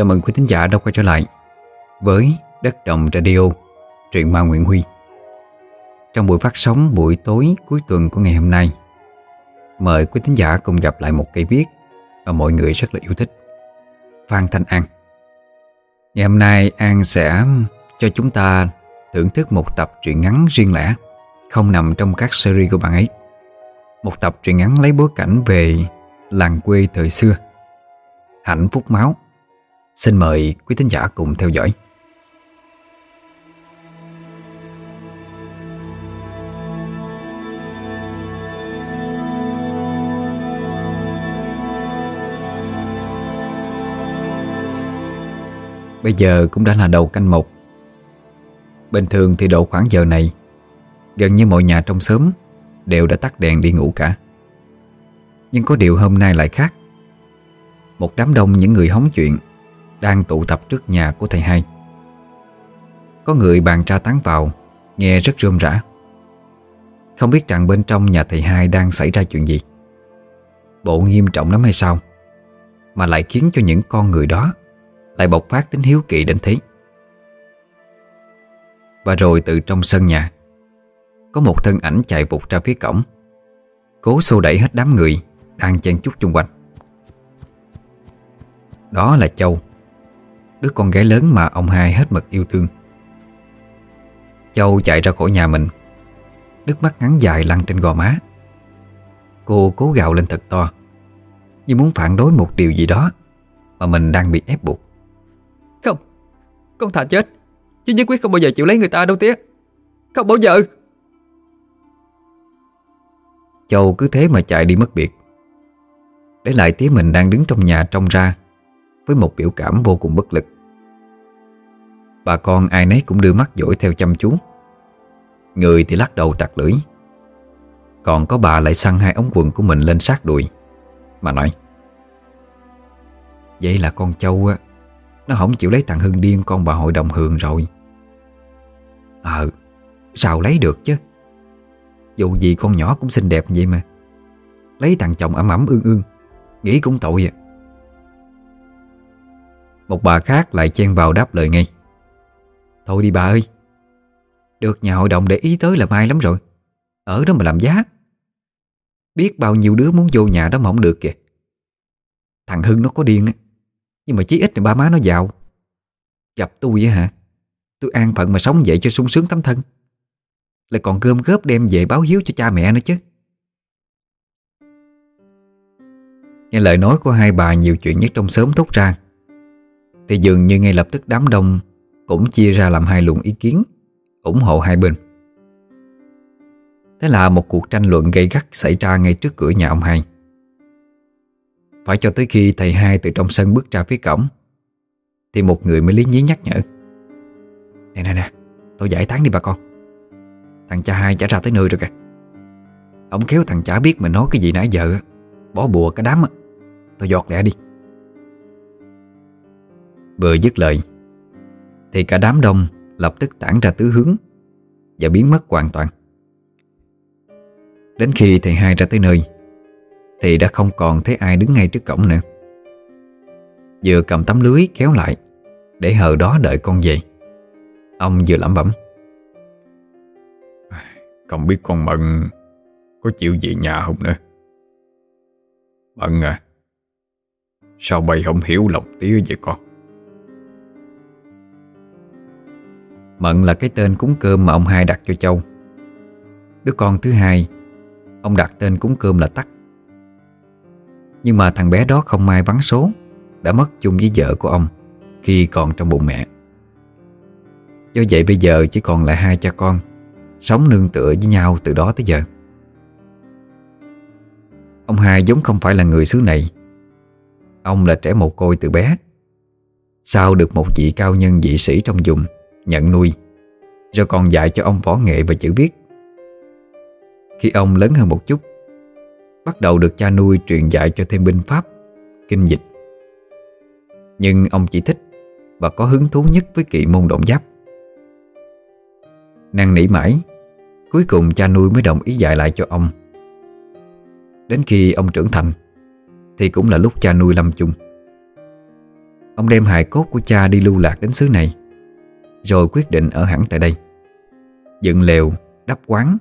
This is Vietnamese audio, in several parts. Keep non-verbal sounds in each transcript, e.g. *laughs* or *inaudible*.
Chào mừng quý thính giả đã quay trở lại với Đất Đồng Radio, truyện ma Nguyễn Huy. Trong buổi phát sóng buổi tối cuối tuần của ngày hôm nay, mời quý thính giả cùng gặp lại một cây viết mà mọi người rất là yêu thích, Phan Thanh An. Ngày hôm nay An sẽ cho chúng ta thưởng thức một tập truyện ngắn riêng lẻ, không nằm trong các series của bạn ấy. Một tập truyện ngắn lấy bối cảnh về làng quê thời xưa, hạnh phúc máu Xin mời quý thính giả cùng theo dõi. Bây giờ cũng đã là đầu canh một Bình thường thì độ khoảng giờ này, Gần như mọi nhà trong xóm Đều đã tắt đèn đi ngủ cả. Nhưng có điều hôm nay lại khác. Một đám đông những người hóng chuyện đang tụ tập trước nhà của thầy hai. Có người bàn tra tán vào, nghe rất rôm rã. Không biết rằng bên trong nhà thầy hai đang xảy ra chuyện gì. Bộ nghiêm trọng lắm hay sao? Mà lại khiến cho những con người đó lại bộc phát tính hiếu kỳ đến thế. Và rồi từ trong sân nhà, có một thân ảnh chạy vụt ra phía cổng, cố xô đẩy hết đám người đang chen chúc chung quanh. Đó là Châu Đứa con gái lớn mà ông hai hết mực yêu thương. Châu chạy ra khỏi nhà mình. Nước mắt ngắn dài lăn trên gò má. Cô cố gào lên thật to Như muốn phản đối một điều gì đó Mà mình đang bị ép buộc. Không Con thà chết Chứ nhất quyết không bao giờ chịu lấy người ta đâu tía. Không bao giờ. Châu cứ thế mà chạy đi mất biệt. Để lại tía mình đang đứng trong nhà trông ra với một biểu cảm vô cùng bất lực. Bà con ai nấy cũng đưa mắt dõi theo chăm chú. Người thì lắc đầu tặc lưỡi. Còn có bà lại săn hai ống quần của mình lên sát đùi, Mà nói, Vậy là con Châu á, Nó không chịu lấy thằng Hưng điên con bà hội đồng hường rồi Ờ Sao lấy được chứ Dù gì con nhỏ cũng xinh đẹp vậy mà Lấy thằng chồng ấm ấm ương ương, Nghĩ cũng tội à một bà khác lại chen vào đáp lời ngay. Thôi đi bà ơi, Được nhà hội đồng để ý tới là may lắm rồi. Ở đó mà làm giá. Biết bao nhiêu đứa muốn vô nhà đó mà không được kìa. Thằng Hưng nó có điên á, Nhưng mà chí ít thì ba má nó giàu. Gặp tôi á hả, Tôi an phận mà sống vậy cho sung sướng tấm thân. Lại còn gom góp đem về báo hiếu cho cha mẹ nữa chứ. Nghe lời nói của hai bà, nhiều chuyện nhất trong sớm thốt ra thì dường như ngay lập tức đám đông Cũng chia ra làm hai luồng ý kiến, ủng hộ hai bên. Thế là một cuộc tranh luận gây gắt xảy ra ngay trước cửa nhà ông hai. Phải cho tới khi thầy hai từ trong sân bước ra phía cổng, Thì một người mới lý nhí nhắc nhở. Nè nè nè, Tôi giải tán đi bà con. Thằng cha hai trả ra tới nơi rồi kìa. Ông khéo thằng chả biết mình nói cái gì nãy giờ Bỏ bùa cái đám Tôi giọt lẹ đi. Vừa dứt lời. Thì cả đám đông lập tức tản ra tứ hướng Và biến mất hoàn toàn. Đến khi thầy hai ra tới nơi, Thì đã không còn thấy ai đứng ngay trước cổng nữa. Vừa cầm tấm lưới kéo lại Để hờ đó đợi con về, Ông vừa lẩm bẩm. Không biết con Mận Có chịu về nhà không nữa? Mận à Sao bày không hiểu lòng tía vậy con? Mận là cái tên cúng cơm mà ông hai đặt cho Châu. Đứa con thứ hai, Ông đặt tên cúng cơm là Tắc. Nhưng mà thằng bé đó không may vắng số, Đã mất chung với vợ của ông Khi còn trong bụng mẹ. Do vậy bây giờ chỉ còn lại hai cha con, Sống nương tựa với nhau từ đó tới giờ. Ông hai giống không phải là người xứ này. Ông là trẻ mồ côi từ bé. Sau được một vị cao nhân, vị sĩ trong vùng nhận nuôi, Rồi còn dạy cho ông võ nghệ và chữ viết. Khi ông lớn hơn một chút, Bắt đầu được cha nuôi truyền dạy cho thêm binh pháp, Kinh dịch. Nhưng ông chỉ thích Và có hứng thú nhất với kỵ môn động giáp. Năng nỉ mãi, Cuối cùng cha nuôi mới đồng ý dạy lại cho ông. Đến khi ông trưởng thành, Thì cũng là lúc cha nuôi lâm chung. Ông đem hài cốt của cha đi lưu lạc đến xứ này. Rồi quyết định ở hẳn tại đây. Dựng lều, đắp quán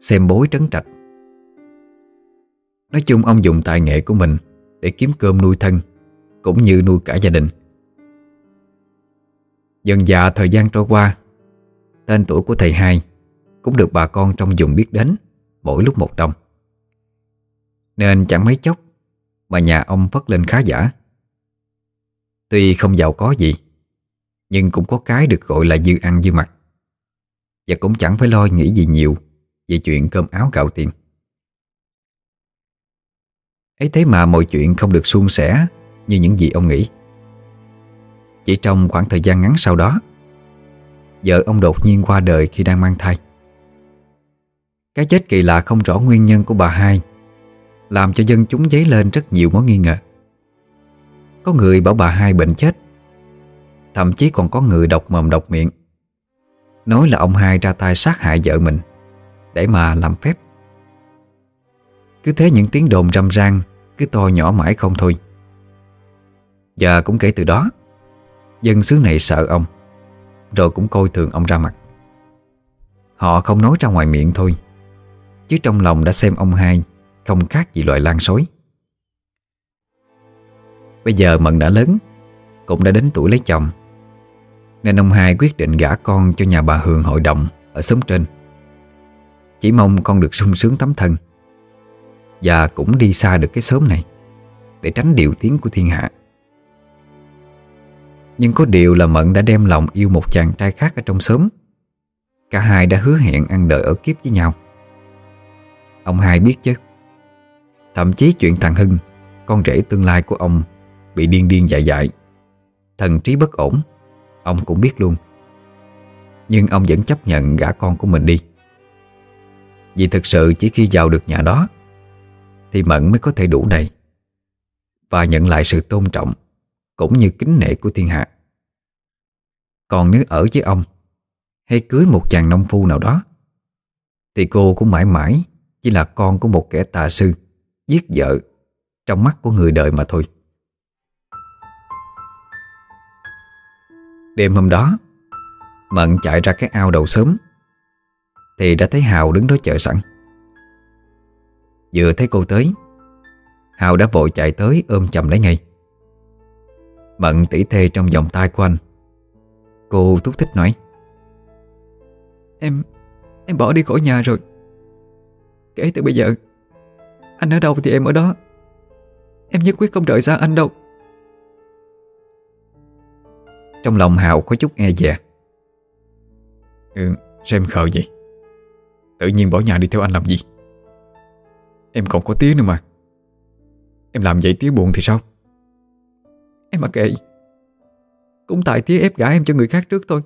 Xem bối trấn trạch. Nói chung ông dùng tài nghệ của mình Để kiếm cơm nuôi thân Cũng như nuôi cả gia đình. Dần dà thời gian trôi qua Tên tuổi của thầy hai Cũng được bà con trong vùng biết đến Mỗi lúc một đông. Nên chẳng mấy chốc Mà nhà ông phất lên khá giả. Tuy không giàu có gì nhưng cũng có cái được gọi là dư ăn dư mặt Và cũng chẳng phải lo nghĩ gì nhiều Về chuyện cơm áo gạo tiền. Ấy thế mà mọi chuyện không được suôn sẻ Như những gì ông nghĩ. Chỉ trong khoảng thời gian ngắn sau đó, Vợ ông đột nhiên qua đời khi đang mang thai. Cái chết kỳ lạ không rõ nguyên nhân của bà hai, Làm cho dân chúng dấy lên rất nhiều mối nghi ngờ. Có người bảo bà hai bệnh chết Thậm chí còn có người độc mồm độc miệng. Nói là ông hai ra tay sát hại vợ mình, Để mà làm phép. Cứ thế những tiếng đồn râm ran Cứ to nhỏ mãi không thôi. Và cũng kể từ đó, Dân xứ này sợ ông, Rồi cũng coi thường ông ra mặt. Họ không nói ra ngoài miệng thôi, Chứ trong lòng đã xem ông hai Không khác gì loại lan sói. Bây giờ Mận đã lớn, Cũng đã đến tuổi lấy chồng. Nên ông hai quyết định gả con cho nhà bà Hường hội đồng Ở xóm trên. Chỉ mong con được sung sướng tấm thân Và cũng đi xa được cái xóm này Để tránh điều tiếng của thiên hạ. Nhưng có điều là Mận đã đem lòng yêu một chàng trai khác ở trong xóm. Cả hai đã hứa hẹn ăn đợi ở kiếp với nhau. Ông hai biết chứ. Thậm chí chuyện thằng Hưng, Con rể tương lai của ông, Bị điên điên dại dại, Thần trí bất ổn. Ông cũng biết luôn. Nhưng ông vẫn chấp nhận gả con của mình đi. Vì thực sự chỉ khi vào được nhà đó, Thì Mận mới có thể đủ đầy Và nhận lại sự tôn trọng Cũng như kính nể của thiên hạ. Còn nếu ở với ông Hay cưới một chàng nông phu nào đó, Thì cô cũng mãi mãi Chỉ là con của một kẻ tà sư, Giết vợ Trong mắt của người đời mà thôi. Đêm hôm đó, Mận chạy ra cái ao đầu sớm Thì đã thấy Hào đứng đó chờ sẵn. Vừa thấy cô tới, Hào đã vội chạy tới ôm chầm lấy ngay. Mận tỉ thê trong vòng tay của anh. Cô thúc thích nói, Em Em bỏ đi khỏi nhà rồi. Kể từ bây giờ, Anh ở đâu thì em ở đó. Em nhất quyết không rời xa anh đâu. Trong lòng Hào có chút e dè. Ừ, Sao em khờ vậy. Tự nhiên bỏ nhà đi theo anh làm gì? Em còn có tía nữa mà. Em làm vậy tía buồn thì sao? Em mặc kệ. Cũng tại tía ép gả em cho người khác trước thôi.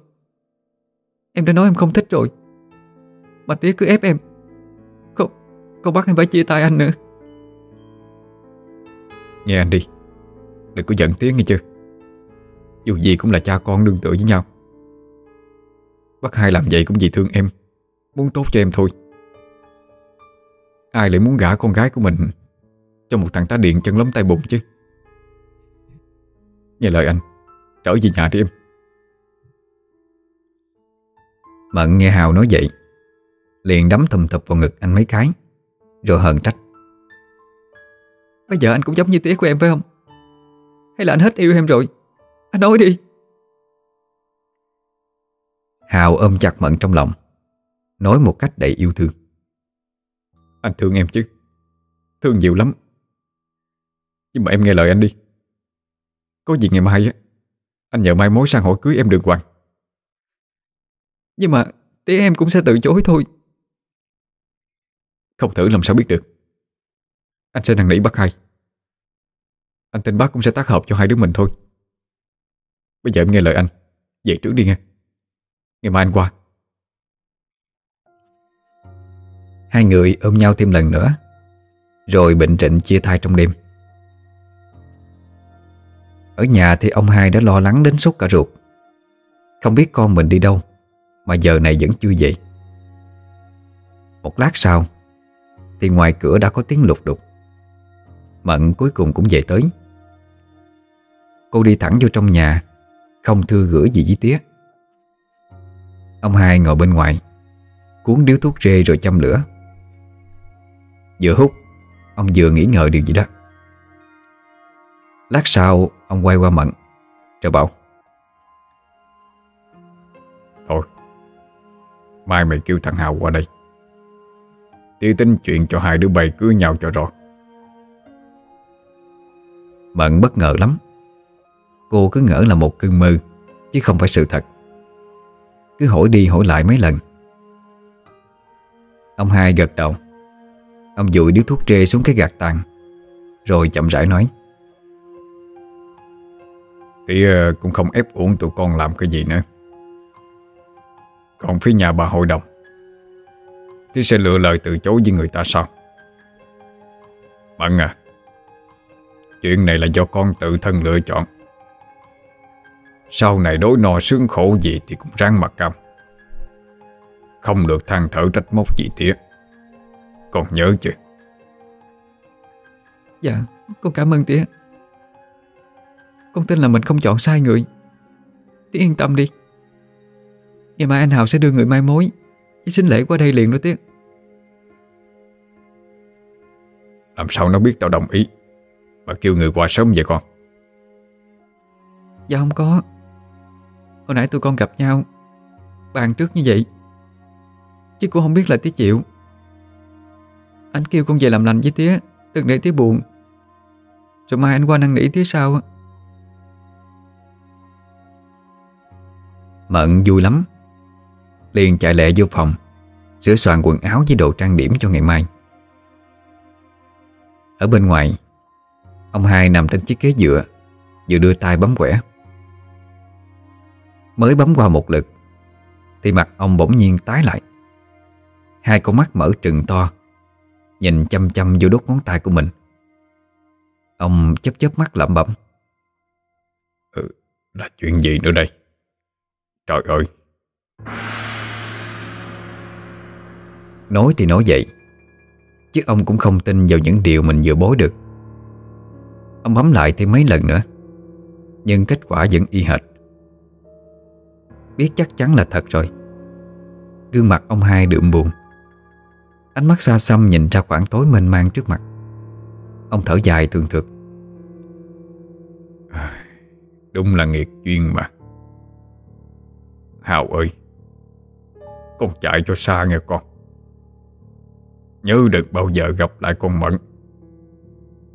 Em đã nói em không thích rồi. Mà tía cứ ép em. Không Không bắt em phải chia tay anh nữa. Nghe anh đi. Đừng có giận tía nghe chưa? Dù gì cũng là cha con đương tựa với nhau. Bác hai làm vậy cũng vì thương em, Muốn tốt cho em thôi. Ai lại muốn gả con gái của mình Cho một thằng tá điện chân lấm tay bụng chứ? Nghe lời anh, Trở về nhà đi em. Mận nghe Hào nói vậy, Liền đấm thùm thụp vào ngực anh mấy cái, Rồi hờn trách. Bây giờ anh cũng giống như tía của em phải không? Hay là anh hết yêu em rồi? Anh nói đi. Hào ôm chặt Mận trong lòng Nói một cách đầy yêu thương. Anh thương em chứ? Thương nhiều lắm. Nhưng mà em nghe lời anh đi. Có gì ngày mai á Anh nhờ mai mối sang hỏi cưới em đường hoàng. Nhưng mà tía em cũng sẽ từ chối thôi. Không thử làm sao biết được. Anh sẽ năn nỉ bác hai. Anh tin bác cũng sẽ tác hợp cho hai đứa mình thôi Bây giờ em nghe lời anh. Về trước đi nghe. Ngày mai anh qua. Hai người ôm nhau thêm lần nữa, Rồi bệnh trịnh chia tay trong đêm. Ở nhà thì ông hai đã lo lắng đến sốt cả ruột. Không biết con mình đi đâu, Mà giờ này vẫn chưa về. Một lát sau, Thì ngoài cửa đã có tiếng lục đục. Mận cuối cùng cũng về tới. Cô đi thẳng vô trong nhà không thưa gửi gì với tía. Ông hai ngồi bên ngoài Cuốn điếu thuốc rê rồi châm lửa. Vừa hút Ông vừa nghĩ ngợi điều gì đó. Lát sau Ông quay qua Mận Rồi bảo Thôi Mai mày kêu thằng Hào qua đây. Đi tính chuyện cho hai đứa bay cưới nhau cho rõ. Mận bất ngờ lắm Cô cứ ngỡ là một cơn mơ, Chứ không phải sự thật. Cứ hỏi đi hỏi lại mấy lần. Ông hai gật đầu. Ông dụi điếu thuốc trê xuống cái gạt tàn, Rồi chậm rãi nói. Thì ờ, cũng không ép uổng tụi con làm cái gì nữa. Còn phía nhà bà hội đồng Thì sẽ lựa lời từ chối với người ta sao bạn à Chuyện này là do con tự thân lựa chọn. Sau này đối no sướng khổ gì Thì cũng ráng mặt cam Không được than thở trách móc gì tía. Con nhớ chưa Dạ con cảm ơn tía. Con tin là mình không chọn sai người. Tía yên tâm đi. Ngày mai anh Hào sẽ đưa người mai mối. Với xin lễ qua đây liền đó tía. Làm sao nó biết tao đồng ý? Mà kêu người qua sớm vậy con? Dạ không có Hồi nãy tụi con gặp nhau. Bàn trước như vậy. Chứ cũng không biết là tía chịu Anh kêu con về làm lành với tía, Đừng để tía buồn. Rồi mai anh qua năn nỉ tía sao. Mận vui lắm. Liền chạy lẹ vô phòng, Sửa soạn quần áo với đồ trang điểm cho ngày mai. Ở bên ngoài, Ông hai nằm trên chiếc ghế dựa, Vừa đưa tay bấm quẻ. Mới bấm qua một lượt. Thì mặt ông bỗng nhiên tái lại. Hai con mắt mở trừng to Nhìn chăm chăm vô đốt ngón tay của mình. Ông chớp chớp mắt lẩm bẩm. Ừ, Là chuyện gì nữa đây? Trời ơi! Nói thì nói vậy Chứ ông cũng không tin vào những điều mình vừa bối được. Ông bấm lại thêm mấy lần nữa Nhưng kết quả vẫn y hệt Biết chắc chắn là thật rồi. Gương mặt ông hai đượm buồn. Ánh mắt xa xăm nhìn ra khoảng tối mênh mang trước mặt. Ông thở dài thường thực Đúng là nghiệt duyên mà. Hào ơi, Con chạy cho xa nghe con. Nhớ đừng bao giờ gặp lại con Mận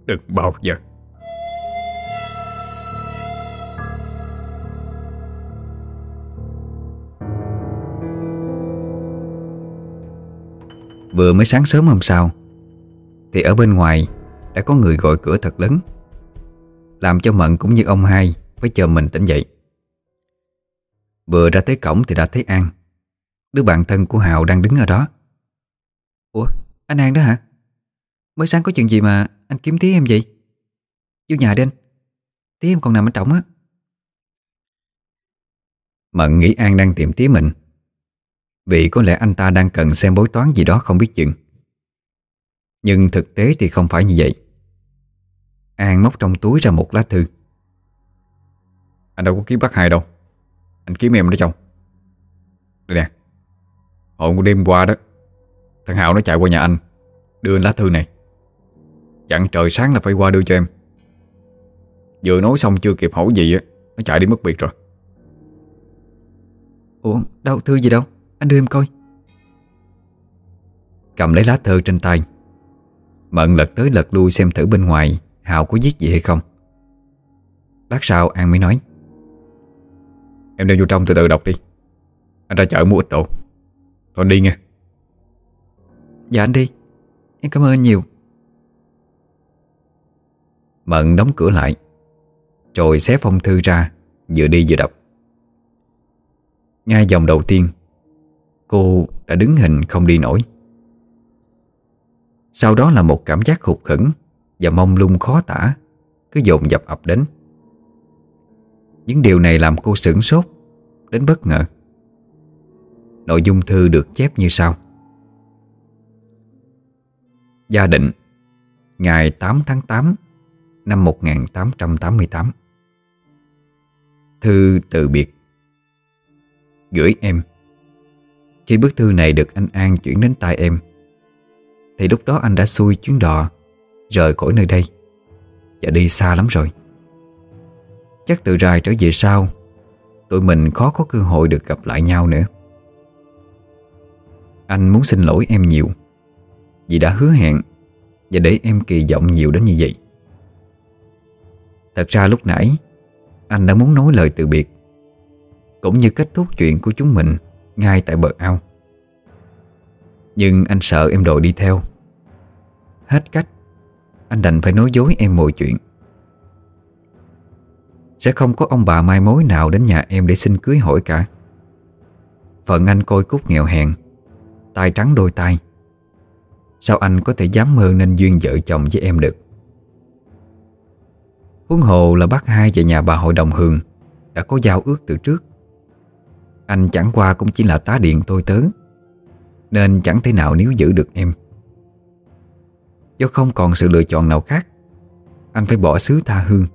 Đừng bao giờ. Vừa mới sáng sớm hôm sau, Thì ở bên ngoài Đã có người gọi cửa thật lớn, Làm cho Mận cũng như ông hai Phải chờ mình tỉnh dậy. Vừa ra tới cổng thì đã thấy An, Đứa bạn thân của Hào đang đứng ở đó. Ủa, anh An đó hả? Mới sáng có chuyện gì mà anh kiếm Tí em vậy? Vô nhà đi anh Tí em còn nằm ở trọng á. Mận nghĩ An đang tìm Tí mình vì có lẽ anh ta đang cần xem bối toán gì đó không biết chừng. Nhưng thực tế thì không phải như vậy. An móc trong túi ra một lá thư. Anh đâu có kiếm bác hai đâu. Anh kiếm em đó chồng. Đây nè. Hồi đêm qua đó Thằng Hạo nó chạy qua nhà anh Đưa lá thư này. Dặn trời sáng là phải qua đưa cho em. Vừa nói xong chưa kịp hỏi gì á Nó chạy đi mất biệt rồi. Ủa đâu thư gì đâu Anh đưa em coi. Cầm lấy lá thư trên tay. Mận lật tới lật lui xem thử bên ngoài Hào có viết gì hay không. Lát sau An mới nói. Em đem vô trong từ từ đọc đi. Anh ra chợ mua ít đồ. Thôi đi nghe Dạ anh đi. Em cảm ơn anh nhiều. Mận đóng cửa lại. Rồi xé phong thư ra Vừa đi vừa đọc. Ngay dòng đầu tiên Cô đã đứng hình không đi nổi. Sau đó là một cảm giác hụt hẫng Và mong lung khó tả, Cứ dồn dập ập đến. Những điều này làm cô sửng sốt, Đến bất ngờ. Nội dung thư được chép như sau. Gia định, Ngày 8 tháng 8 Năm 1888 Thư từ biệt. Gửi em. Khi bức thư này được anh An chuyển đến tay em, Thì lúc đó anh đã xuôi chuyến đò, Rời khỏi nơi đây. Và đi xa lắm rồi. Chắc từ rài trở về sau, Tụi mình khó có cơ hội được gặp lại nhau nữa. Anh muốn xin lỗi em nhiều, Vì đã hứa hẹn Và để em kỳ vọng nhiều đến như vậy. Thật ra lúc nãy, Anh đã muốn nói lời từ biệt, Cũng như kết thúc chuyện của chúng mình. Ngay tại bờ ao. Nhưng anh sợ em đội đi theo. Hết cách, Anh đành phải nói dối em mọi chuyện. Sẽ không có ông bà mai mối nào đến nhà em để xin cưới hỏi cả. Phận anh coi cút nghèo hèn tay trắng đôi tay Sao anh có thể dám mơ nên duyên vợ chồng với em được? Huống hồ là bác hai và nhà bà hội đồng hường Đã có giao ước từ trước. Anh chẳng qua cũng chỉ là tá điện tôi tớ. Nên chẳng thể nào níu giữ được em. Do không còn sự lựa chọn nào khác. Anh phải bỏ xứ tha hương.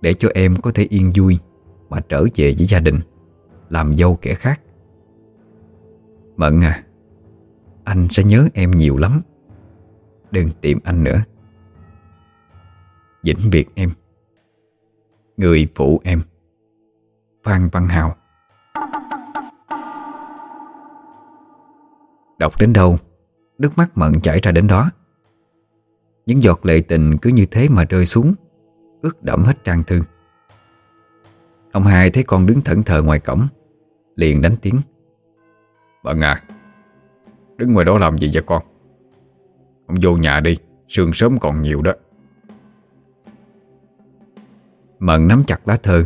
Để cho em có thể yên vui Mà trở về với gia đình, Làm dâu kẻ khác. Mận à Anh sẽ nhớ em nhiều lắm. Đừng tìm anh nữa. Vĩnh biệt em. Người phụ em. Phan Văn Hào. Đọc đến đâu Nước mắt Mận chảy ra đến đó. Những giọt lệ tình cứ như thế mà rơi xuống Ướt đẫm hết trang thư Ông hai thấy con đứng thẫn thờ ngoài cổng Liền đánh tiếng. Mận à Đứng ngoài đó làm gì vậy con? Ông vô nhà đi Sương sớm còn nhiều đó. Mận nắm chặt lá thơ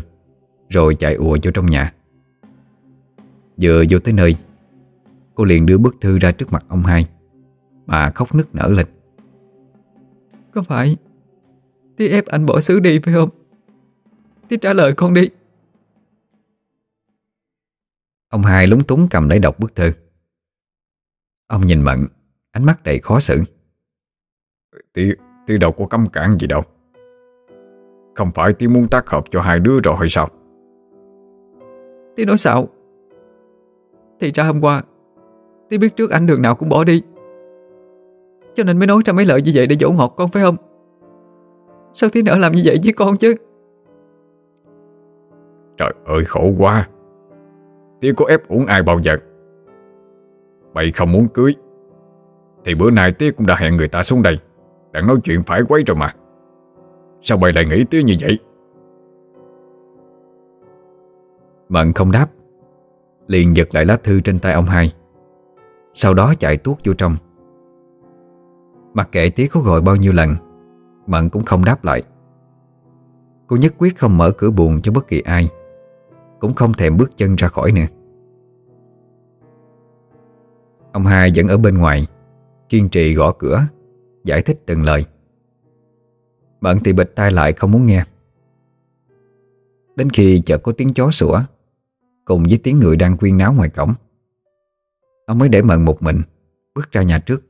Rồi chạy ùa vô trong nhà. Vừa vô tới nơi Cô liền đưa bức thư ra trước mặt ông hai. Mà khóc nức nở lên. Có phải Tí ép anh bỏ xứ đi phải không? Tí trả lời con đi. Ông hai lúng túng cầm lấy đọc bức thư. Ông nhìn Mận Ánh mắt đầy khó xử. Tí, tí đâu có cấm cản gì đâu. Không phải Tí muốn tác hợp cho hai đứa rồi hay sao? Tí nói xạo. Thì ra hôm qua Tí biết trước anh đường nào cũng bỏ đi. Cho nên mới nói ra mấy lời như vậy để dỗ ngọt con phải không? Sao Tí nỡ làm như vậy với con chứ? Trời ơi khổ quá. Tí có ép uổng ai bao giờ? Bậy không muốn cưới Thì bữa nay Tí cũng đã hẹn người ta xuống đây. Đang nói chuyện phải quấy rồi mà. Sao mày lại nghĩ tía như vậy? Mận không đáp Liền giật lại lá thư trên tay ông hai sau đó chạy tuốt vô trong. Mặc kệ tía có gọi bao nhiêu lần Mận cũng không đáp lại. Cô nhất quyết không mở cửa buồn cho bất kỳ ai, Cũng không thèm bước chân ra khỏi nữa. Ông hai vẫn ở bên ngoài, Kiên trì gõ cửa, Giải thích từng lời. Mận thì bịch tai lại không muốn nghe. Đến khi chợt có tiếng chó sủa, Cùng với tiếng người đang quyên náo ngoài cổng Ông mới để Mận một mình, Bước ra nhà trước.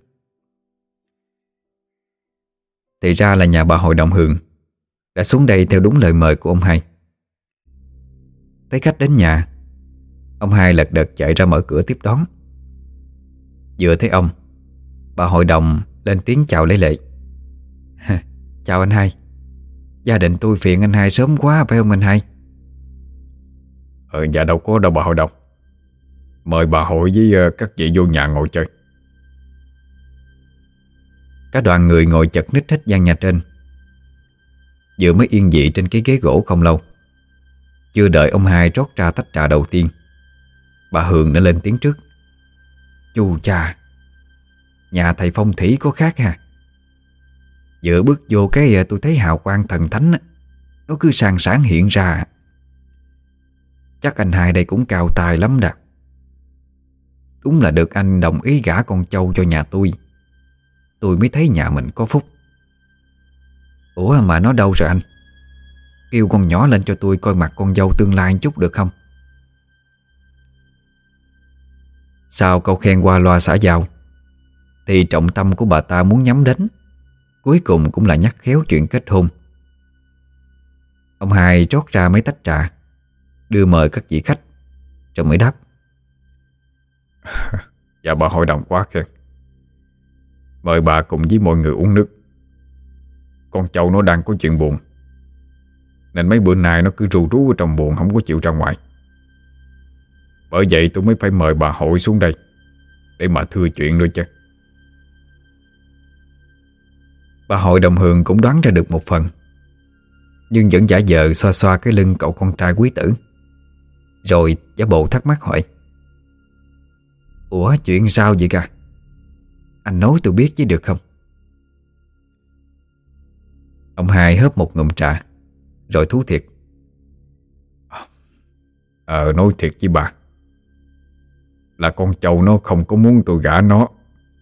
Thì ra là nhà bà hội đồng hường, Đã xuống đây theo đúng lời mời của ông hai. Thấy khách đến nhà, Ông hai lật đật chạy ra mở cửa tiếp đón. Vừa thấy ông, Bà hội đồng lên tiếng chào lấy lệ. *laughs* Chào anh hai, Gia đình tôi phiền anh hai sớm quá phải không anh hai? Ừ dạ đâu có đâu bà hội đồng. Mời bà hội với ờ, các vị vô nhà ngồi chơi. Cả đoàn người ngồi chật ních hết gian nhà trên. Vừa mới yên vị trên cái ghế gỗ không lâu. Chưa đợi ông hai rót ra tách trà đầu tiên, Bà Hường đã lên tiếng trước. Chú cha, Nhà thầy phong thủy có khác ha. Vừa bước vô cái ờ, tôi thấy hào quang thần thánh Nó cứ sàng sáng hiện ra. Chắc anh hai đây cũng cao tài lắm đặc. Đúng là được anh đồng ý gả con châu cho nhà tôi. Tôi mới thấy nhà mình có phúc. Ủa mà nó đâu rồi anh? Kêu con nhỏ lên cho tôi coi mặt con dâu tương lai chút được không? Sau câu khen qua loa xã giao, Thì trọng tâm của bà ta muốn nhắm đến, Cuối cùng cũng là nhắc khéo chuyện kết hôn. Ông hai rót ra mấy tách trà, Đưa mời các vị khách, Rồi mới đáp. *laughs* Dạ bà hội đồng quá khen. Mời bà cùng với mọi người uống nước. Con châu nó đang có chuyện buồn, Nên mấy bữa nay nó cứ rù rú ở trong buồn, Không có chịu ra ngoài. Bởi vậy tôi mới phải mời bà hội xuống đây Để mà thưa chuyện nữa chứ. Bà hội đồng hường cũng đoán ra được một phần, Nhưng vẫn giả vờ xoa xoa cái lưng cậu con trai quý tử. Rồi giả bộ thắc mắc hỏi Ủa chuyện sao vậy cả Anh nói tôi biết chứ được không? Ông hai hớp một ngụm trà Rồi thú thiệt. Ờ nói thiệt với bà. Là con cháu nó không có muốn tôi gả nó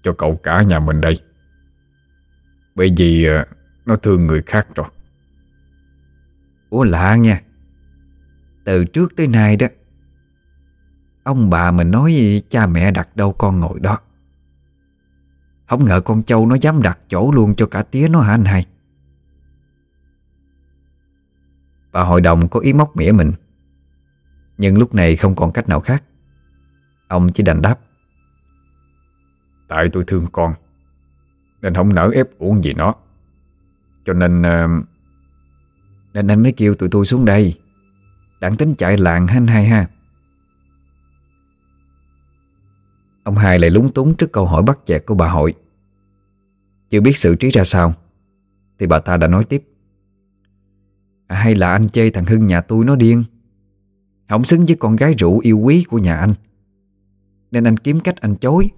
Cho cậu cả nhà mình đây. Bởi vì ờ, Nó thương người khác rồi. Ủa lạ nha. Từ trước tới nay đó Ông bà mình nói cha mẹ đặt đâu con ngồi đó. Không ngờ con châu nó dám đặt chỗ luôn cho cả tía nó hả anh hai? Bà hội đồng có ý móc mỉa mình Nhưng lúc này không còn cách nào khác. Ông chỉ đành đáp. Tại tôi thương con Nên không nỡ ép uống gì nó. Cho nên ờ, Nên anh mới kêu tụi tôi xuống đây. Đặng tính chạy làng hanh hai ha Ông hai lại lúng túng trước câu hỏi bắt chẹt của bà hội. Chưa biết xử trí ra sao Thì bà ta đã nói tiếp. À, Hay là anh chê thằng Hưng nhà tôi nó điên. Không xứng với con gái rượu yêu quý của nhà anh. Nên anh kiếm cách anh chối.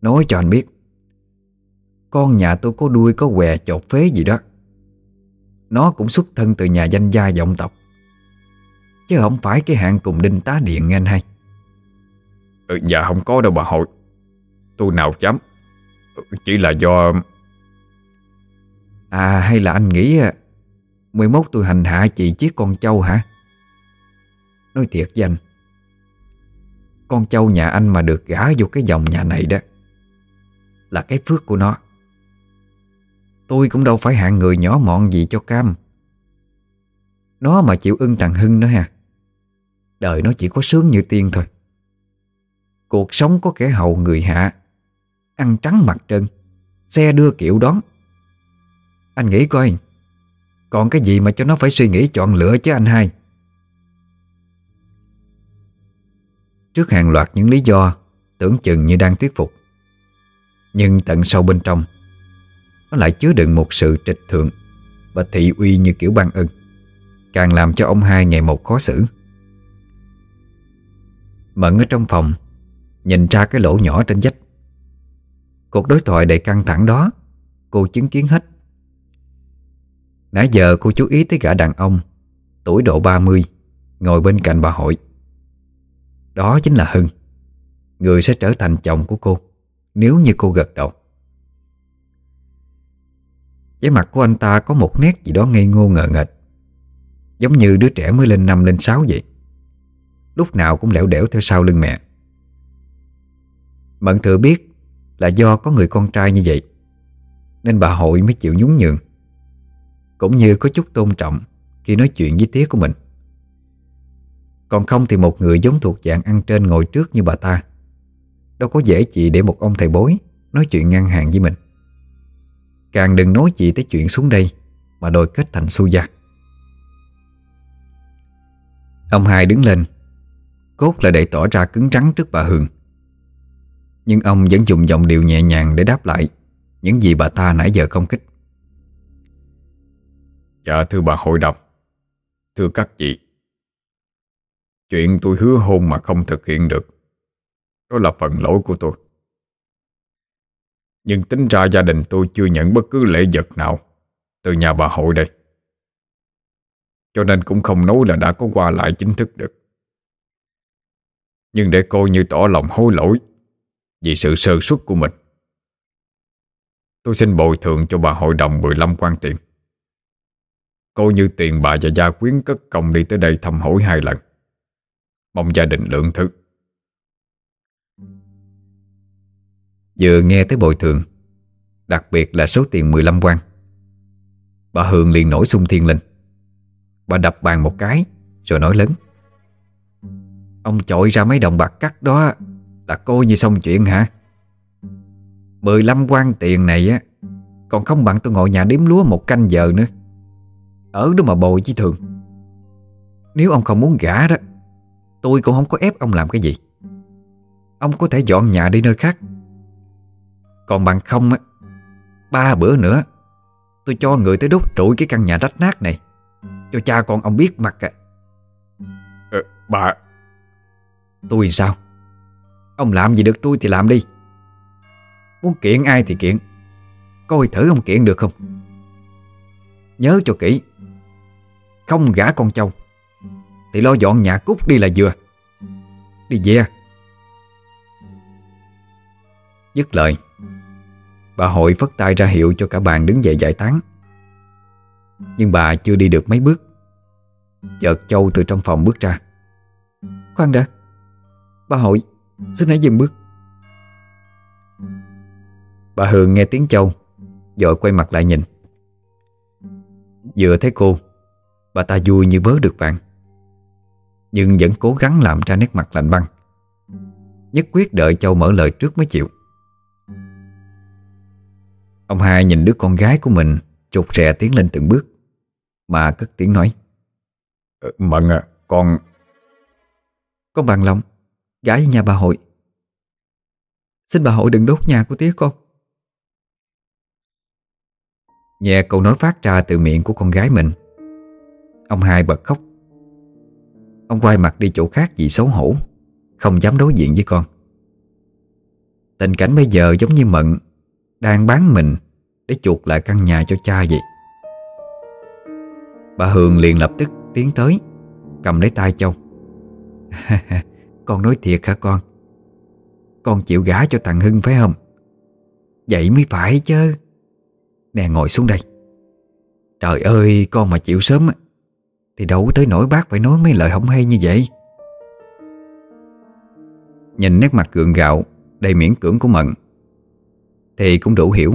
Nói cho anh biết Con nhà tôi có đuôi có què chột phế gì đó. Nó cũng xuất thân từ nhà danh gia vọng tộc. Chứ không phải cái hạng cùng đinh tá điện nghe anh hay ừ, Dạ không có đâu bà hội. Tôi nào dám. Ừ, chỉ là do À hay là anh nghĩ à, Mười mốt tôi hành hạ chị chiếc con trâu hả? Nói thiệt với anh Con trâu nhà anh mà được gả vô cái dòng nhà này đó Là cái phước của nó. Tôi cũng đâu phải hạng người nhỏ mọn gì cho cam. Nó mà chịu ưng thằng Hưng nữa ha Đời nó chỉ có sướng như tiên thôi. Cuộc sống có kẻ hầu người hạ. Ăn trắng mặt trơn Xe đưa kiểu đón. Anh nghĩ coi, Còn cái gì mà cho nó phải suy nghĩ chọn lựa chứ anh hai? Trước hàng loạt những lý do, Tưởng chừng như đang thuyết phục. Nhưng tận sâu bên trong, Nó lại chứa đựng một sự trịch thượng Và thị uy như kiểu ban ân, Càng làm cho ông hai ngày một khó xử. Mận ở trong phòng Nhìn ra cái lỗ nhỏ trên vách. Cuộc đối thoại đầy căng thẳng đó, Cô chứng kiến hết. Nãy giờ cô chú ý tới gã đàn ông, Tuổi độ 30 Ngồi bên cạnh bà hội. Đó chính là Hưng, Người sẽ trở thành chồng của cô, Nếu như cô gật đầu. Với mặt của anh ta có một nét gì đó ngây ngô ngờ nghệch Giống như đứa trẻ mới lên năm, lên sáu vậy. Lúc nào cũng lẻo đẻo theo sau lưng mẹ. Mận thừa biết là do có người con trai như vậy, Nên bà hội mới chịu nhún nhường. Cũng như có chút tôn trọng Khi nói chuyện với tía của mình. Còn không thì một người giống thuộc dạng ăn trên ngồi trước như bà ta. Đâu có dễ gì để một ông thầy bối Nói chuyện ngang hàng với mình. Càng đừng nói gì tới chuyện xuống đây Mà đòi kết thành su gia. Ông hai đứng lên, Cốt là để tỏ ra cứng rắn trước bà Hường. Nhưng ông vẫn dùng giọng điệu nhẹ nhàng để đáp lại Những gì bà ta nãy giờ công kích. Dạ thưa bà hội đồng. Thưa các vị. Chuyện tôi hứa hôn mà không thực hiện được, Đó là phần lỗi của tôi. Nhưng tính ra gia đình tôi chưa nhận bất cứ lễ vật nào Từ nhà bà hội đây. Cho nên cũng không nói là đã có qua lại chính thức được. Nhưng để coi như tỏ lòng hối lỗi vì sự sơ suất của mình. Tôi xin bồi thường cho bà hội đồng 15 quan tiền. Coi như tiền, bà và gia quyến cất công đi tới đây thăm hỏi hai lần. Mong gia đình lượng thứ. Vừa nghe tới bồi thường, Đặc biệt là số tiền 15 quan, Bà Hường liền nổi sung thiên lên. Bà đập bàn một cái, Rồi nói lớn. Ông chọi ra mấy đồng bạc cắt đó là coi như xong chuyện hả? 15 quan tiền này á Còn không bằng tôi ngồi nhà đếm lúa một canh giờ nữa. Ở đó mà bồi chứ thường. Nếu ông không muốn gả đó Tôi cũng không có ép ông làm cái gì. Ông có thể dọn nhà đi nơi khác. Còn bằng không á Ba bữa nữa Tôi cho người tới đốt trụi cái căn nhà rách nát này Cho cha con ông biết mặt à ờ, Bà Tôi sao Ông làm gì được tôi thì làm đi. Muốn kiện ai thì kiện. Coi thử ông kiện được không? Nhớ cho kỹ. Không gả con châu Thì lo dọn nhà cút đi là vừa. Đi về. Dứt lời, Bà hội phất tay ra hiệu cho cả bàn đứng dậy giải tán. Nhưng bà chưa đi được mấy bước. Chợt Châu từ trong phòng bước ra. Khoan đã. Bà hội Xin hãy dừng bước. Bà Hường nghe tiếng Châu Dội quay mặt lại nhìn. Vừa thấy cô Bà ta vui như vớ được bạn Nhưng vẫn cố gắng làm ra nét mặt lạnh băng. Nhất quyết đợi Châu mở lời trước mới chịu. Ông hai nhìn đứa con gái của mình Trục rè tiến lên từng bước Mà cất tiếng nói. Ờ, Mận à, con Con bằng lòng Gái nhà bà hội. Xin bà hội đừng đốt nhà của tía con. Nghe câu nói phát ra từ miệng của con gái mình, Ông hai bật khóc. Ông quay mặt đi chỗ khác vì xấu hổ, Không dám đối diện với con. Tình cảnh bây giờ giống như Mận Đang bán mình Để chuột lại căn nhà cho cha vậy. Bà Hường liền lập tức tiến tới, Cầm lấy tay Châu. *laughs* Con nói thiệt hả con? Con chịu gả cho thằng Hưng phải không? Vậy mới phải chứ. Nè, ngồi xuống đây. Trời ơi, con mà chịu sớm Thì đâu tới nỗi bác phải nói mấy lời không hay như vậy. Nhìn nét mặt gượng gạo, Đầy miễn cưỡng của Mận, Thì cũng đủ hiểu.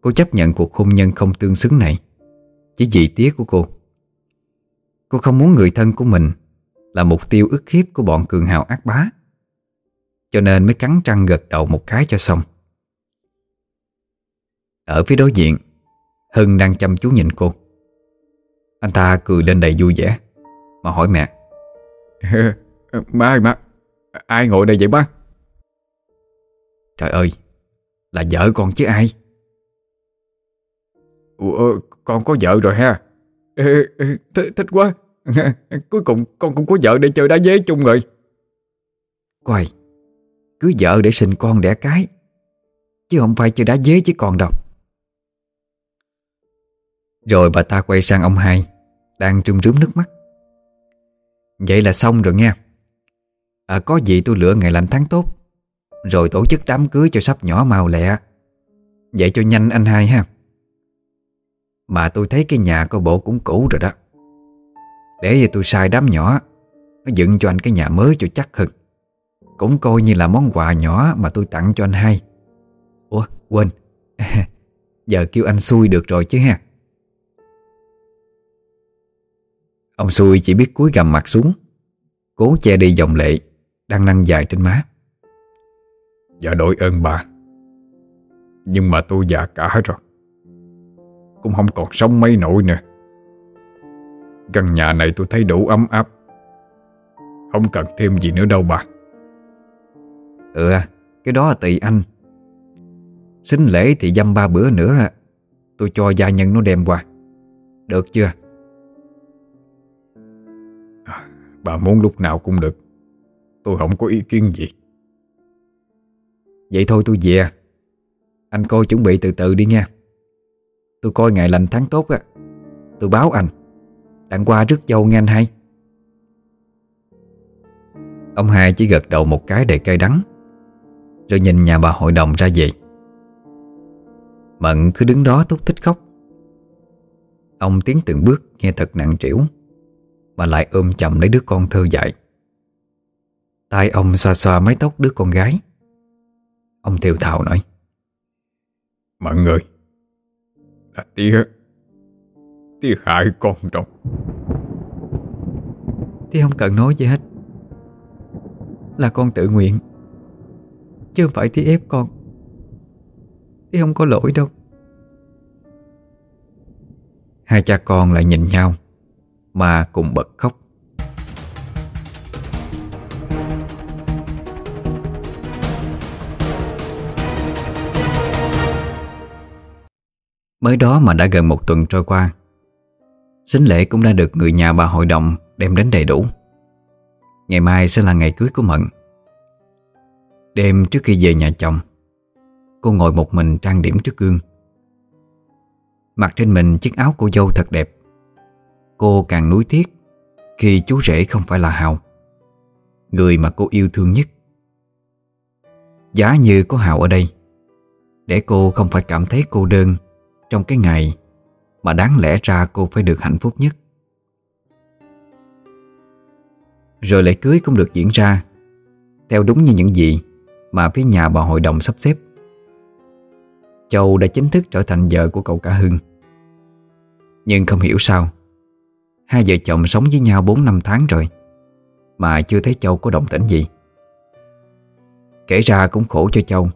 Cô chấp nhận cuộc hôn nhân không tương xứng này, Chỉ vì tía của cô. Cô không muốn người thân của mình là mục tiêu ức hiếp của bọn cường hào ác bá. Cho nên mới cắn răng gật đầu một cái cho xong. Ở phía đối diện Hưng đang chăm chú nhìn cô. Anh ta cười lên đầy vui vẻ Mà hỏi mẹ. *laughs* Má ơi má Ai ngồi đây vậy bác? Trời ơi Là vợ con chứ ai? Ủa, Con có vợ rồi ha? *laughs* Th Thích quá *laughs* Cuối cùng con cũng có vợ để chơi đá dế chung rồi. Quầy Cứ vợ để sinh con đẻ cái Chứ không phải chơi đá dế chứ còn đâu. Rồi bà ta quay sang ông hai Đang trưng rướm nước mắt. Vậy là xong rồi nha à, Có gì tôi lựa ngày lành tháng tốt Rồi tổ chức đám cưới cho sắp nhỏ màu lẹ. Vậy cho nhanh anh hai ha. Mà tôi thấy cái nhà có bộ cũng cũ rồi đó. Để vậy tôi sai đám nhỏ. Nó dựng cho anh cái nhà mới cho chắc hơn. Cũng coi như là món quà nhỏ Mà tôi tặng cho anh hai. Ủa, quên. *laughs* Giờ kêu anh xui được rồi chứ ha. Ông xui chỉ biết cúi gầm mặt xuống, Cố che đi dòng lệ, Đang lăn dài trên má. Dạ đội ơn bà. Nhưng mà tôi già cả rồi. Cũng không còn sống mấy nổi nữa. Căn nhà này tôi thấy đủ ấm áp. Không cần thêm gì nữa đâu bà. Ừ Cái đó là tùy anh. Xính lễ thì dăm ba bữa nữa. Tôi cho gia nhân nó đem qua. Được chưa? Bà muốn lúc nào cũng được. Tôi không có ý kiến gì. Vậy thôi tôi về. Anh coi chuẩn bị từ từ đi nha. Tôi coi ngày lành tháng tốt á. Tôi báo anh Đặng qua rước dâu nghe anh hai Ông hai chỉ gật đầu một cái đầy cay đắng, Rồi nhìn nhà bà hội đồng ra về. Mận cứ đứng đó túc thích khóc. Ông tiến từng bước nghe thật nặng trĩu, mà lại ôm chậm lấy đứa con thơ dại. Tay ông xoa xoa mái tóc đứa con gái. Ông thiều thào nói Mọi người Là tía. Thì hại con rồi Thì không cần nói gì hết. Là con tự nguyện. Chứ không phải thì ép con. Thì không có lỗi đâu. Hai cha con lại nhìn nhau, Mà cùng bật khóc. Mới đó mà đã gần một tuần trôi qua Xính lễ cũng đã được người nhà bà hội đồng đem đến đầy đủ. Ngày mai sẽ là ngày cưới của Mận. Đêm trước khi về nhà chồng, Cô ngồi một mình trang điểm trước gương. Mặc trên mình chiếc áo cô dâu thật đẹp. Cô càng nuối tiếc Khi chú rể không phải là Hào, Người mà cô yêu thương nhất. Giá như có Hào ở đây, Để cô không phải cảm thấy cô đơn Trong cái ngày mà đáng lẽ ra cô phải được hạnh phúc nhất. Rồi lễ cưới cũng được diễn ra, Theo đúng như những gì Mà phía nhà bà hội đồng sắp xếp. Châu đã chính thức trở thành vợ của cậu cả Hưng. Nhưng không hiểu sao, Hai vợ chồng sống với nhau 4 năm tháng rồi Mà chưa thấy Châu có động tĩnh gì. Kể ra cũng khổ cho Châu.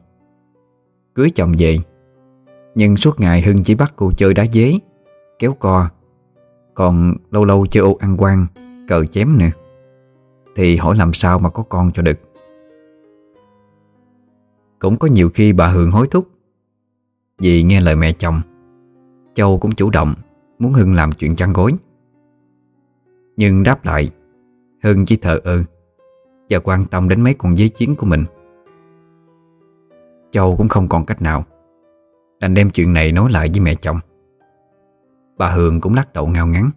Cưới chồng về, Nhưng suốt ngày Hưng chỉ bắt cô chơi đá dế. Kéo co. Còn lâu lâu chơi ô ăn quan Cờ chém nữa. Thì hỏi làm sao mà có con cho được. Cũng có nhiều khi bà Hường hối thúc, Vì nghe lời mẹ chồng. Châu cũng chủ động, Muốn Hưng làm chuyện chăn gối. Nhưng đáp lại, Hưng chỉ thờ ơ Và quan tâm đến mấy con giấy chiến của mình. Châu cũng không còn cách nào, Đành đem chuyện này nói lại với mẹ chồng. Bà Hường cũng lắc đầu ngao ngắn.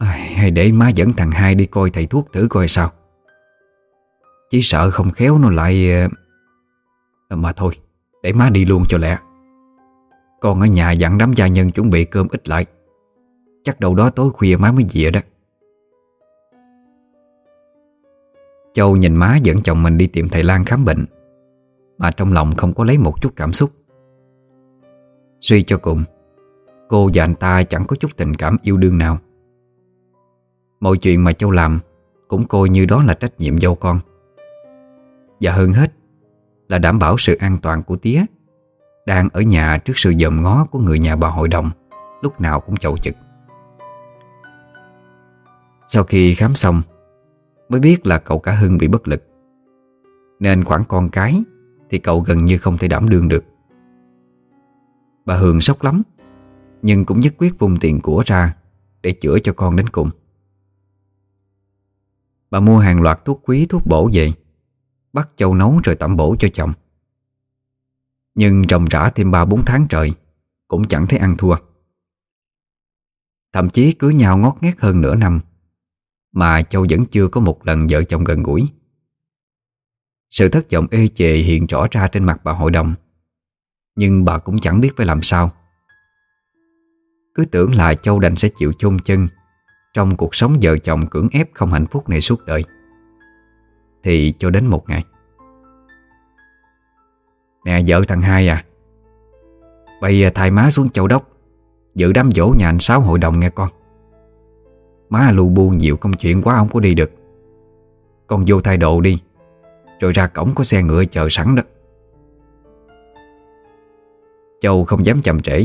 Hay để má dẫn thằng hai đi coi thầy thuốc thử coi sao. Chỉ sợ không khéo nó lại ờ, ờ, Mà thôi, Để má đi luôn cho lẹ. Con ở nhà dặn đám gia nhân chuẩn bị cơm ít lại. Chắc đâu đó tối khuya má mới về đó. Châu nhìn má dẫn chồng mình đi tìm thầy Lan khám bệnh, Mà trong lòng không có lấy một chút cảm xúc. Suy cho cùng Cô và anh ta chẳng có chút tình cảm yêu đương nào. Mọi chuyện mà Châu làm Cũng coi như đó là trách nhiệm dâu con. Và hơn hết Là đảm bảo sự an toàn của tía Đang ở nhà trước sự dòm ngó Của người nhà bà hội đồng, Lúc nào cũng chậu chực. Sau khi khám xong, Mới biết là cậu cả Hưng bị bất lực. Nên khoảng con cái Thì cậu gần như không thể đảm đương được. Bà Hường sốc lắm nhưng cũng nhất quyết vùng tiền của ra Để chữa cho con đến cùng. Bà mua hàng loạt thuốc quý, thuốc bổ về, Bắt châu nấu rồi tẩm bổ cho chồng. Nhưng trồng rã thêm 3-4 tháng trời, Cũng chẳng thấy ăn thua. Thậm chí cưới nhau ngót nghét hơn nửa năm, Mà Châu vẫn chưa có một lần vợ chồng gần gũi. Sự thất vọng ê chề hiện rõ ra trên mặt bà hội đồng, Nhưng bà cũng chẳng biết phải làm sao. Cứ tưởng là Châu đành sẽ chịu chôn chân. Trong cuộc sống vợ chồng cưỡng ép không hạnh phúc này suốt đời. Thì cho đến một ngày. Nè, vợ thằng hai à. Bây thay má xuống châu đốc. Dự đám dỗ nhà anh Sáu hội đồng nghe con. Má lù bu nhiều công chuyện quá không có đi được. Con vô thay đồ đi. Rồi ra cổng có xe ngựa chờ sẵn đó. Châu không dám chậm trễ.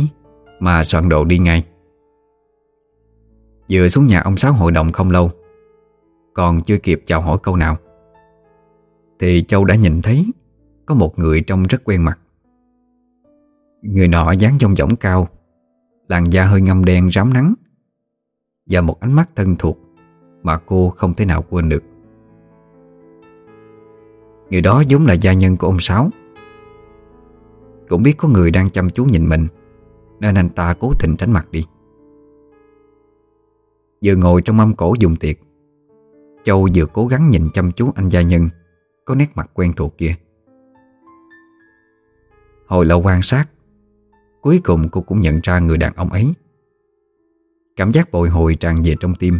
Mà soạn đồ đi ngay. Vừa xuống nhà ông Sáu hội đồng không lâu, Còn chưa kịp chào hỏi câu nào, Thì Châu đã nhìn thấy Có một người trông rất quen mặt. Người nọ dáng dông dỏng cao, Làn da hơi ngâm đen rám nắng Và một ánh mắt thân thuộc Mà cô không thể nào quên được. Người đó giống là gia nhân của ông Sáu. Cũng biết có người đang chăm chú nhìn mình nên anh ta cố tình tránh mặt đi. Vừa ngồi trong mâm cổ dùng tiệc Châu vừa cố gắng nhìn chăm chú anh gia nhân Có nét mặt quen thuộc kia. Hồi lâu quan sát Cuối cùng cô cũng nhận ra người đàn ông ấy. Cảm giác bồi hồi tràn về trong tim.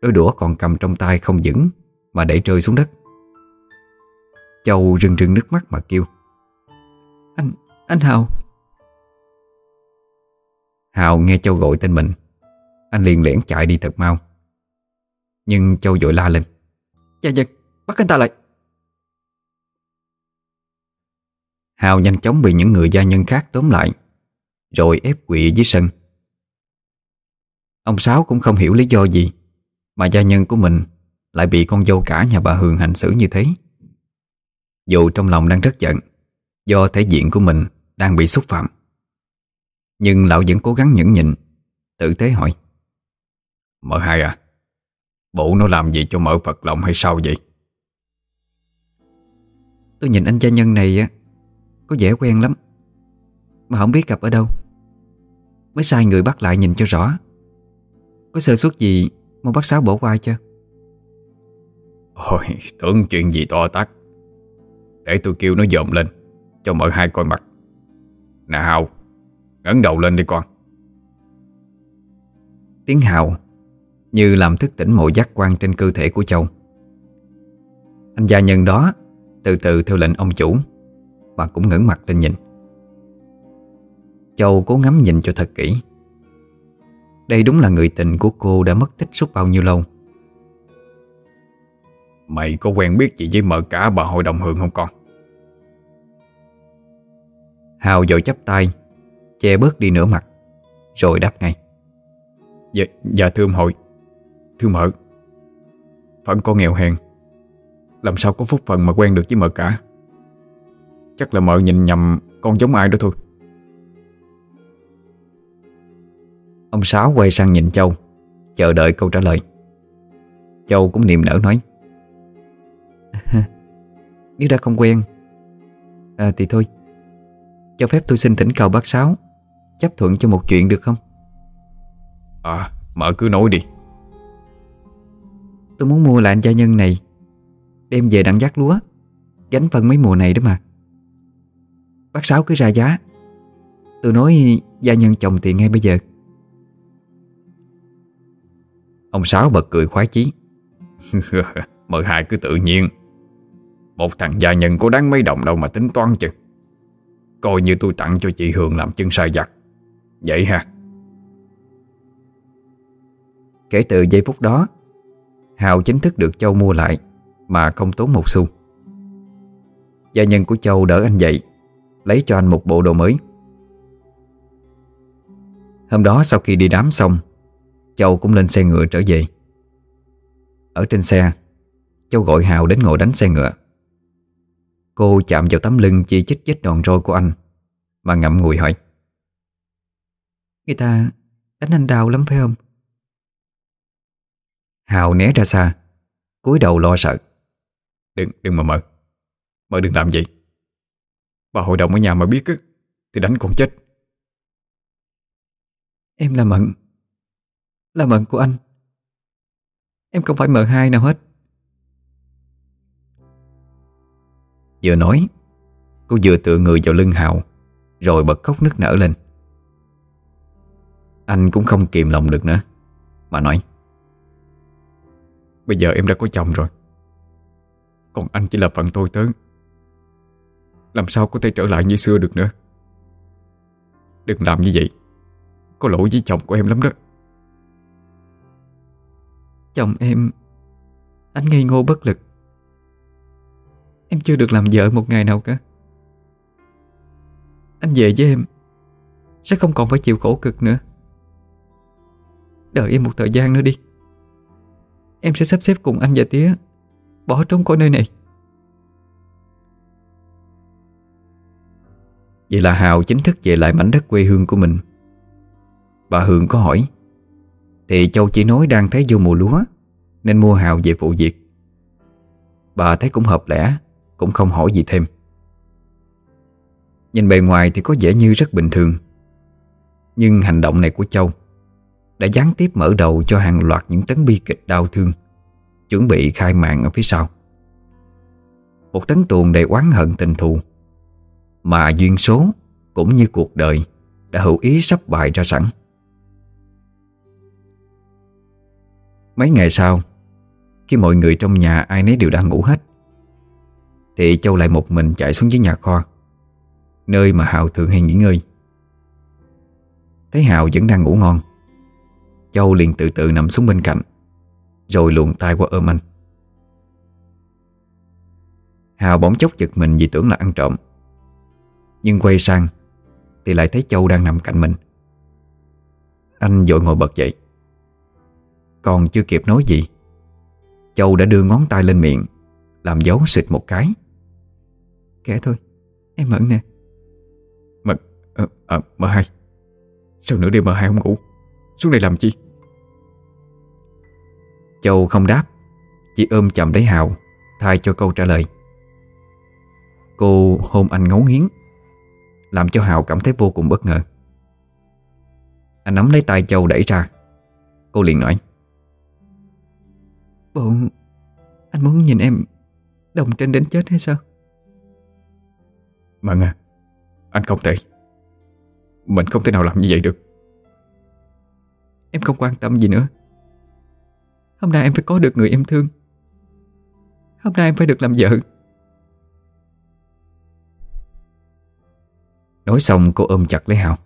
Đôi đũa còn cầm trong tay không vững Mà để rơi xuống đất. Châu rưng rưng nước mắt mà kêu Anh, anh Hào Hào nghe Châu gọi tên mình. Anh liền lẻn chạy đi thật mau. Nhưng Châu vội la lên. Gia nhân, bắt anh ta lại. Hào nhanh chóng bị những người gia nhân khác tóm lại Rồi ép quỵ dưới sân. Ông Sáu cũng không hiểu lý do gì Mà gia nhân của mình Lại bị con dâu cả nhà bà Hường hành xử như thế. Dù trong lòng đang rất giận Do thể diện của mình đang bị xúc phạm nhưng lão vẫn cố gắng nhẫn nhịn. Tự tế hỏi, Mợ hai à Bộ nó làm gì cho mợ Phật lòng hay sao vậy? Tôi nhìn anh gia nhân này á, Có vẻ quen lắm, Mà không biết gặp ở đâu. Mới sai người bắt lại nhìn cho rõ. Có sơ suất gì Mong bác Sáu bỏ qua cho? Ôi, tưởng chuyện gì to tát. Để tôi kêu nó dòm lên, Cho mợ hai coi mặt. Nè Hào ngẩng đầu lên đi con. Tiếng Hào Như làm thức tỉnh mọi giác quan trên cơ thể của Châu. Anh gia nhân đó Từ từ theo lệnh ông chủ Và cũng ngẩng mặt lên nhìn. Châu cố ngắm nhìn cho thật kỹ. Đây đúng là người tình của cô đã mất tích suốt bao nhiêu lâu. Mày có quen biết gì với mợ cả bà hội đồng hương không con? Hào dội chắp tay Che bớt đi nửa mặt Rồi đáp ngay. Dạ, dạ thưa ông hội. Thưa mợ Phận con nghèo hèn Làm sao có phúc phận mà quen được với mợ cả? Chắc là mợ nhìn nhầm Con giống ai đó thôi. Ông Sáu quay sang nhìn Châu Chờ đợi câu trả lời. Châu cũng niềm nở nói. *laughs* Nếu đã không quen À thì thôi. Cho phép tôi xin thỉnh cầu bác Sáu. Chấp thuận cho một chuyện được không? À mợ cứ nói đi. Tôi muốn mua lại anh gia nhân này Đem về đặng giác lúa Gánh phần mấy mùa này đó mà. Bác Sáu cứ ra giá. Tôi nói gia nhân chồng tiền ngay bây giờ. Ông Sáu bật cười khoái chí. *laughs* Mợ hai cứ tự nhiên. Một thằng gia nhân có đáng mấy đồng đâu mà tính toán chứ. Coi như tôi tặng cho chị Hường làm chân sai giặt Vậy ha Kể từ giây phút đó, Hào chính thức được Châu mua lại Mà không tốn một xu. Gia nhân của Châu đỡ anh dậy, Lấy cho anh một bộ đồ mới. Hôm đó sau khi đi đám xong, Châu cũng lên xe ngựa trở về. Ở trên xe, Châu gọi Hào đến ngồi đánh xe ngựa. Cô chạm vào tấm lưng chi chích chích đòn roi của anh Mà ngậm ngùi hỏi. Người ta đánh anh đau lắm phải không? Hào né ra xa cúi đầu lo sợ. Đừng, đừng mà mợ Mợ đừng làm gì. Bà hội đồng ở nhà mà biết á Thì đánh con chết. Em là Mận. Là Mận của anh. Em không phải mợ hai nào hết. Vừa nói Cô vừa tựa người vào lưng Hào Rồi bật khóc nức nở lên anh cũng không kìm lòng được nữa. Mà nói, Bây giờ em đã có chồng rồi. Còn anh chỉ là phận tôi tớ. Làm sao có thể trở lại như xưa được nữa? Đừng làm như vậy. Có lỗi với chồng của em lắm đó. Chồng em, Anh ngây ngô bất lực. Em chưa được làm vợ một ngày nào cả. Anh về với em Sẽ không còn phải chịu khổ cực nữa. Đợi em một thời gian nữa đi. Em sẽ sắp xếp cùng anh và tía Bỏ trốn khỏi nơi này. Vậy là Hào chính thức về lại mảnh đất quê hương của mình. Bà Hương có hỏi, Thì Châu chỉ nói đang thấy vô mùa lúa, Nên mua Hào về phụ việc. Bà thấy cũng hợp lẽ, Cũng không hỏi gì thêm. Nhìn bề ngoài thì có vẻ như rất bình thường, Nhưng hành động này của Châu đã gián tiếp mở đầu cho hàng loạt những tấn bi kịch đau thương, Chuẩn bị khai mạng ở phía sau. Một tấn tuồng đầy oán hận tình thù, Mà duyên số cũng như cuộc đời Đã hữu ý sắp bài ra sẵn. Mấy ngày sau, Khi mọi người trong nhà ai nấy đều đang ngủ hết, Thì Châu lại một mình chạy xuống dưới nhà kho, Nơi mà Hào thường hay nghỉ ngơi. Thấy Hào vẫn đang ngủ ngon Châu liền tự tự nằm xuống bên cạnh Rồi luồn tay qua ôm anh. Hào bỗng chốc giật mình vì tưởng là ăn trộm Nhưng quay sang Thì lại thấy Châu đang nằm cạnh mình. Anh vội ngồi bật dậy. Còn chưa kịp nói gì Châu đã đưa ngón tay lên miệng Làm dấu xịt một cái. Kẻ thôi Em mẫn nè. Mà, à, à, mờ hai. Sao nửa đêm mờ hai không ngủ? Xuống đây làm chi? Châu không đáp Chỉ ôm chầm lấy Hào Thay cho câu trả lời. Cô hôn anh ngấu nghiến Làm cho Hào cảm thấy vô cùng bất ngờ. Anh nắm lấy tay Châu đẩy ra. Cô liền nói Bộ Anh muốn nhìn em Đồng trên đến chết hay sao? Mận à Anh không thể. Mình không thể nào làm như vậy được Em không quan tâm gì nữa. Hôm nay em phải có được người em thương. Hôm nay em phải được làm vợ. Nói xong cô ôm chặt lấy Hào.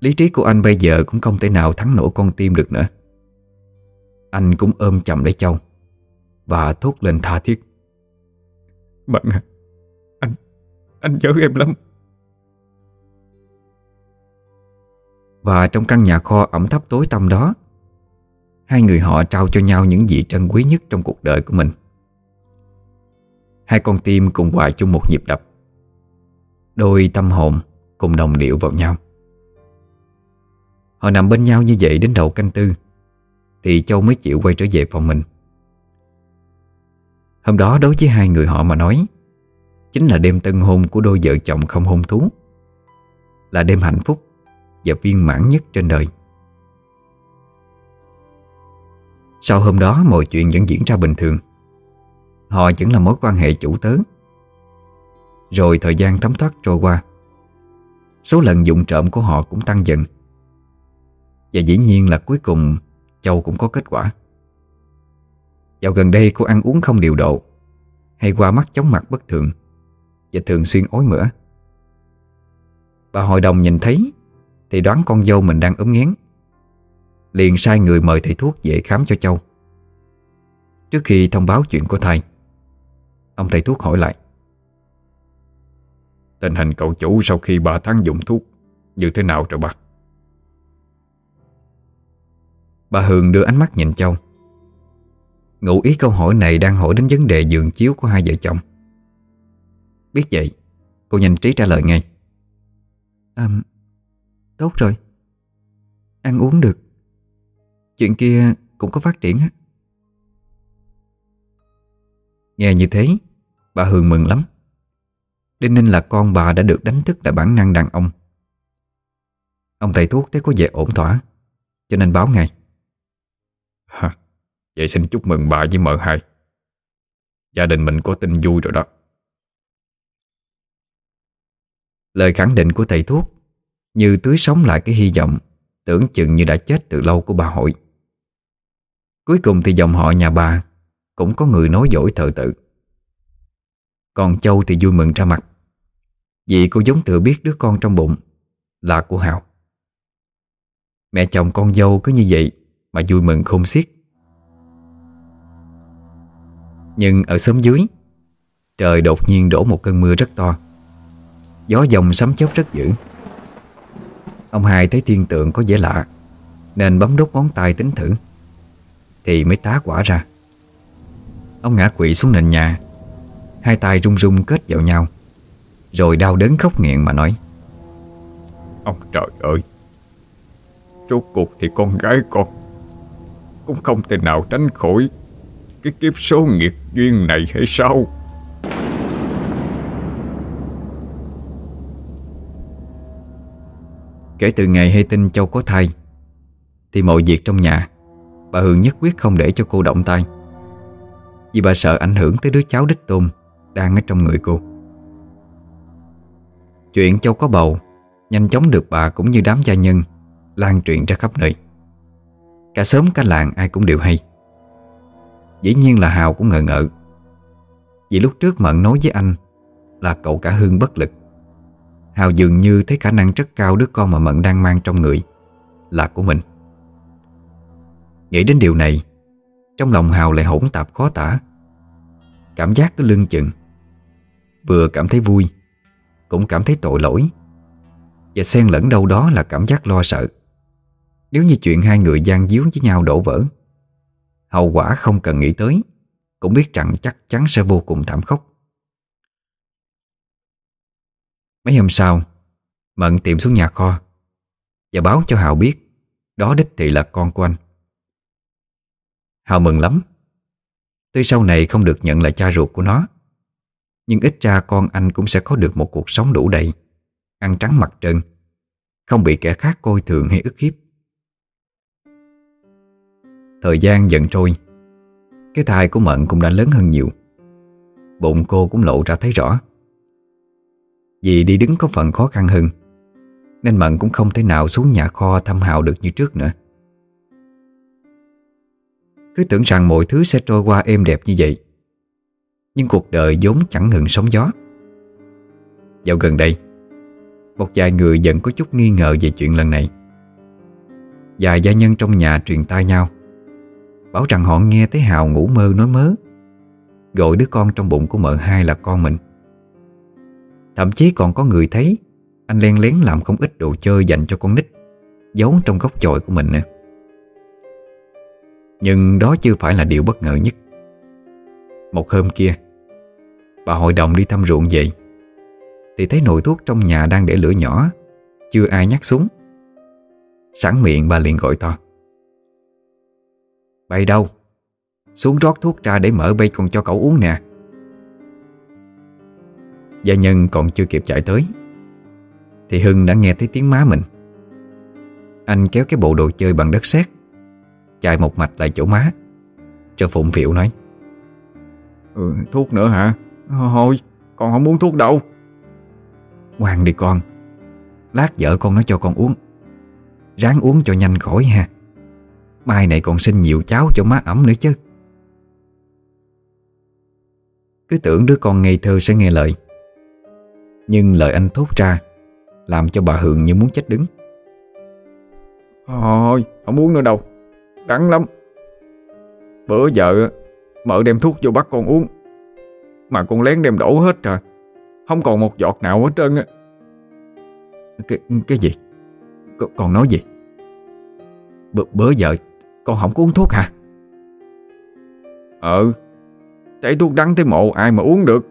Lý trí của anh bây giờ cũng không thể nào thắng nổi con tim được nữa. Anh cũng ôm chầm lấy Châu Và thốt lên tha thiết. Mận à Anh Anh nhớ em lắm Và trong căn nhà kho ẩm thấp tối tăm đó, Hai người họ trao cho nhau những gì trân quý nhất trong cuộc đời của mình. Hai con tim cùng hòa chung một nhịp đập. Đôi tâm hồn cùng đồng điệu vào nhau. Họ nằm bên nhau như vậy đến đầu canh tư, Thì Châu mới chịu quay trở về phòng mình. Hôm đó đối với hai người họ mà nói, Chính là đêm tân hôn của đôi vợ chồng không hôn thú, Là đêm hạnh phúc. Và viên mãn nhất trên đời. Sau hôm đó, mọi chuyện vẫn diễn ra bình thường. Họ vẫn là mối quan hệ chủ tớ. Rồi thời gian thấm thoát trôi qua. Số lần dụng trộm của họ cũng tăng dần. Và dĩ nhiên là cuối cùng, Châu cũng có kết quả. Dạo gần đây, cô ăn uống không điều độ, Hay qua mắt chóng mặt bất thường, Và thường xuyên ối mửa. Bà hội đồng nhìn thấy thì đoán con dâu mình đang ốm nghén. Liền sai người mời thầy thuốc về khám cho Châu. Trước khi thông báo chuyện của thầy, Ông thầy thuốc hỏi lại. Tình hình cậu chủ sau khi 3 tháng dùng thuốc, Như thế nào rồi bà? Bà Hường đưa ánh mắt nhìn Châu. Ngụ ý câu hỏi này đang hỏi đến vấn đề giường chiếu của hai vợ chồng. Biết vậy, Cô nhanh trí trả lời ngay. À Tốt rồi. Ăn uống được. Chuyện kia cũng có phát triển á. Nghe như thế Bà Hường mừng lắm. Đinh Ninh là con bà đã được đánh thức lại bản năng đàn ông. Ông thầy thuốc thấy có vẻ ổn thỏa Cho nên báo ngay. Ha, Vậy xin chúc mừng bà với mợ hai. Gia đình mình có tin vui rồi đó. Lời khẳng định của thầy thuốc như tưới sống lại cái hy vọng, Tưởng chừng như đã chết từ lâu của bà hội. Cuối cùng thì dòng họ nhà bà Cũng có người nói dỗi thợ tự. Còn Châu thì vui mừng ra mặt. Vì cô giống tự biết đứa con trong bụng Là của Hào. Mẹ chồng con dâu cứ như vậy Mà vui mừng không xiết. Nhưng ở xóm dưới, Trời đột nhiên đổ một cơn mưa rất to. Gió dòng sấm chớp rất dữ. Ông hai thấy thiên tượng có vẻ lạ, Nên bấm đốt ngón tay tính thử, Thì mới tá quả ra. Ông ngã quỵ xuống nền nhà, Hai tay rung rung kết vào nhau, Rồi đau đớn khóc nghiện mà nói, Ông trời ơi, Rốt cuộc thì con gái con Cũng không thể nào tránh khỏi Cái kiếp số nghiệt duyên này hay sao? Kể từ ngày hay tin Châu có thai, Thì mọi việc trong nhà Bà Hường nhất quyết không để cho cô động tay. Vì bà sợ ảnh hưởng tới đứa cháu đích tôn Đang ở trong người cô. Chuyện Châu có bầu Nhanh chóng được bà cũng như đám gia nhân Lan truyền ra khắp nơi. Cả sớm cả làng ai cũng đều hay. Dĩ nhiên là Hào cũng ngờ ngợ, Vì lúc trước Mận nói với anh Là cậu cả Hương bất lực. Hào dường như thấy khả năng rất cao đứa con mà Mận đang mang trong người. Là của mình. Nghĩ đến điều này, Trong lòng Hào lại hỗn tạp khó tả. Cảm giác cứ lưng chừng. Vừa cảm thấy vui, Cũng cảm thấy tội lỗi. Và xen lẫn đâu đó là cảm giác lo sợ. Nếu như chuyện hai người gian díu với nhau đổ vỡ Hậu quả không cần nghĩ tới, Cũng biết rằng chắc chắn sẽ vô cùng thảm khốc. Mấy hôm sau, Mận tìm xuống nhà kho Và báo cho Hào biết Đó đích thị là con của anh. Hào mừng lắm. Tuy sau này không được nhận là cha ruột của nó, Nhưng ít ra con anh cũng sẽ có được một cuộc sống đủ đầy, Ăn trắng mặt trơn Không bị kẻ khác coi thường hay ức hiếp. Thời gian dần trôi, Cái thai của Mận cũng đã lớn hơn nhiều. Bụng cô cũng lộ ra thấy rõ. Vì đi đứng có phần khó khăn hơn, Nên Mận cũng không thể nào xuống nhà kho thăm Hào được như trước nữa. Cứ tưởng rằng mọi thứ sẽ trôi qua êm đẹp như vậy, Nhưng cuộc đời vốn chẳng ngừng sóng gió. Dạo gần đây, Một vài người vẫn có chút nghi ngờ về chuyện lần này. Vài gia nhân trong nhà truyền tai nhau, Bảo rằng họ nghe thấy Hào ngủ mơ nói mớ, Gọi đứa con trong bụng của mợ hai là con mình. Thậm chí còn có người thấy, Anh len lén làm không ít đồ chơi dành cho con nít, Giấu trong góc chòi của mình nữa Nhưng đó chưa phải là điều bất ngờ nhất. Một hôm kia, Bà hội đồng đi thăm ruộng vậy Thì thấy nồi thuốc trong nhà đang để lửa nhỏ, Chưa ai nhắc xuống. Sẵn miệng bà liền gọi to. Bày đâu? Xuống rót thuốc ra để mở bay còn cho cậu uống nè. Gia nhân còn chưa kịp chạy tới Thì Hưng đã nghe thấy tiếng má mình. Anh kéo cái bộ đồ chơi bằng đất sét Chạy một mạch lại chỗ má Cho phụng phiệu nói. Ừ, Thuốc nữa hả? Thôi con không muốn thuốc đâu. Ngoan đi con Lát vợ con nó cho con uống. Ráng uống cho nhanh khỏi ha. Mai này còn xin nhiều cháo cho má ẩm nữa chứ. Cứ tưởng đứa con ngây thơ sẽ nghe lời Nhưng lời anh thốt ra Làm cho bà Hường như muốn chết đứng. Thôi không uống nữa đâu. Đắng lắm. Bữa giờ Mợ đem thuốc vô bắt con uống. Mà con lén đem đổ hết rồi. Không còn một giọt nào hết trơn á. Cái, cái gì? C còn nói gì? B bữa giờ con không có uống thuốc hả? Ừ. Chạy thuốc đắng tới mộ ai mà uống được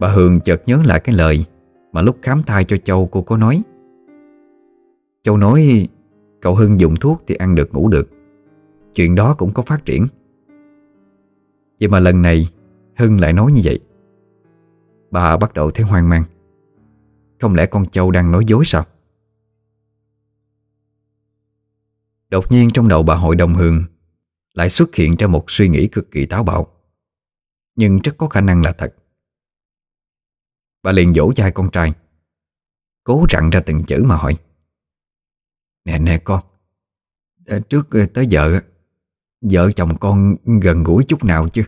Bà Hường chợt nhớ lại cái lời Mà lúc khám thai cho Châu cô có nói. Châu nói, Cậu Hưng dùng thuốc thì ăn được, ngủ được. Chuyện đó cũng có phát triển. Vậy mà lần này, Hưng lại nói như vậy. Bà bắt đầu thấy hoang mang. Không lẽ con Châu đang nói dối sao? Đột nhiên trong đầu bà hội đồng Hường Lại xuất hiện ra một suy nghĩ cực kỳ táo bạo. Nhưng rất có khả năng là thật. Bà liền dỗ chai con trai. Cố rặn ra từng chữ mà hỏi. Nè nè con. Ờ, trước ờ, tới vợ Vợ chồng con gần gũi chút nào chứ?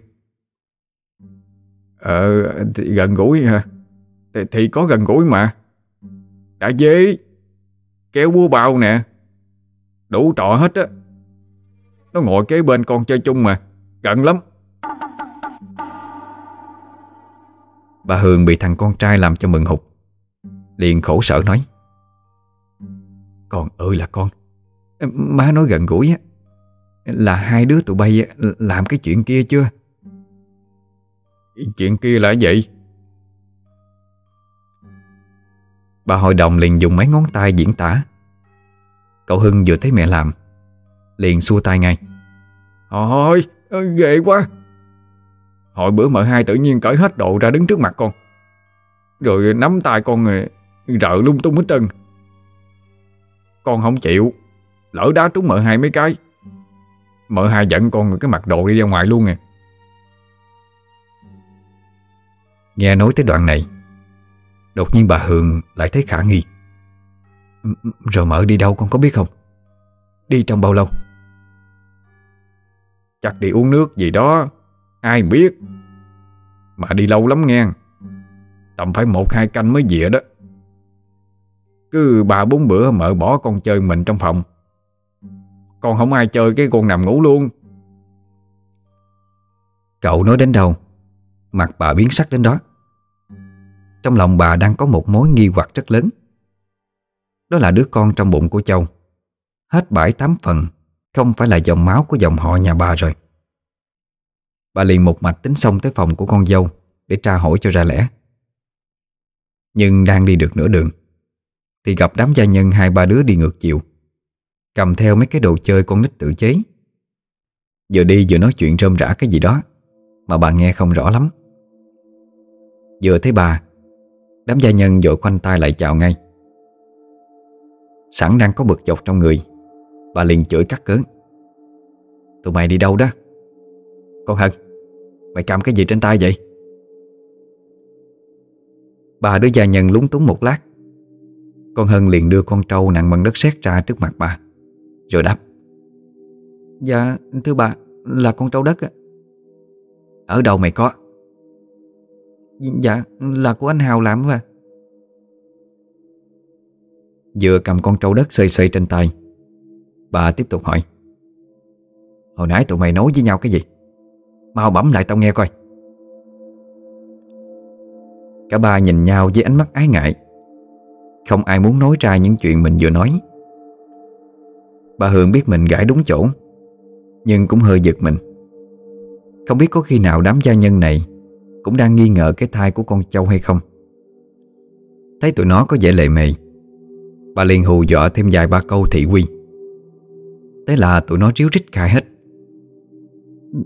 Ờ thì gần gũi hả? Thì, thì có gần gũi mà. Đã dế Kéo búa bao nè. Đủ trọ hết á. Nó ngồi kế bên con chơi chung mà. Gần lắm. Bà Hường bị thằng con trai làm cho mừng hụt. Liền khổ sở nói, Con ơi là con, Má nói gần gũi á, Là hai đứa tụi bay làm cái chuyện kia chưa? Chuyện kia là vậy Bà hội đồng liền dùng mấy ngón tay diễn tả. Cậu Hưng vừa thấy mẹ làm, Liền xua tay ngay Thôi ghê quá Hồi bữa mợ hai tự nhiên cởi hết đồ ra đứng trước mặt con. Rồi nắm tay con rợ lung tung hết trơn. Con không chịu. Lỡ đá trúng mợ hai mấy cái, Mợ hai giận con cái mặt đồ đi ra ngoài luôn nè Nghe nói tới đoạn này, Đột nhiên bà Hường lại thấy khả nghi. Rồi mợ đi đâu con có biết không? Đi trong bao lâu? Chắc đi uống nước gì đó. Ai biết? Mà đi lâu lắm nghe. Tầm phải một, hai canh mới về đó. Cứ ba, bốn bữa mợ bỏ con chơi mình trong phòng. Con không ai chơi cái con nằm ngủ luôn. Cậu nói đến đâu? Mặt bà biến sắc đến đó. Trong lòng bà đang có một mối nghi hoặc rất lớn. Đó là đứa con trong bụng của Châu. Hết bảy tám phần, Không phải là dòng máu của dòng họ nhà bà rồi. Bà liền một mạch tính xong tới phòng của con dâu Để tra hỏi cho ra lẽ. Nhưng đang đi được nửa đường, Thì gặp đám gia nhân hai ba đứa đi ngược chiều, Cầm theo mấy cái đồ chơi con nít tự chế. Vừa đi vừa nói chuyện rơm rã cái gì đó Mà bà nghe không rõ lắm. Vừa thấy bà, Đám gia nhân vội khoanh tay lại chào ngay. Sẵn đang có bực dọc trong người, Bà liền chửi cắt cớn Tụi mày đi đâu đó? Con Hân Mày cầm cái gì trên tay vậy? Bà đứa gia nhân lúng túng một lát. Con Hân liền đưa con trâu nặng bằng đất sét ra trước mặt bà Rồi đáp. Dạ thưa bà Là con trâu đất á Ở đâu mày có? Dạ là của anh Hào làm mà Vừa cầm con trâu đất xoay xoay trên tay Bà tiếp tục hỏi. Hồi nãy tụi mày nói với nhau cái gì Mau bấm lại tao nghe coi. Cả ba nhìn nhau với ánh mắt ái ngại. Không ai muốn nói ra những chuyện mình vừa nói. Bà Hường biết mình gãi đúng chỗ, Nhưng cũng hơi giật mình. Không biết có khi nào đám gia nhân này Cũng đang nghi ngờ cái thai của con châu hay không. Thấy tụi nó có vẻ lệ mề, Bà liền hù dọa thêm vài ba câu thị quy Thế là tụi nó ríu rít khai hết.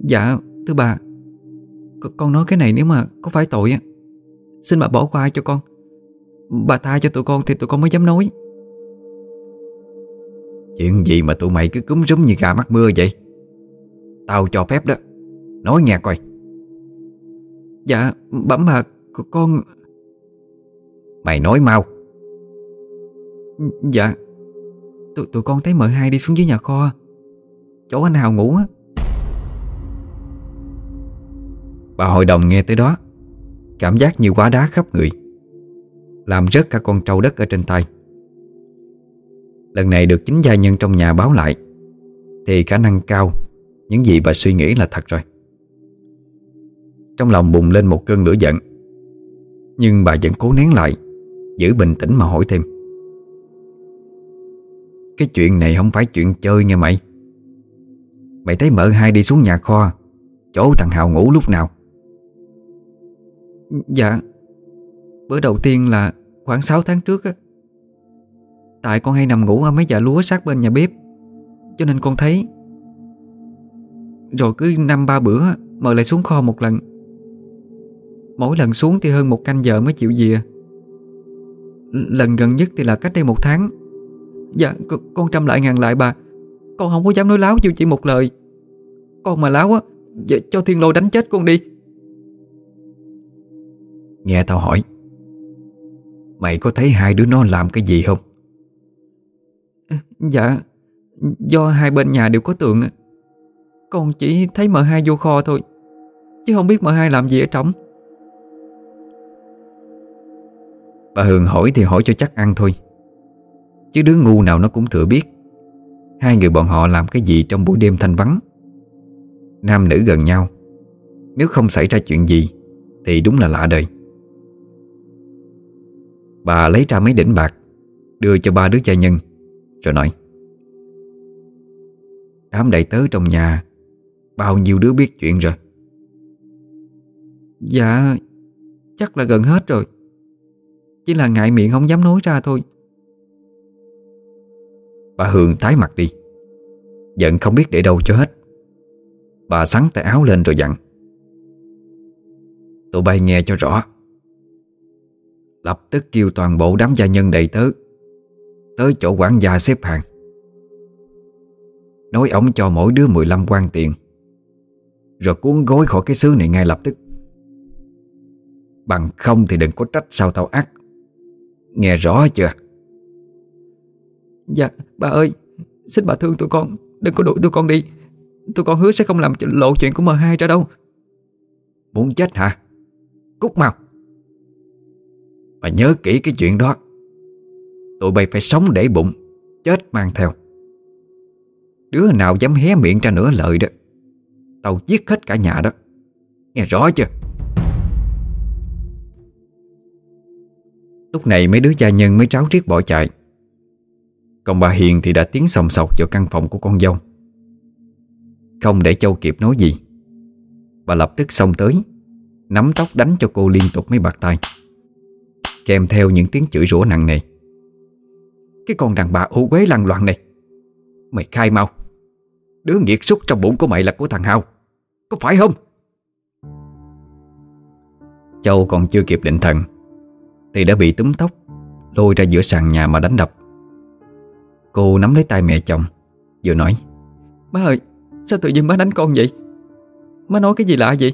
Dạ thưa bà Con nói cái này nếu mà có phải tội á. Xin bà bỏ qua cho con. Bà tha cho tụi con thì tụi con mới dám nói. Chuyện gì mà tụi mày cứ cúm rúm như gà mắc mưa vậy? Tao cho phép đó. Nói nghe coi. Dạ bẩm bà Con Mày nói mau. Dạ. Tụi, tụi con thấy mợ hai đi xuống dưới nhà kho. Chỗ anh Hào ngủ á Bà hội đồng nghe tới đó, Cảm giác như quá đá khắp người, Làm rớt cả con trâu đất ở trên tay. Lần này được chính gia nhân trong nhà báo lại, Thì khả năng cao, Những gì bà suy nghĩ là thật rồi. Trong lòng bùng lên một cơn lửa giận, Nhưng bà vẫn cố nén lại, Giữ bình tĩnh mà hỏi thêm. Cái chuyện này không phải chuyện chơi nghe mày. Mày thấy mợ hai đi xuống nhà kho, Chỗ thằng Hào ngủ lúc nào? Dạ. Bữa đầu tiên là khoảng 6 tháng trước á. Tại con hay nằm ngủ ở mấy dạ lúa sát bên nhà bếp, Cho nên con thấy. Rồi cứ năm ba bữa Mời lại xuống kho một lần. Mỗi lần xuống thì hơn một canh giờ mới chịu về Lần gần nhất thì là cách đây một tháng. Dạ con trăm lại ngàn lại bà. Con không có dám nói láo dù chỉ một lời. Con mà láo á dạ, Cho thiên lôi đánh chết con đi. Nghe tao hỏi. Mày có thấy hai đứa nó làm cái gì không? Dạ Do hai bên nhà đều có tượng. Con chỉ thấy mợ hai vô kho thôi Chứ không biết mợ hai làm gì ở trong Bà Hường hỏi thì hỏi cho chắc ăn thôi. Chứ đứa ngu nào nó cũng thừa biết Hai người bọn họ làm cái gì trong buổi đêm thanh vắng. Nam nữ gần nhau Nếu không xảy ra chuyện gì Thì đúng là lạ đời Bà lấy ra mấy đỉnh bạc, Đưa cho ba đứa cha nhân, Rồi nói, Đám đầy tớ trong nhà, Bao nhiêu đứa biết chuyện rồi? Dạ Chắc là gần hết rồi, Chỉ là ngại miệng không dám nói ra thôi. Bà Hường tái mặt đi, Giận không biết để đâu cho hết. Bà sắn tay áo lên rồi dặn, Tụi bay nghe cho rõ Lập tức kêu toàn bộ đám gia nhân đầy tớ Tới chỗ quản gia xếp hàng. Nói ổng cho mỗi đứa 15 quan tiền Rồi cuốn gối khỏi cái xứ này ngay lập tức. Bằng không thì đừng có trách sao tao ác. Nghe rõ chưa? Dạ bà ơi Xin bà thương tụi con Đừng có đuổi tụi con đi. Tụi con hứa sẽ không làm lộ chuyện của M2 ra đâu. Muốn chết hả? Cút mau mà nhớ kỹ cái chuyện đó. Tụi bay phải sống để bụng, Chết mang theo. Đứa nào dám hé miệng ra nửa lời đó, Tao giết hết cả nhà đó. Nghe rõ chưa? Lúc này mấy đứa gia nhân mới tráo riết bỏ chạy. Còn bà Hiền thì đã tiến sòng sọc vào căn phòng của con dâu. Không để Châu kịp nói gì, Bà lập tức xông tới, Nắm tóc đánh cho cô liên tục mấy bạc tay. Kèm theo những tiếng chửi rủa nặng nề. Cái con đàn bà ô quế lăng loạn này, Mày khai mau. Đứa nghiệt súc trong bụng của mày là của thằng Hào, Có phải không? Châu còn chưa kịp định thần, Thì đã bị túm tóc, Lôi ra giữa sàn nhà mà đánh đập. Cô nắm lấy tay mẹ chồng, Vừa nói, Má ơi, sao tự nhiên má đánh con vậy? Má nói cái gì lạ vậy?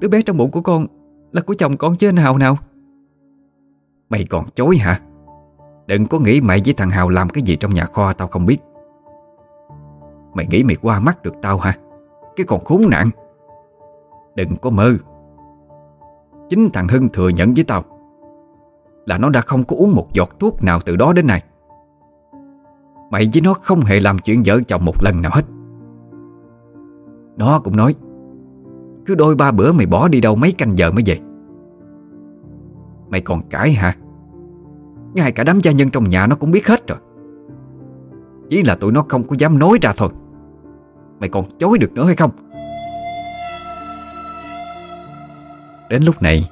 Đứa bé trong bụng của con Là của chồng con chứ anh Hào nào? Mày còn chối hả? Đừng có nghĩ mày với thằng Hào làm cái gì trong nhà kho tao không biết. Mày nghĩ mày qua mắt được tao hả? Cái còn khốn nạn. Đừng có mơ. Chính thằng Hưng thừa nhận với tao Là nó đã không có uống một giọt thuốc nào từ đó đến nay. Mày với nó không hề làm chuyện vợ chồng một lần nào hết. Nó cũng nói, Cứ đôi ba bữa mày bỏ đi đâu mấy canh giờ mới về. Mày còn cãi hả? Ngay cả đám gia nhân trong nhà nó cũng biết hết rồi. Chỉ là tụi nó không có dám nói ra thôi. Mày còn chối được nữa hay không? Đến lúc này,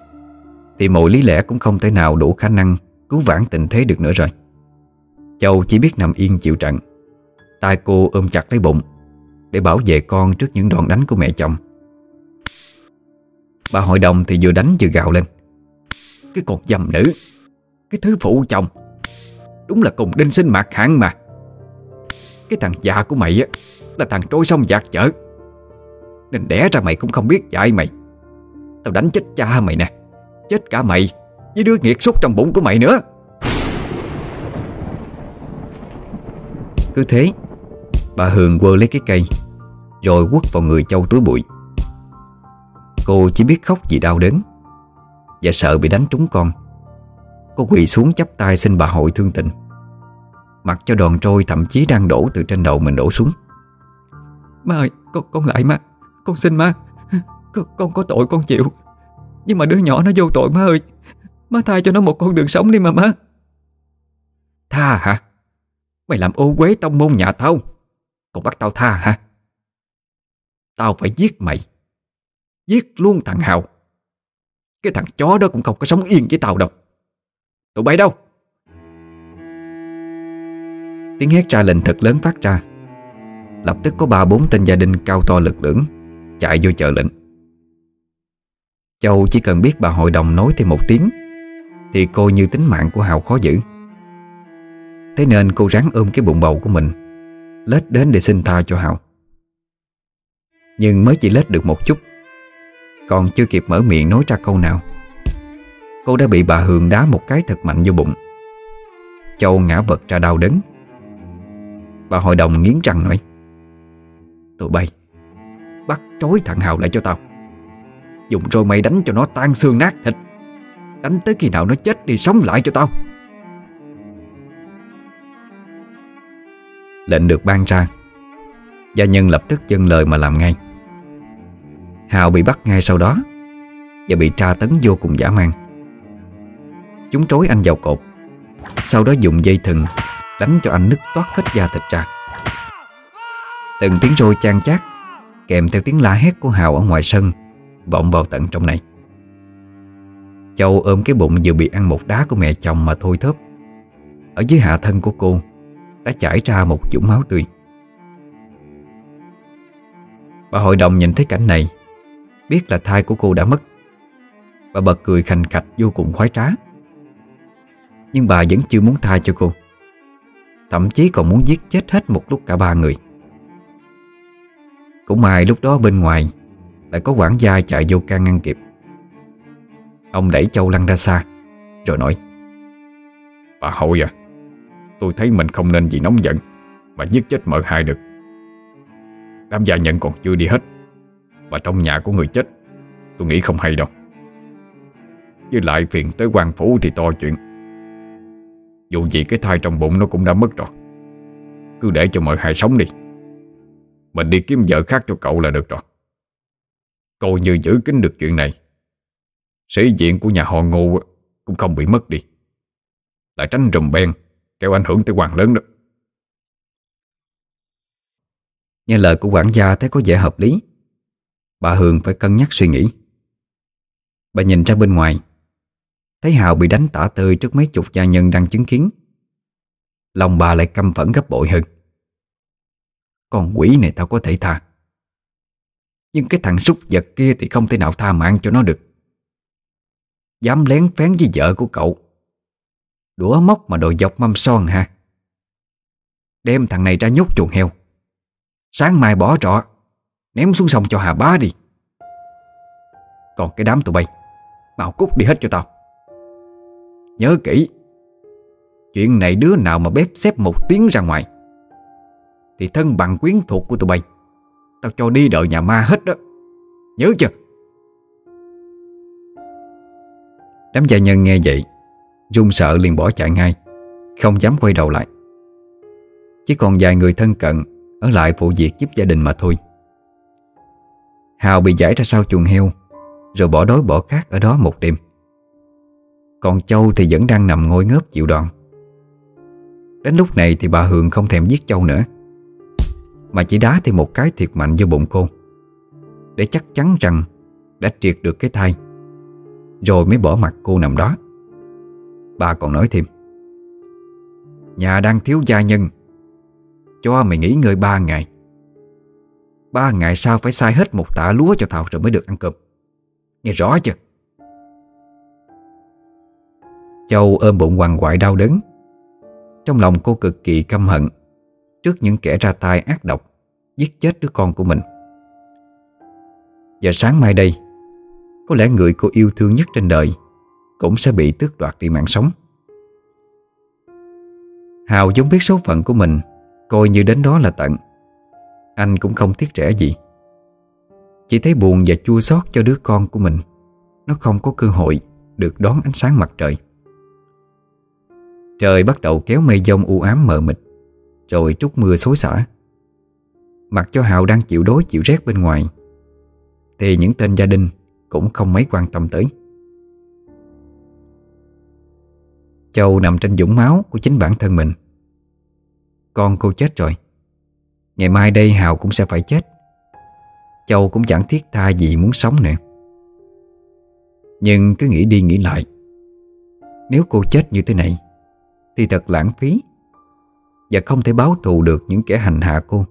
Thì mọi lý lẽ cũng không thể nào đủ khả năng Cứu vãn tình thế được nữa rồi. Châu chỉ biết nằm yên chịu trận. Tay cô ôm chặt lấy bụng, Để bảo vệ con trước những đòn đánh của mẹ chồng. Bà hội đồng thì vừa đánh vừa gào lên. Cái con dầm nữ. Cái thứ phụ chồng. Đúng là cùng đinh sinh mạc hạng mà. Cái thằng già của mày á, Là thằng trôi sông giạc chở Nên đẻ ra mày cũng không biết dạy mày. Tao đánh chết cha mày nè, Chết cả mày Với đứa nghiệt súc trong bụng của mày nữa. Cứ thế, Bà Hường quơ lấy cái cây, Rồi quất vào người Châu túi bụi. Cô chỉ biết khóc vì đau đớn. Và sợ bị đánh trúng con. Cô quỳ xuống chắp tay xin bà hội thương tình. Mặc cho đòn trôi thậm chí đang đổ từ trên đầu mình đổ xuống. Má ơi con, con lại má Con xin má con, con có tội con chịu. Nhưng mà đứa nhỏ nó vô tội má ơi. Má tha cho nó một con đường sống đi mà má Tha hả? Mày làm ô quế tông môn nhà tao. Còn bắt tao tha hả? Tao phải giết mày. Giết luôn thằng Hào cái thằng chó đó cũng không có sống yên với tao đâu. Tụi bay đâu? Tiếng hét ra lệnh thật lớn phát ra. Lập tức có ba bốn tên gia đình cao to lực lưỡng Chạy vô chợ lệnh. Châu chỉ cần biết bà hội đồng nói thêm một tiếng, Thì cô như tính mạng của Hào khó giữ. Thế nên cô ráng ôm cái bụng bầu của mình, Lết đến để xin tha cho Hào. Nhưng mới chỉ lết được một chút còn chưa kịp mở miệng nói ra câu nào. Cô đã bị bà Hường đá một cái thật mạnh vô bụng. Châu ngã vật ra đau đớn. Bà hội đồng nghiến răng nói, Tụi bay, Bắt trói thằng Hào lại cho tao. Dùng rồi mày đánh cho nó tan xương nát thịt. Đánh tới khi nào nó chết đi sống lại cho tao. Lệnh được ban ra. Gia nhân lập tức dâng lời mà làm ngay. Hào bị bắt ngay sau đó Và bị tra tấn vô cùng dã man. Chúng trối anh vào cột, Sau đó dùng dây thừng Đánh cho anh nứt toát hết da thịt ra. Từng tiếng rôi chan chát Kèm theo tiếng la hét của Hào ở ngoài sân Vọng vào tận trong này. Châu ôm cái bụng vừa bị ăn một đá của mẹ chồng mà thôi thớp. Ở dưới hạ thân của cô Đã chảy ra một dũng máu tươi. Bà hội đồng nhìn thấy cảnh này Biết là thai của cô đã mất. Bà bật cười khành khạch, vô cùng khoái trá. Nhưng bà vẫn chưa muốn thai cho cô. Thậm chí còn muốn giết chết hết một lúc cả ba người. Cũng may lúc đó bên ngoài Lại có quản gia chạy vô can ngăn kịp. Ông đẩy Châu lăn ra xa, Rồi nói, Bà hội à Tôi thấy mình không nên vì nóng giận Mà giết chết mợ hai được. Đám gia nhận còn chưa đi hết. Và trong nhà của người chết. Tôi nghĩ không hay đâu. Với lại phiền tới quan phủ thì to chuyện. Dù gì cái thai trong bụng nó cũng đã mất rồi. Cứ để cho mọi hai sống đi. Mình đi kiếm vợ khác cho cậu là được rồi. Coi như giữ kín được chuyện này. Sĩ diện của nhà họ ngô Cũng không bị mất đi. Lại tránh rùm beng, Kéo ảnh hưởng tới quan lớn đó. Nghe lời của quản gia thấy có vẻ hợp lý. Bà Hường phải cân nhắc suy nghĩ. Bà nhìn ra bên ngoài. Thấy Hào bị đánh tả tơi trước mấy chục gia nhân đang chứng kiến. Lòng bà lại căm phẫn gấp bội hơn. Con quỷ này tao có thể tha. Nhưng cái thằng súc vật kia thì không thể nào tha mạng cho nó được. Dám lén phén với vợ của cậu. Đũa móc mà đòi dọc mâm son ha Đem thằng này ra nhốt chuồng heo. Sáng mai bỏ trọ. Ném xuống sông cho Hà Bá đi. Còn cái đám tụi bay, Mau cút đi hết cho tao. Nhớ kỹ, Chuyện này đứa nào mà bếp xếp một tiếng ra ngoài, Thì thân bằng quyến thuộc của tụi bay, Tao cho đi đợi nhà ma hết đó. Nhớ chưa? Đám gia nhân nghe vậy, run sợ liền bỏ chạy ngay, Không dám quay đầu lại. Chỉ còn vài người thân cận Ở lại phụ việc giúp gia đình mà thôi. Hào bị giải ra sau chuồng heo, Rồi bỏ đói bỏ khát ở đó một đêm. Còn Châu thì vẫn đang nằm ngồi ngớp chịu đòn. Đến lúc này thì bà Hường không thèm giết Châu nữa, Mà chỉ đá thêm một cái thiệt mạnh vô bụng cô, Để chắc chắn rằng Đã triệt được cái thai, Rồi mới bỏ mặt cô nằm đó. Bà còn nói thêm, Nhà đang thiếu gia nhân, Cho mày nghỉ ngơi ba ngày Ba ngày sau phải sai hết một tạ lúa cho Thảo rồi mới được ăn cơm. Nghe rõ chưa? Châu ôm bụng quằn quại đau đớn. Trong lòng cô cực kỳ căm hận Trước những kẻ ra tay ác độc, Giết chết đứa con của mình. Và sáng mai đây, Có lẽ người cô yêu thương nhất trên đời Cũng sẽ bị tước đoạt đi mạng sống. Hào giống biết số phận của mình, Coi như đến đó là tận anh cũng không tiếc rẻ gì. Chỉ thấy buồn và chua xót cho đứa con của mình. Nó không có cơ hội Được đón ánh sáng mặt trời. Trời bắt đầu kéo mây dông u ám mờ mịt, Rồi trút mưa xối xả. Mặc cho Hào đang chịu đói chịu rét bên ngoài, Thì những tên gia đình Cũng không mấy quan tâm tới. Châu nằm trên dũng máu của chính bản thân mình. Con cô chết rồi. Ngày mai đây Hào cũng sẽ phải chết. Châu cũng chẳng thiết tha gì muốn sống nữa. Nhưng cứ nghĩ đi nghĩ lại. Nếu cô chết như thế này, Thì thật lãng phí. Và không thể báo thù được những kẻ hành hạ cô,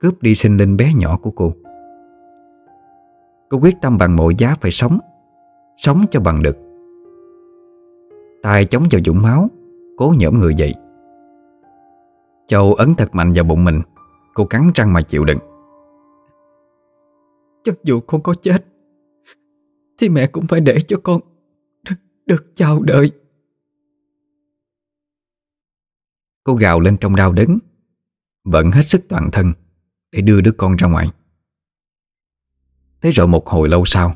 Cướp đi sinh linh bé nhỏ của cô. Cô quyết tâm bằng mọi giá phải sống Sống cho bằng được. Tay chống vào dũng máu, Cố nhổm người dậy. Châu ấn thật mạnh vào bụng mình. Cô cắn răng mà chịu đựng. Cho dù con có chết Thì mẹ cũng phải để cho con Được, chào đợi. Cô gào lên trong đau đớn Vận hết sức toàn thân Để đưa đứa con ra ngoài. Thế rồi một hồi lâu sau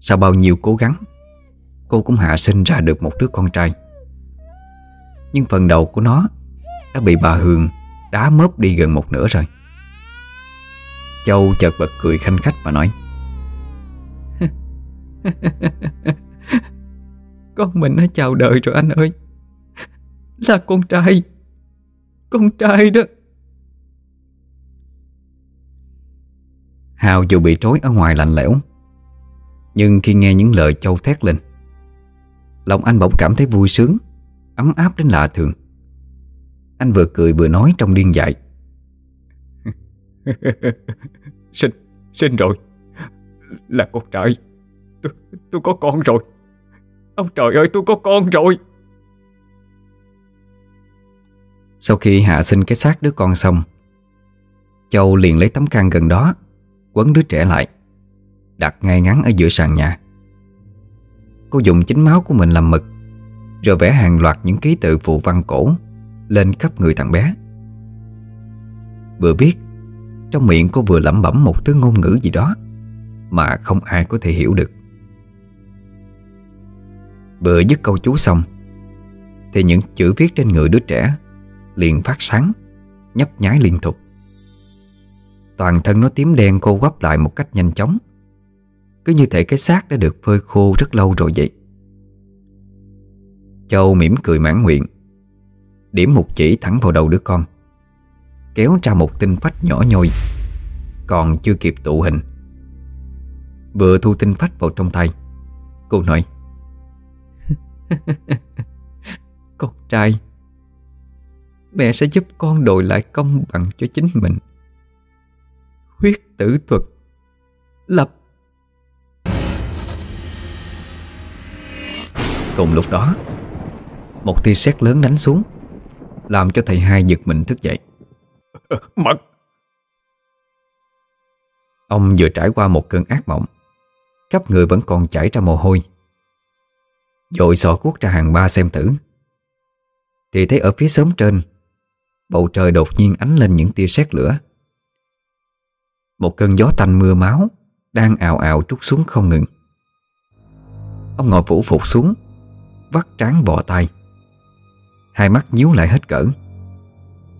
Sau bao nhiêu cố gắng Cô cũng hạ sinh ra được một đứa con trai. Nhưng phần đầu của nó Đã bị bà Hương Đá mớp đi gần một nửa rồi. Châu chợt bật cười khanh khách và nói, *laughs* Con mình nó chào đời rồi anh ơi. Là con trai Con trai đó. Hào dù bị trói ở ngoài lạnh lẽo, Nhưng khi nghe những lời Châu thét lên, Lòng anh bỗng cảm thấy vui sướng, Ấm áp đến lạ thường anh vừa cười vừa nói trong điên dại *laughs* Sinh, sinh rồi. Là con trai. Tôi, tôi có con rồi. Ông trời ơi tôi có con rồi. Sau khi hạ sinh cái xác đứa con xong Châu liền lấy tấm khăn gần đó Quấn đứa trẻ lại Đặt ngay ngắn ở giữa sàn nhà. Cô dùng chính máu của mình làm mực Rồi vẽ hàng loạt những ký tự phụ văn cổ lên khắp người thằng bé. Vừa viết Trong miệng cô vừa lẩm bẩm một thứ ngôn ngữ gì đó Mà không ai có thể hiểu được. Vừa dứt câu chú xong, Thì những chữ viết trên người đứa trẻ Liền phát sáng, Nhấp nháy liên tục. Toàn thân nó tím đen cô quắp lại một cách nhanh chóng. Cứ như thể cái xác đã được phơi khô rất lâu rồi vậy. Châu mỉm cười mãn nguyện. Điểm một chỉ thẳng vào đầu đứa con. Kéo ra một tinh phách nhỏ nhoi Còn chưa kịp tụ hình. Vừa thu tinh phách vào trong tay Cô nói *laughs* Con trai Mẹ sẽ giúp con đổi lại công bằng cho chính mình. Huyết tử thuật Lập. Cùng lúc đó Một tia sét lớn đánh xuống Làm cho thầy hai giật mình thức dậy. Mật Ông vừa trải qua một cơn ác mộng. Khắp người vẫn còn chảy ra mồ hôi. Dội sọ cuốc ra hàng ba xem thử Thì thấy ở phía sớm trên Bầu trời đột nhiên ánh lên những tia sét lửa. Một cơn gió tanh mưa máu Đang ào ào trút xuống không ngừng. Ông ngồi phủ phục xuống Vắt trán bò tay Hai mắt nhíu lại hết cỡ.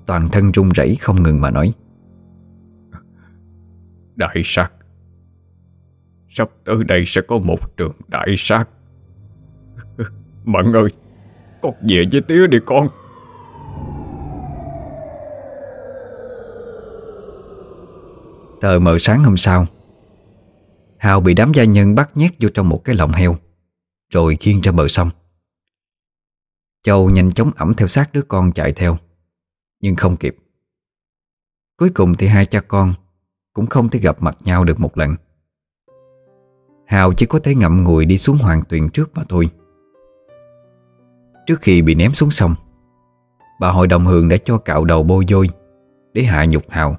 Toàn thân run rẩy không ngừng mà nói. Đại sát Sắp tới đây sẽ có một trường đại sát Mận *laughs* ơi Con về với tía đi con. Tờ mờ sáng hôm sau Hào bị đám gia nhân bắt nhét vô trong một cái lồng heo Rồi khiêng ra bờ sông Châu nhanh chóng ẩm theo sát đứa con chạy theo, Nhưng không kịp. Cuối cùng thì hai cha con Cũng không thể gặp mặt nhau được một lần. Hào chỉ có thể ngậm ngùi đi xuống hoàng tuyền trước mà thôi. Trước khi bị ném xuống sông, Bà hội đồng hường đã cho cạo đầu bôi dôi Để hạ nhục Hào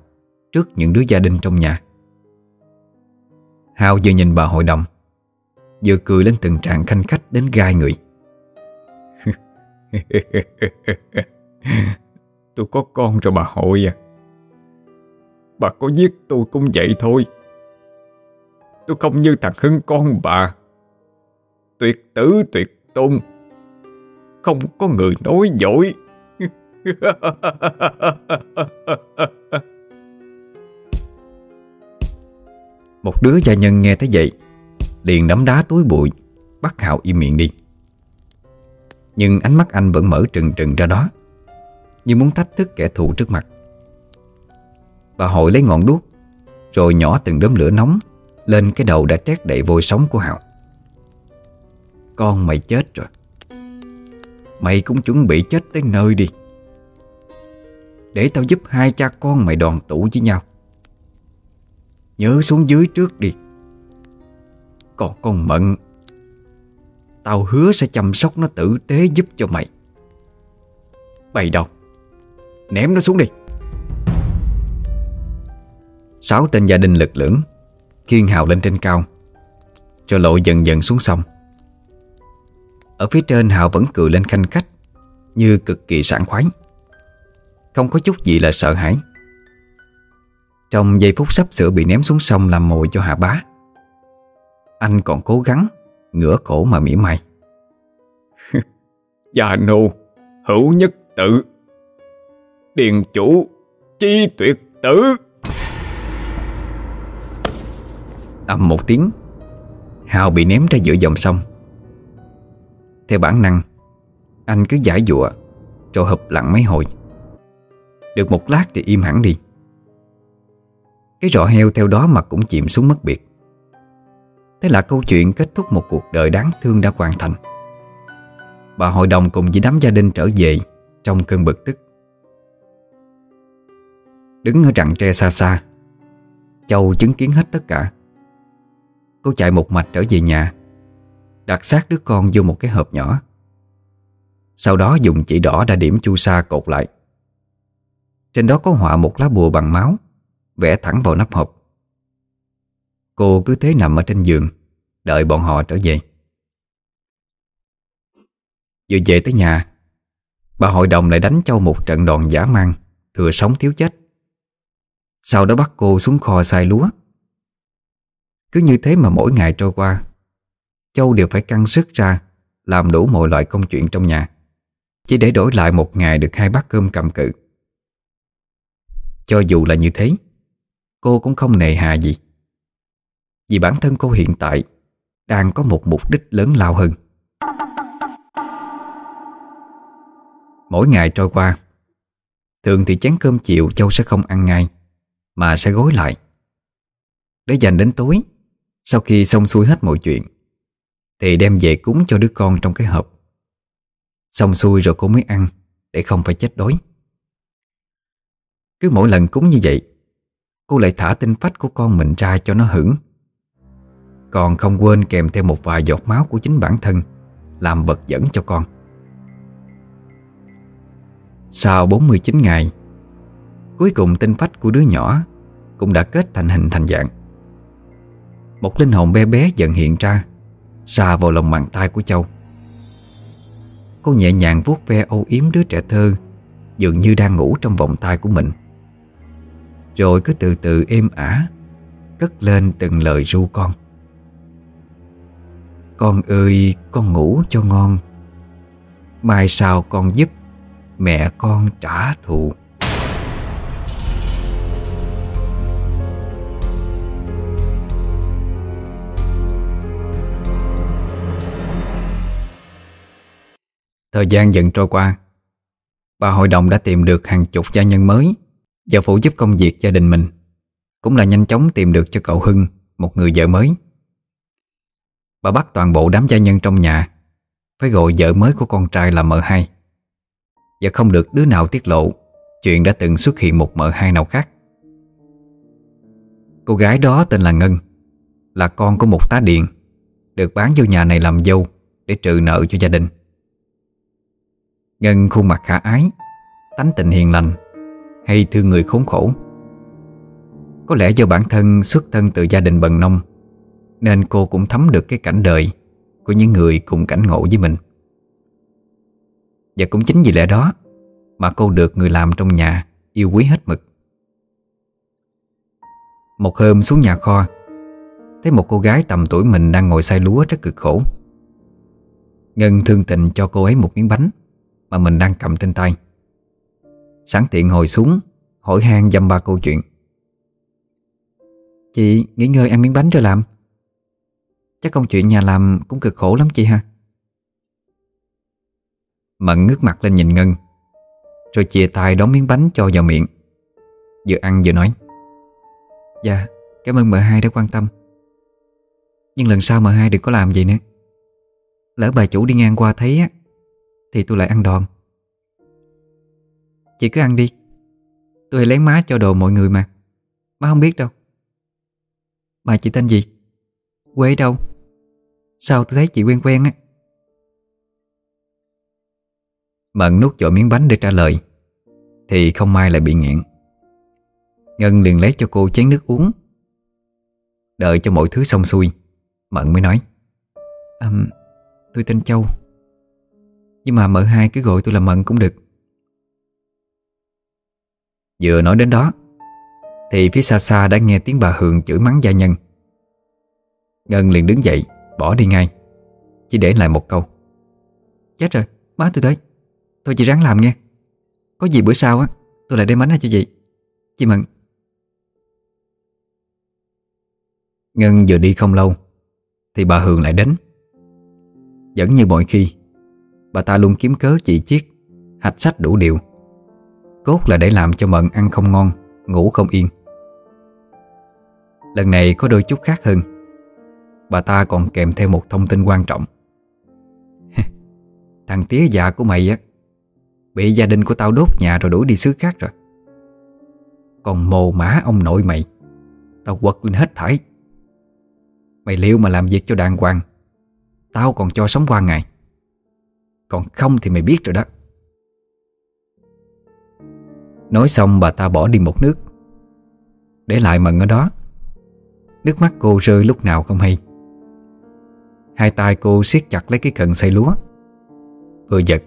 Trước những đứa gia đình trong nhà. Hào vừa nhìn bà hội đồng, Vừa cười lên từng trạng khanh khách đến gai người. *laughs* Tôi có con rồi bà hội à. Bà có giết tôi cũng vậy thôi. Tôi không như thằng Hưng con bà. Tuyệt tử, tuyệt tôn. Không có người nói dối. *laughs* Một đứa gia nhân nghe thấy vậy, Liền đấm đá túi bụi, Bắt Hào im miệng đi. Nhưng ánh mắt anh vẫn mở trừng trừng ra đó. Như muốn thách thức kẻ thù trước mặt. Bà hội lấy ngọn đuốc, Rồi nhỏ từng đốm lửa nóng Lên cái đầu đã trét đầy vôi sống của Hào Con mày chết rồi. Mày cũng chuẩn bị chết tới nơi đi. Để tao giúp hai cha con mày đoàn tụ với nhau. Nhớ xuống dưới trước đi. Còn con Mận Tao hứa sẽ chăm sóc nó tử tế giúp cho mày. Bày đâu Ném nó xuống đi. Sáu tên gia đình lực lưỡng Khiên hào lên trên cao, Cho lộ dần dần xuống sông. Ở phía trên, Hào vẫn cười lên khanh khách, Như cực kỳ sảng khoái. Không có chút gì là sợ hãi. Trong giây phút sắp sửa bị ném xuống sông làm mồi cho Hạ Bá, Anh còn cố gắng Ngửa cổ mà mỉa mai. *laughs* Gia nô Hữu nhất tự. Điền chủ Chi tuyệt tử. Ầm một tiếng Hào bị ném ra giữa dòng sông. Theo bản năng Anh cứ giải dụa Rồi hụp lặng mấy hồi. Được một lát thì im hẳn đi. Cái rọ heo theo đó mà cũng chìm xuống mất biệt Thế là câu chuyện kết thúc một cuộc đời đáng thương đã hoàn thành. Bà hội đồng cùng với đám gia đình trở về Trong cơn bực tức. Đứng ở rặng tre xa xa, Châu chứng kiến hết tất cả. Cô chạy một mạch trở về nhà, Đặt xác đứa con vô một cái hộp nhỏ. Sau đó dùng chỉ đỏ đã điểm chu sa cột lại. Trên đó có họa một lá bùa bằng máu, Vẽ thẳng vào nắp hộp. Cô cứ thế nằm ở trên giường, Đợi bọn họ trở về. Vừa về tới nhà, Bà hội đồng lại đánh Châu một trận đòn giả mang, Thừa sống thiếu chết. Sau đó bắt cô xuống kho xay lúa. Cứ như thế mà mỗi ngày trôi qua, Châu đều phải căng sức ra, Làm đủ mọi loại công chuyện trong nhà, Chỉ để đổi lại một ngày được hai bát cơm cầm cự. Cho dù là như thế, Cô cũng không nề hà gì. Vì bản thân cô hiện tại Đang có một mục đích lớn lao hơn. Mỗi ngày trôi qua, Thường thì chén cơm chiều Châu sẽ không ăn ngay, Mà sẽ gối lại. Để dành đến tối, Sau khi xong xuôi hết mọi chuyện, Thì đem về cúng cho đứa con trong cái hộp. Xong xuôi rồi cô mới ăn, Để không phải chết đói. Cứ mỗi lần cúng như vậy, Cô lại thả tinh phách của con mình ra cho nó hưởng. Còn không quên kèm theo một vài giọt máu của chính bản thân, Làm bật dẫn cho con. Sau 49 ngày, Cuối cùng tinh phách của đứa nhỏ Cũng đã kết thành hình thành dạng. Một linh hồn bé bé dần hiện ra, Xa vào lòng bàn tay của Châu. Cô nhẹ nhàng vuốt ve âu yếm đứa trẻ thơ Dường như đang ngủ trong vòng tay của mình. Rồi cứ từ từ êm ả, Cất lên từng lời ru con. Con ơi, con ngủ cho ngon. Mai sau con giúp Mẹ con trả thù. Thời gian dần trôi qua Bà hội đồng đã tìm được hàng chục gia nhân mới Và phụ giúp công việc gia đình mình. Cũng là nhanh chóng tìm được cho cậu Hưng, Một người vợ mới. Bà bắt toàn bộ đám gia nhân trong nhà, Phải gọi vợ mới của con trai là mợ hai. Và không được đứa nào tiết lộ Chuyện đã từng xuất hiện một mợ hai nào khác. Cô gái đó tên là Ngân, Là con của một tá điện Được bán vô nhà này làm dâu Để trừ nợ cho gia đình. Ngân khuôn mặt khả ái, Tánh tình hiền lành, Hay thương người khốn khổ. Có lẽ do bản thân xuất thân từ gia đình bần nông nên cô cũng thấm được cái cảnh đời Của những người cùng cảnh ngộ với mình. Và cũng chính vì lẽ đó Mà cô được người làm trong nhà Yêu quý hết mực. Một hôm xuống nhà kho, Thấy một cô gái tầm tuổi mình đang ngồi xay lúa rất cực khổ. Ngân thương tình cho cô ấy một miếng bánh mà mình đang cầm trên tay. Sáng tiện ngồi xuống, Hỏi han dăm ba câu chuyện. Chị nghỉ ngơi ăn miếng bánh rồi làm. Chắc công chuyện nhà làm cũng cực khổ lắm chị ha. Mận ngước mặt lên nhìn Ngân, Rồi chìa tay đón miếng bánh cho vào miệng, Vừa ăn vừa nói. Dạ cảm ơn mợ hai đã quan tâm. Nhưng lần sau mợ hai đừng có làm vậy nữa. Lỡ bà chủ đi ngang qua thấy á, thì tôi lại ăn đòn. Chị cứ ăn đi. Tôi hay lén má cho đồ mọi người mà. Má không biết đâu. Mà chị tên gì? Quê đâu? Sao tôi thấy chị quen quen á? Mận nuốt dội miếng bánh để trả lời Thì không may lại bị nghẹn. Ngân liền lấy cho cô chén nước uống. Đợi cho mọi thứ xong xuôi Mận mới nói à, Tôi tên Châu. Nhưng mà mợ hai cứ gọi tôi là Mận cũng được. Vừa nói đến đó Thì phía xa xa đã nghe tiếng bà Hường chửi mắng gia nhân. Ngân liền đứng dậy Bỏ đi ngay. Chỉ để lại một câu. Chết rồi, má tôi tới. Tôi chỉ ráng làm nghe. Có gì bữa sau á Tôi lại đem bánh cho chị Chị Mận. Ngân vừa đi không lâu Thì bà Hường lại đến. Vẫn như mọi khi Bà ta luôn kiếm cớ chỉ chiết Hạch sách đủ điều. Cốt là để làm cho Mận ăn không ngon Ngủ không yên. Lần này có đôi chút khác hơn Bà ta còn kèm theo một thông tin quan trọng. *laughs* Thằng tía già của mày á, Bị gia đình của tao đốt nhà rồi đuổi đi xứ khác rồi. Còn mồ mã ông nội mày, Tao quật lên hết thảy. Mày liệu mà làm việc cho đàng hoàng, Tao còn cho sống qua ngày. Còn không thì mày biết rồi đó. Nói xong bà ta bỏ đi một nước. Để lại Mận ở đó. Nước mắt cô rơi lúc nào không hay. Hai tay cô siết chặt lấy cái cần xây lúa. Vừa giật,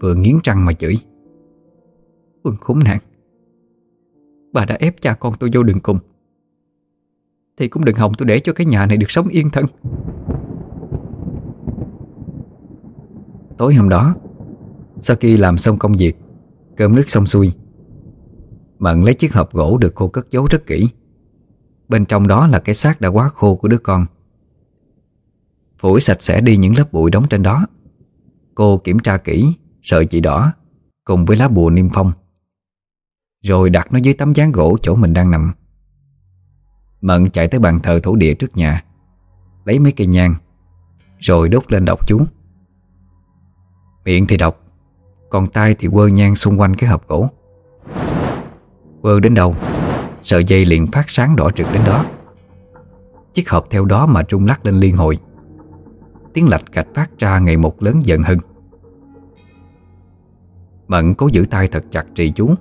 Vừa nghiến răng mà chửi. Quân khốn nạn. Bà đã ép cha con tôi vô đường cùng. Thì cũng đừng hòng tôi để cho cái nhà này được sống yên thân. Tối hôm đó, Sau khi làm xong công việc, Cơm nước xong xuôi, Mận lấy chiếc hộp gỗ được cô cất giấu rất kỹ. Bên trong đó là cái xác đã quá khô của đứa con. Phủi sạch sẽ đi những lớp bụi đóng trên đó. Cô kiểm tra kỹ, Sợi chỉ đỏ, Cùng với lá bùa niêm phong. Rồi đặt nó dưới tấm dáng gỗ chỗ mình đang nằm. Mận chạy tới bàn thờ thổ địa trước nhà, Lấy mấy cây nhang, Rồi đốt lên đọc chú. Miệng thì đọc, Còn tay thì quơ nhang xung quanh cái hộp gỗ. Quơ đến đâu, Sợi dây liền phát sáng đỏ trực đến đó. Chiếc hộp theo đó mà trung lắc lên liên hồi. Tiếng lạch cạch phát ra ngày một lớn dần hơn Mận cố giữ tay thật chặt trì chú.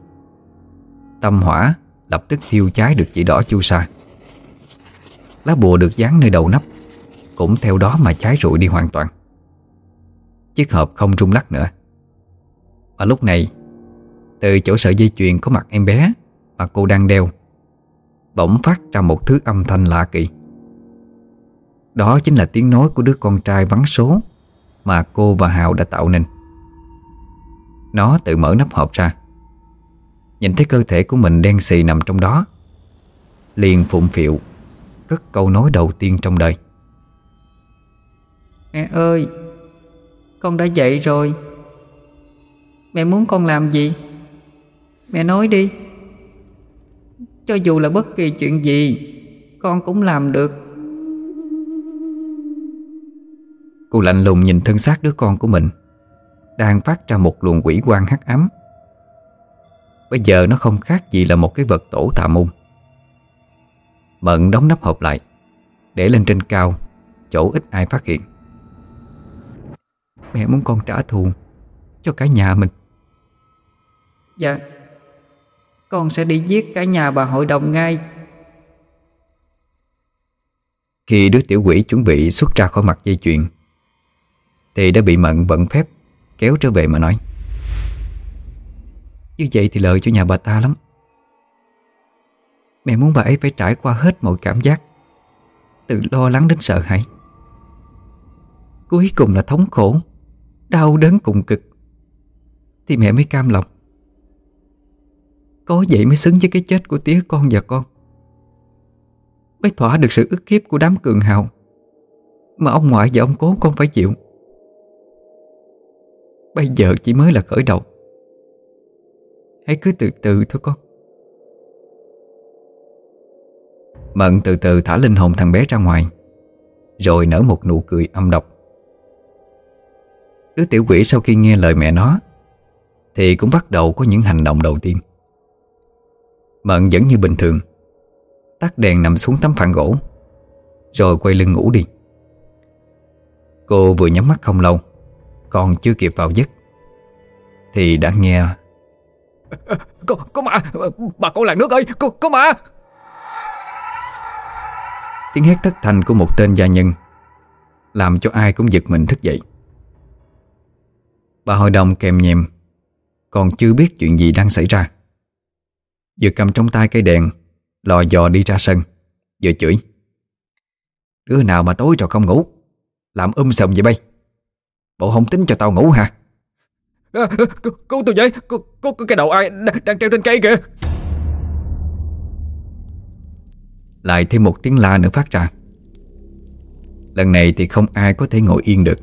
Tâm hỏa lập tức thiêu cháy được chỉ đỏ chu sa. Lá bùa được dán nơi đầu nắp, Cũng theo đó mà cháy rụi đi hoàn toàn. Chiếc hộp không rung lắc nữa. Và lúc này, Từ chỗ sợi dây chuyền có mặt em bé Mà cô đang đeo, Bỗng phát ra một thứ âm thanh lạ kỳ. Đó chính là tiếng nói của đứa con trai vắng số Mà cô và Hào đã tạo nên. Nó tự mở nắp hộp ra. Nhìn thấy cơ thể của mình đen xì nằm trong đó, Liền phụng phịu, Cất câu nói đầu tiên trong đời. Mẹ ơi, Con đã dậy rồi. Mẹ muốn con làm gì? Mẹ nói đi. Cho dù là bất kỳ chuyện gì, Con cũng làm được. Cô lạnh lùng nhìn thân xác đứa con của mình Đang phát ra một luồng quỷ quang hắc ám. Bây giờ nó không khác gì là một cái vật tổ tà môn. Mận đóng nắp hộp lại Để lên trên cao Chỗ ít ai phát hiện. Mẹ muốn con trả thù Cho cả nhà mình. Dạ Con sẽ đi giết cả nhà bà hội đồng ngay. Khi đứa tiểu quỷ chuẩn bị xuất ra khỏi mặt dây chuyền thì đã bị Mận vận phép Kéo trở về mà nói. Như vậy thì lợi cho nhà bà ta lắm. Mẹ muốn bà ấy phải trải qua hết mọi cảm giác, Từ lo lắng đến sợ hãi. Cuối cùng là thống khổ, Đau đớn cùng cực. Thì mẹ mới cam lòng. Có vậy mới xứng với cái chết của tía con và con. Mới thỏa được sự ức hiếp của đám cường hào Mà ông ngoại và ông cố con phải chịu. Bây giờ chỉ mới là khởi đầu. Hãy cứ từ từ thôi con. Mận từ từ thả linh hồn thằng bé ra ngoài, Rồi nở một nụ cười âm độc. Đứa tiểu quỷ sau khi nghe lời mẹ nó, Thì cũng bắt đầu có những hành động đầu tiên. Mận vẫn như bình thường, Tắt đèn nằm xuống tấm phản gỗ, Rồi quay lưng ngủ đi. Cô vừa nhắm mắt không lâu còn chưa kịp vào giấc Thì đã nghe. *laughs* Có, có mà Bà con làng nước ơi Có, có mà Tiếng hét thất thanh của một tên gia nhân Làm cho ai cũng giật mình thức dậy. Bà hội đồng kèm nhèm Còn chưa biết chuyện gì đang xảy ra. Vừa cầm trong tay cây đèn Lò dò đi ra sân Vừa chửi. Đứa nào mà tối rồi không ngủ Làm um sầm vậy bay Bộ không tính cho tao ngủ hả? À, Cứu, cứu tôi với có, có, có cái đầu ai đang, đang treo trên cây kìa. Lại thêm một tiếng la nữa phát ra. Lần này thì không ai có thể ngồi yên được.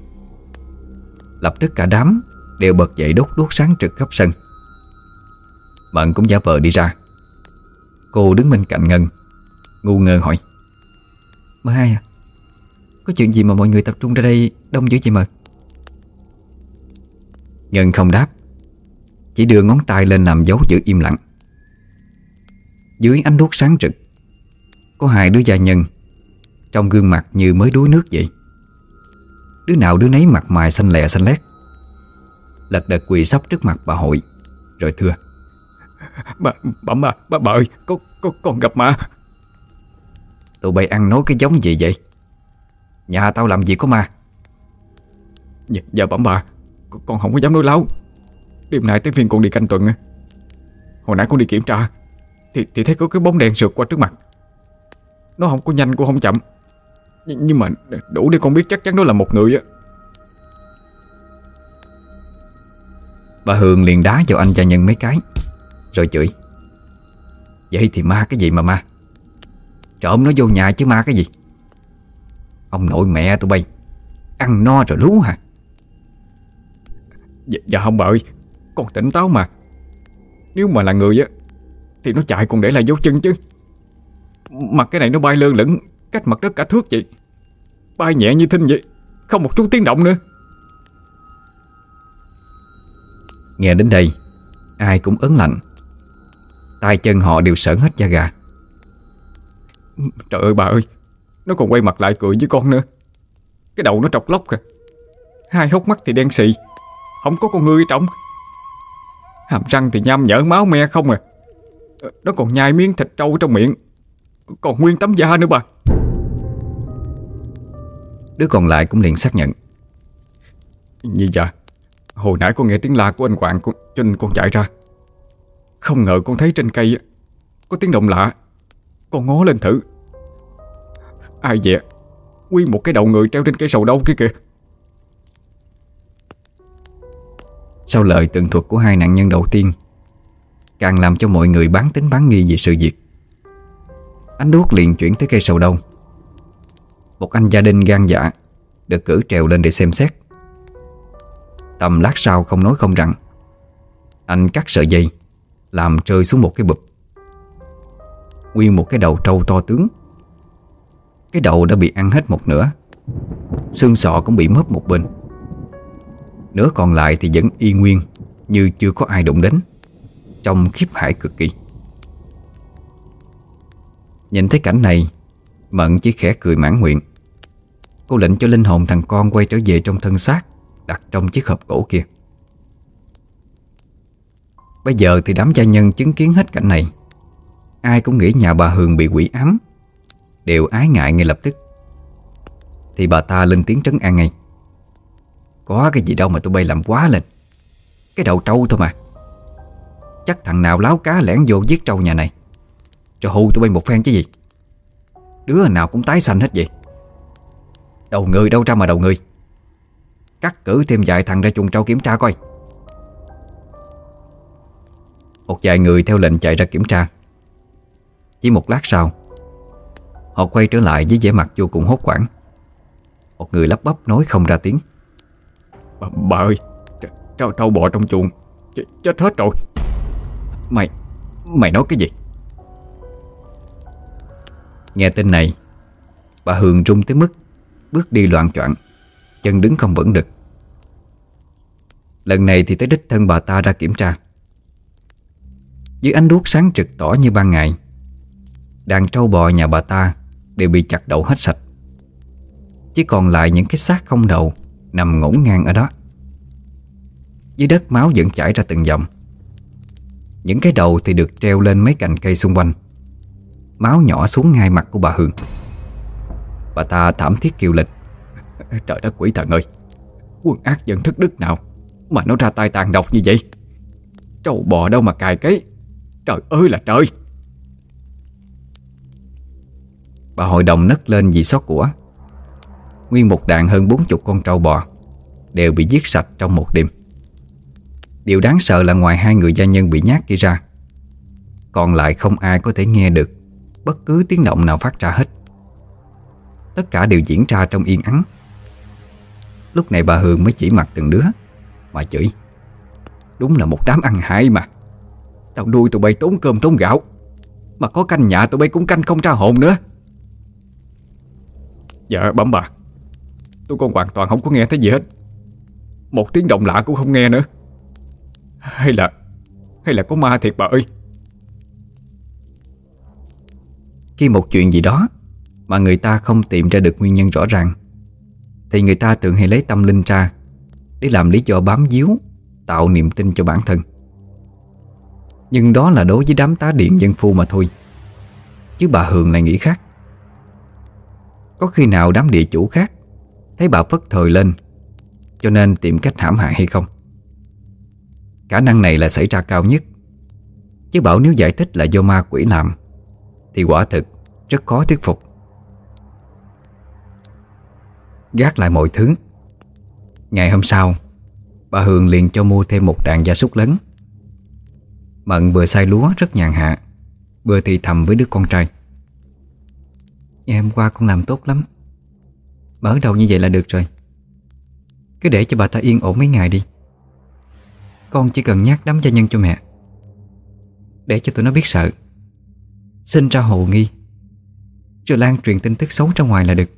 Lập tức cả đám Đều bật dậy đốt đuốc sáng trực khắp sân. Mận cũng giả vờ đi ra. Cô đứng bên cạnh Ngân Ngu ngơ hỏi. Mơ hai à Có chuyện gì mà mọi người tập trung ra đây đông dữ vậy mờ Ngân không đáp. Chỉ đưa ngón tay lên làm dấu giữ im lặng. Dưới ánh đuốc sáng rực Có hai đứa gia nhân Trong gương mặt như mới đuối nước vậy. Đứa nào đứa nấy mặt mày xanh lè xanh lét. Lật đật quỳ sắp trước mặt bà hội Rồi thưa. Bà, bà, bà, bà, bà ơi có, có, Con gặp ma. Tụi bay ăn nói cái giống gì vậy? Nhà tao làm gì có ma? Dạ, dạ bẩm bà con không có dám nói láo. Đêm nay tới phiên con đi canh tuần Hồi nãy con đi kiểm tra Thì, thì thấy có cái bóng đèn sượt qua trước mặt. Nó không có nhanh cũng không chậm. Nh Nhưng mà đủ để con biết chắc chắn nó là một người á. Bà Hương liền đá vào anh gia nhân mấy cái Rồi chửi. Vậy thì ma cái gì mà ma? Trộm nó vô nhà chứ ma cái gì? Ông nội mẹ tụi bay Ăn no rồi lú hả? Dạ, dạ không bà ơi Con tỉnh táo mà. Nếu mà là người á Thì nó chạy còn để lại dấu chân chứ. Mà cái này nó bay lơ lửng Cách mặt đất cả thước vậy. Bay nhẹ như thinh vậy Không một chút tiếng động nữa. Nghe đến đây Ai cũng ớn lạnh. Tay chân họ đều sởn hết da gà. Trời ơi bà ơi Nó còn quay mặt lại cười với con nữa. Cái đầu nó trọc lóc kìa. Hai hốc mắt thì đen xì Không có con người trong. Hàm răng thì nham nhở máu me không à. Ờ, Nó còn nhai miếng thịt trâu trong miệng. Còn nguyên tấm da nữa bà. Đứa còn lại cũng liền xác nhận. Như dạ Hồi nãy con nghe tiếng la của anh Quảng Cho nên con chạy ra. Không ngờ con thấy trên cây Có tiếng động lạ. Con ngó lên thử. Ai vậy? Nguyên một cái đầu người treo trên cây sầu đâu kia kìa Sau lời tường thuật của hai nạn nhân đầu tiên, Càng làm cho mọi người bán tính bán nghi về sự việc. Anh đuốc liền chuyển tới cây sầu đâu Một anh gia đình gan dạ Được cử trèo lên để xem xét. Tầm lát sau không nói không rằng, Anh cắt sợi dây, Làm rơi xuống một cái bụp. Nguyên một cái đầu trâu to tướng. Cái đầu đã bị ăn hết một nửa, Xương sọ cũng bị mớp một bên. Nửa còn lại thì vẫn y nguyên, Như chưa có ai đụng đến. Trông khiếp hải cực kỳ. Nhìn thấy cảnh này, Mận chỉ khẽ cười mãn nguyện. Cô lệnh cho linh hồn thằng con quay trở về trong thân xác, Đặt trong chiếc hộp gỗ kia. Bây giờ thì đám gia nhân chứng kiến hết cảnh này. Ai cũng nghĩ nhà bà Hường bị quỷ ám. Đều ái ngại ngay lập tức. Thì bà ta lên tiếng trấn an ngay. Có cái gì đâu mà tụi bay làm quá lên. Cái đầu trâu thôi mà. Chắc thằng nào láo cá lẻn vô giết trâu nhà này, Cho hù tụi bay một phen chứ gì. Đứa nào cũng tái xanh hết vậy. Đầu người đâu ra mà đầu người. Cắt cử thêm vài thằng ra chuồng trâu kiểm tra coi. Một vài người theo lệnh chạy ra kiểm tra. Chỉ một lát sau, Họ quay trở lại với vẻ mặt vô cùng hốt hoảng. Một người lắp bắp nói không ra tiếng. Bà, bà ơi Trâu trâu bò trong chuồng. Ch Chết hết rồi. Mày Mày nói cái gì? Nghe tin này Bà Hường rung tới mức Bước đi loạn choạng Chân đứng không vững được. Lần này thì tới đích thân bà ta ra kiểm tra. Dưới ánh đuốc sáng trực tỏ như ban ngày Đàn trâu bò nhà bà ta Đều bị chặt đầu hết sạch. Chỉ còn lại những cái xác không đầu Nằm ngổn ngang ở đó dưới đất máu vẫn chảy ra từng dòng. Những cái đầu thì được treo lên mấy cành cây xung quanh. Máu nhỏ xuống ngay mặt của bà Hương Bà ta thảm thiết kêu lên. Trời đất quỷ thần ơi, Quân ác dân thức đức nào Mà nó ra tay tàn độc như vậy? Trâu bò đâu mà cài cấy? Trời ơi là trời! Bà hội đồng nấc lên vì xót của. Nguyên một đàn hơn bốn chục con trâu bò Đều bị giết sạch trong một đêm. Điều đáng sợ là ngoài hai người gia nhân bị nhát kia ra, Còn lại không ai có thể nghe được Bất cứ tiếng động nào phát ra hết. Tất cả đều diễn ra trong yên ắng. Lúc này bà Hương mới chỉ mặt từng đứa. Mà chửi, Đúng là một đám ăn hại mà. Tao nuôi tụi bay tốn cơm tốn gạo, Mà có canh nhà tụi bay cũng canh không ra hồn nữa. Dạ bấm bà. Tôi còn hoàn toàn không có nghe thấy gì hết. Một tiếng động lạ cũng không nghe nữa. Hay là Hay là có ma thiệt bà ơi? Khi một chuyện gì đó Mà người ta không tìm ra được nguyên nhân rõ ràng Thì người ta thường hay lấy tâm linh ra Để làm lý do bám díu, Tạo niềm tin cho bản thân. Nhưng đó là đối với đám tá điện dân phu mà thôi Chứ bà Hường lại nghĩ khác. Có khi nào đám địa chủ khác Thấy bà phất thời lên Cho nên tìm cách hãm hại hay không? Khả năng này là xảy ra cao nhất. Chứ bảo nếu giải thích là do ma quỷ làm, Thì quả thực rất khó thuyết phục. Gác lại mọi thứ. Ngày hôm sau, Bà Hường liền cho mua thêm một đàn gia súc lớn. Mận vừa xay lúa rất nhàn hạ, Vừa thì thầm với đứa con trai. Ngày hôm qua con làm tốt lắm. Mở đầu như vậy là được rồi. Cứ để cho bà ta yên ổn mấy ngày đi. Con chỉ cần nhắc đám gia nhân cho mẹ. Để cho tụi nó biết sợ. Xin ra hồ nghi. Rồi lan truyền tin tức xấu ra ngoài là được.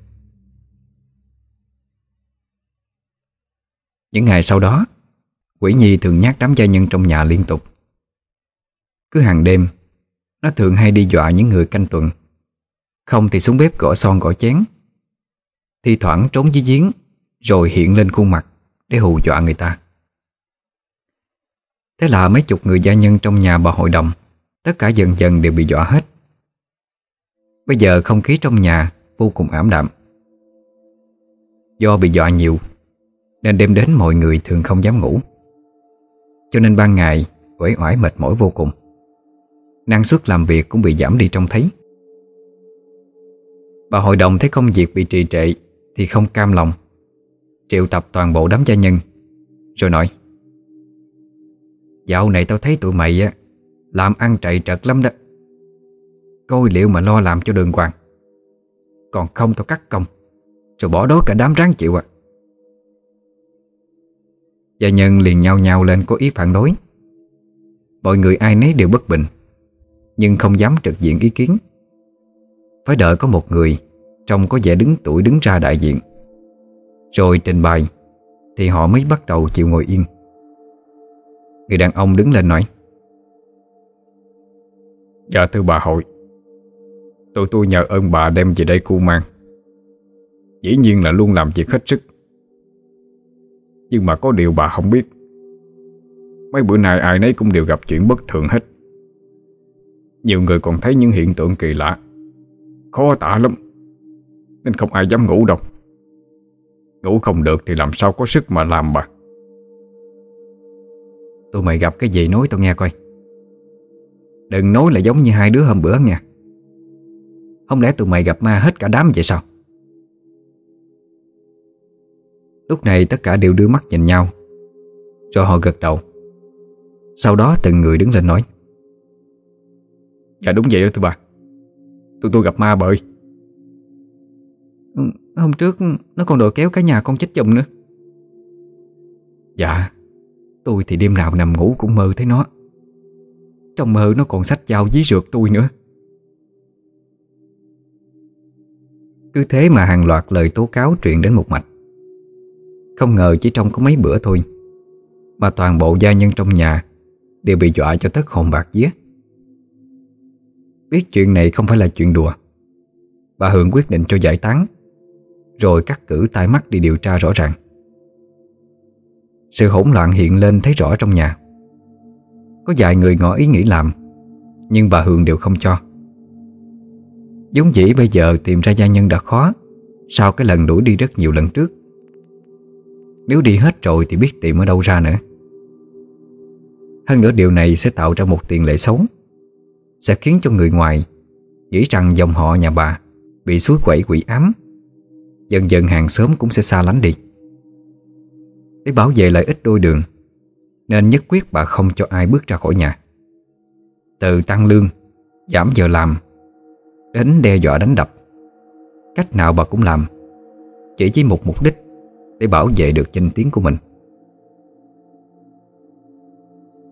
Những ngày sau đó, Quỷ Nhi thường nhắc đám gia nhân trong nhà liên tục. Cứ hàng đêm, Nó thường hay đi dọa những người canh tuần. Không thì xuống bếp gõ son gõ chén. Thì thoảng trốn dưới giếng, Rồi hiện lên khuôn mặt Để hù dọa người ta. Thế là mấy chục người gia nhân trong nhà bà hội đồng, Tất cả dần dần đều bị dọa hết. Bây giờ không khí trong nhà Vô cùng ảm đạm. Do bị dọa nhiều, Nên đêm đến mọi người thường không dám ngủ. Cho nên ban ngày, uể oải mệt mỏi vô cùng. Năng suất làm việc cũng bị giảm đi trông thấy. Bà hội đồng thấy công việc bị trì trệ Thì không cam lòng, Triệu tập toàn bộ đám gia nhân, Rồi nói Dạo này tao thấy tụi mày á, Làm ăn chạy trật lắm đó. Coi liệu mà lo làm cho đường hoàng. Còn không tao cắt công, Rồi bỏ đó cả đám ráng chịu à. Gia nhân liền nhau nhau lên có ý phản đối. Mọi người ai nấy đều bất bình, Nhưng không dám trực diện ý kiến. Phải đợi có một người Trông có vẻ đứng tuổi đứng ra đại diện. Rồi trình bày, Thì họ mới bắt đầu chịu ngồi yên. Người đàn ông đứng lên nói Dạ thưa bà hội. Tụi tôi nhờ ơn bà đem về đây cu mang. Dĩ nhiên là luôn làm việc hết sức. Nhưng mà có điều bà không biết. Mấy bữa nay ai nấy cũng đều gặp chuyện bất thường hết. Nhiều người còn thấy những hiện tượng kỳ lạ, Khó tả lắm. Nên không ai dám ngủ đâu. Ngủ không được thì làm sao có sức mà làm bà? Tụi mày gặp cái gì nói tao nghe coi. Đừng nói là giống như hai đứa hôm bữa nha Không lẽ tụi mày gặp ma hết cả đám vậy sao? Lúc này tất cả đều đưa mắt nhìn nhau Rồi họ gật đầu. Sau đó từng người đứng lên nói Dạ đúng vậy đó thưa bà. Tụi tôi gặp ma ừ, Hôm trước nó còn đòi kéo cả nhà con chết chồng nữa. Dạ Tôi thì đêm nào nằm ngủ cũng mơ thấy nó. Trong mơ nó còn sách dao dí rượt tôi nữa. Cứ thế mà hàng loạt lời tố cáo truyền đến một mạch. Không ngờ chỉ trong có mấy bữa thôi, Mà toàn bộ gia nhân trong nhà Đều bị dọa cho tất hồn bạc vía. Biết chuyện này không phải là chuyện đùa. Bà Hường quyết định cho giải tán, Rồi cắt cử tai mắt đi điều tra rõ ràng. Sự hỗn loạn hiện lên thấy rõ trong nhà. Có vài người ngỏ ý nghĩ làm, Nhưng bà Hường đều không cho. Giống dĩ bây giờ tìm ra gia nhân đã khó, Sau cái lần đuổi đi rất nhiều lần trước. Nếu đi hết rồi thì biết tìm ở đâu ra nữa. Hơn nữa điều này sẽ tạo ra một tiền lệ xấu, Sẽ khiến cho người ngoài Nghĩ rằng dòng họ nhà bà Bị suối quẩy quỷ ám. Dần dần hàng xóm cũng sẽ xa lánh đi. Để bảo vệ lợi ích đôi đường, Nên nhất quyết bà không cho ai bước ra khỏi nhà. Từ tăng lương, Giảm giờ làm, Đến đe dọa đánh đập, Cách nào bà cũng làm, Chỉ với một mục đích Để bảo vệ được danh tiếng của mình.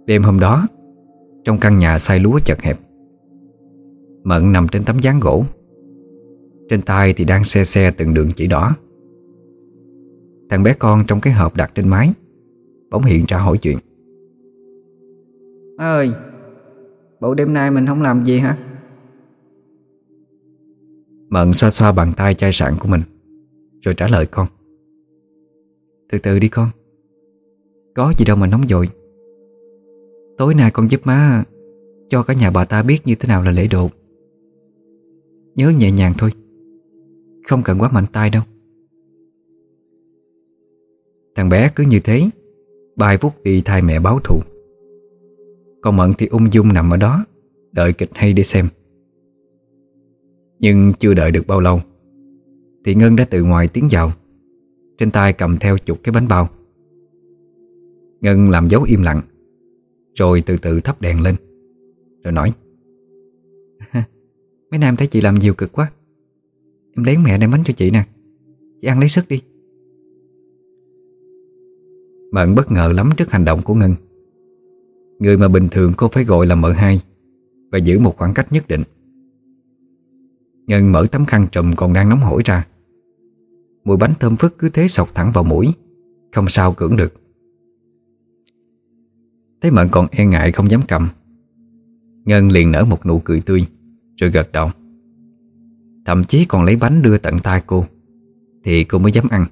Đêm hôm đó, Trong căn nhà sai lúa chật hẹp, Mận nằm trên tấm gián gỗ, Trên tay thì đang xe xe từng đường chỉ đỏ. Thằng bé con trong cái hộp đặt trên mái Bỗng hiện ra hỏi chuyện. Má ơi Bộ đêm nay mình không làm gì hả? Mận xoa xoa bàn tay chai sạn của mình Rồi trả lời con. Từ từ đi con Có gì đâu mà nóng vội. Tối nay con giúp má Cho cả nhà bà ta biết như thế nào là lễ độ. Nhớ nhẹ nhàng thôi Không cần quá mạnh tay đâu Thằng bé cứ như thế Bài vút đi thay mẹ báo thù. Còn Mận thì ung dung nằm ở đó, Đợi kịch hay để xem. Nhưng chưa đợi được bao lâu, Thì Ngân đã từ ngoài tiến vào, Trên tay cầm theo chục cái bánh bao. Ngân làm dấu im lặng, Rồi từ từ thắp đèn lên, Rồi nói, *laughs* Mấy nam thấy chị làm nhiều cực quá. Em lấy mẹ đem bánh cho chị nè, Chị ăn lấy sức đi. Mận bất ngờ lắm trước hành động của Ngân. Người mà bình thường cô phải gọi là mợ hai Và giữ một khoảng cách nhất định. Ngân mở tấm khăn trùm còn đang nóng hổi ra. Mùi bánh thơm phức cứ thế sọc thẳng vào mũi, Không sao cưỡng được. Thấy Mận còn e ngại không dám cầm, Ngân liền nở một nụ cười tươi, Rồi gật đầu. Thậm chí còn lấy bánh đưa tận tay cô, Thì cô mới dám ăn.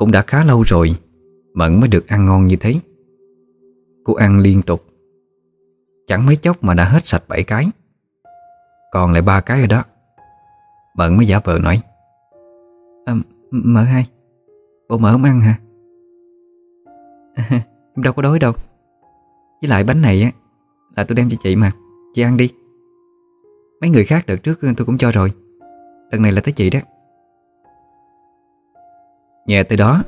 Cũng đã khá lâu rồi Mận mới được ăn ngon như thế. Cô ăn liên tục. Chẳng mấy chốc mà đã hết sạch bảy cái. Còn lại ba cái rồi đó. Mận mới giả vờ nói. Ờ, à, Mợ hai. Bộ mợ không ăn hả? *laughs* Em đâu có đói đâu. Với lại bánh này á Là tôi đem cho chị mà. Chị ăn đi. Mấy người khác đợt trước tôi cũng cho rồi. Lần này là tới chị đó. Nghe tới đó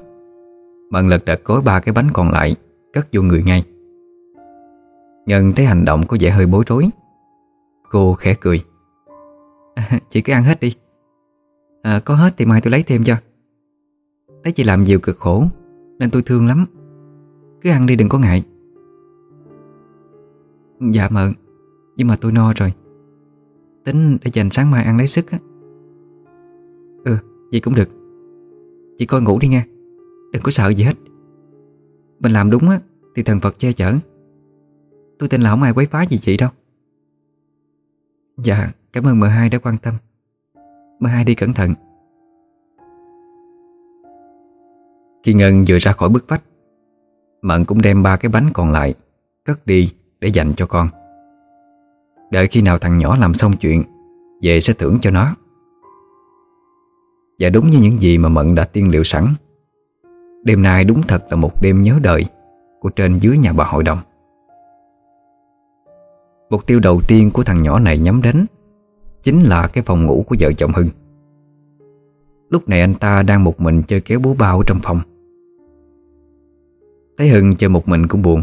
Mận lật đật cối ba cái bánh còn lại Cất vô người ngay. Ngân thấy hành động có vẻ hơi bối rối. Cô khẽ cười. À, *laughs* chị cứ ăn hết đi. À, Có hết thì mai tôi lấy thêm cho. Thấy chị làm nhiều cực khổ Nên tôi thương lắm. Cứ ăn đi đừng có ngại. Dạ mận Nhưng mà tôi no rồi. Tính để dành sáng mai ăn lấy sức á. Ừ vậy cũng được. Chị coi ngủ đi nha. Đừng có sợ gì hết. Mình làm đúng á, Thì thần Phật che chở. Tôi tin là không ai quấy phá gì chị đâu. Dạ cảm ơn M2 đã quan tâm. M2 đi cẩn thận. Khi Ngân vừa ra khỏi bức vách, Mận cũng đem ba cái bánh còn lại, Cất đi để dành cho con. Đợi khi nào thằng nhỏ làm xong chuyện, Về sẽ thưởng cho nó. Và đúng như những gì mà Mận đã tiên liệu sẵn. Đêm nay đúng thật là một đêm nhớ đời Của trên dưới nhà bà hội đồng. Mục tiêu đầu tiên của thằng nhỏ này nhắm đến Chính là cái phòng ngủ của vợ chồng Hưng. Lúc này anh ta đang một mình chơi kéo bố bao trong phòng. Thấy Hưng chơi một mình cũng buồn.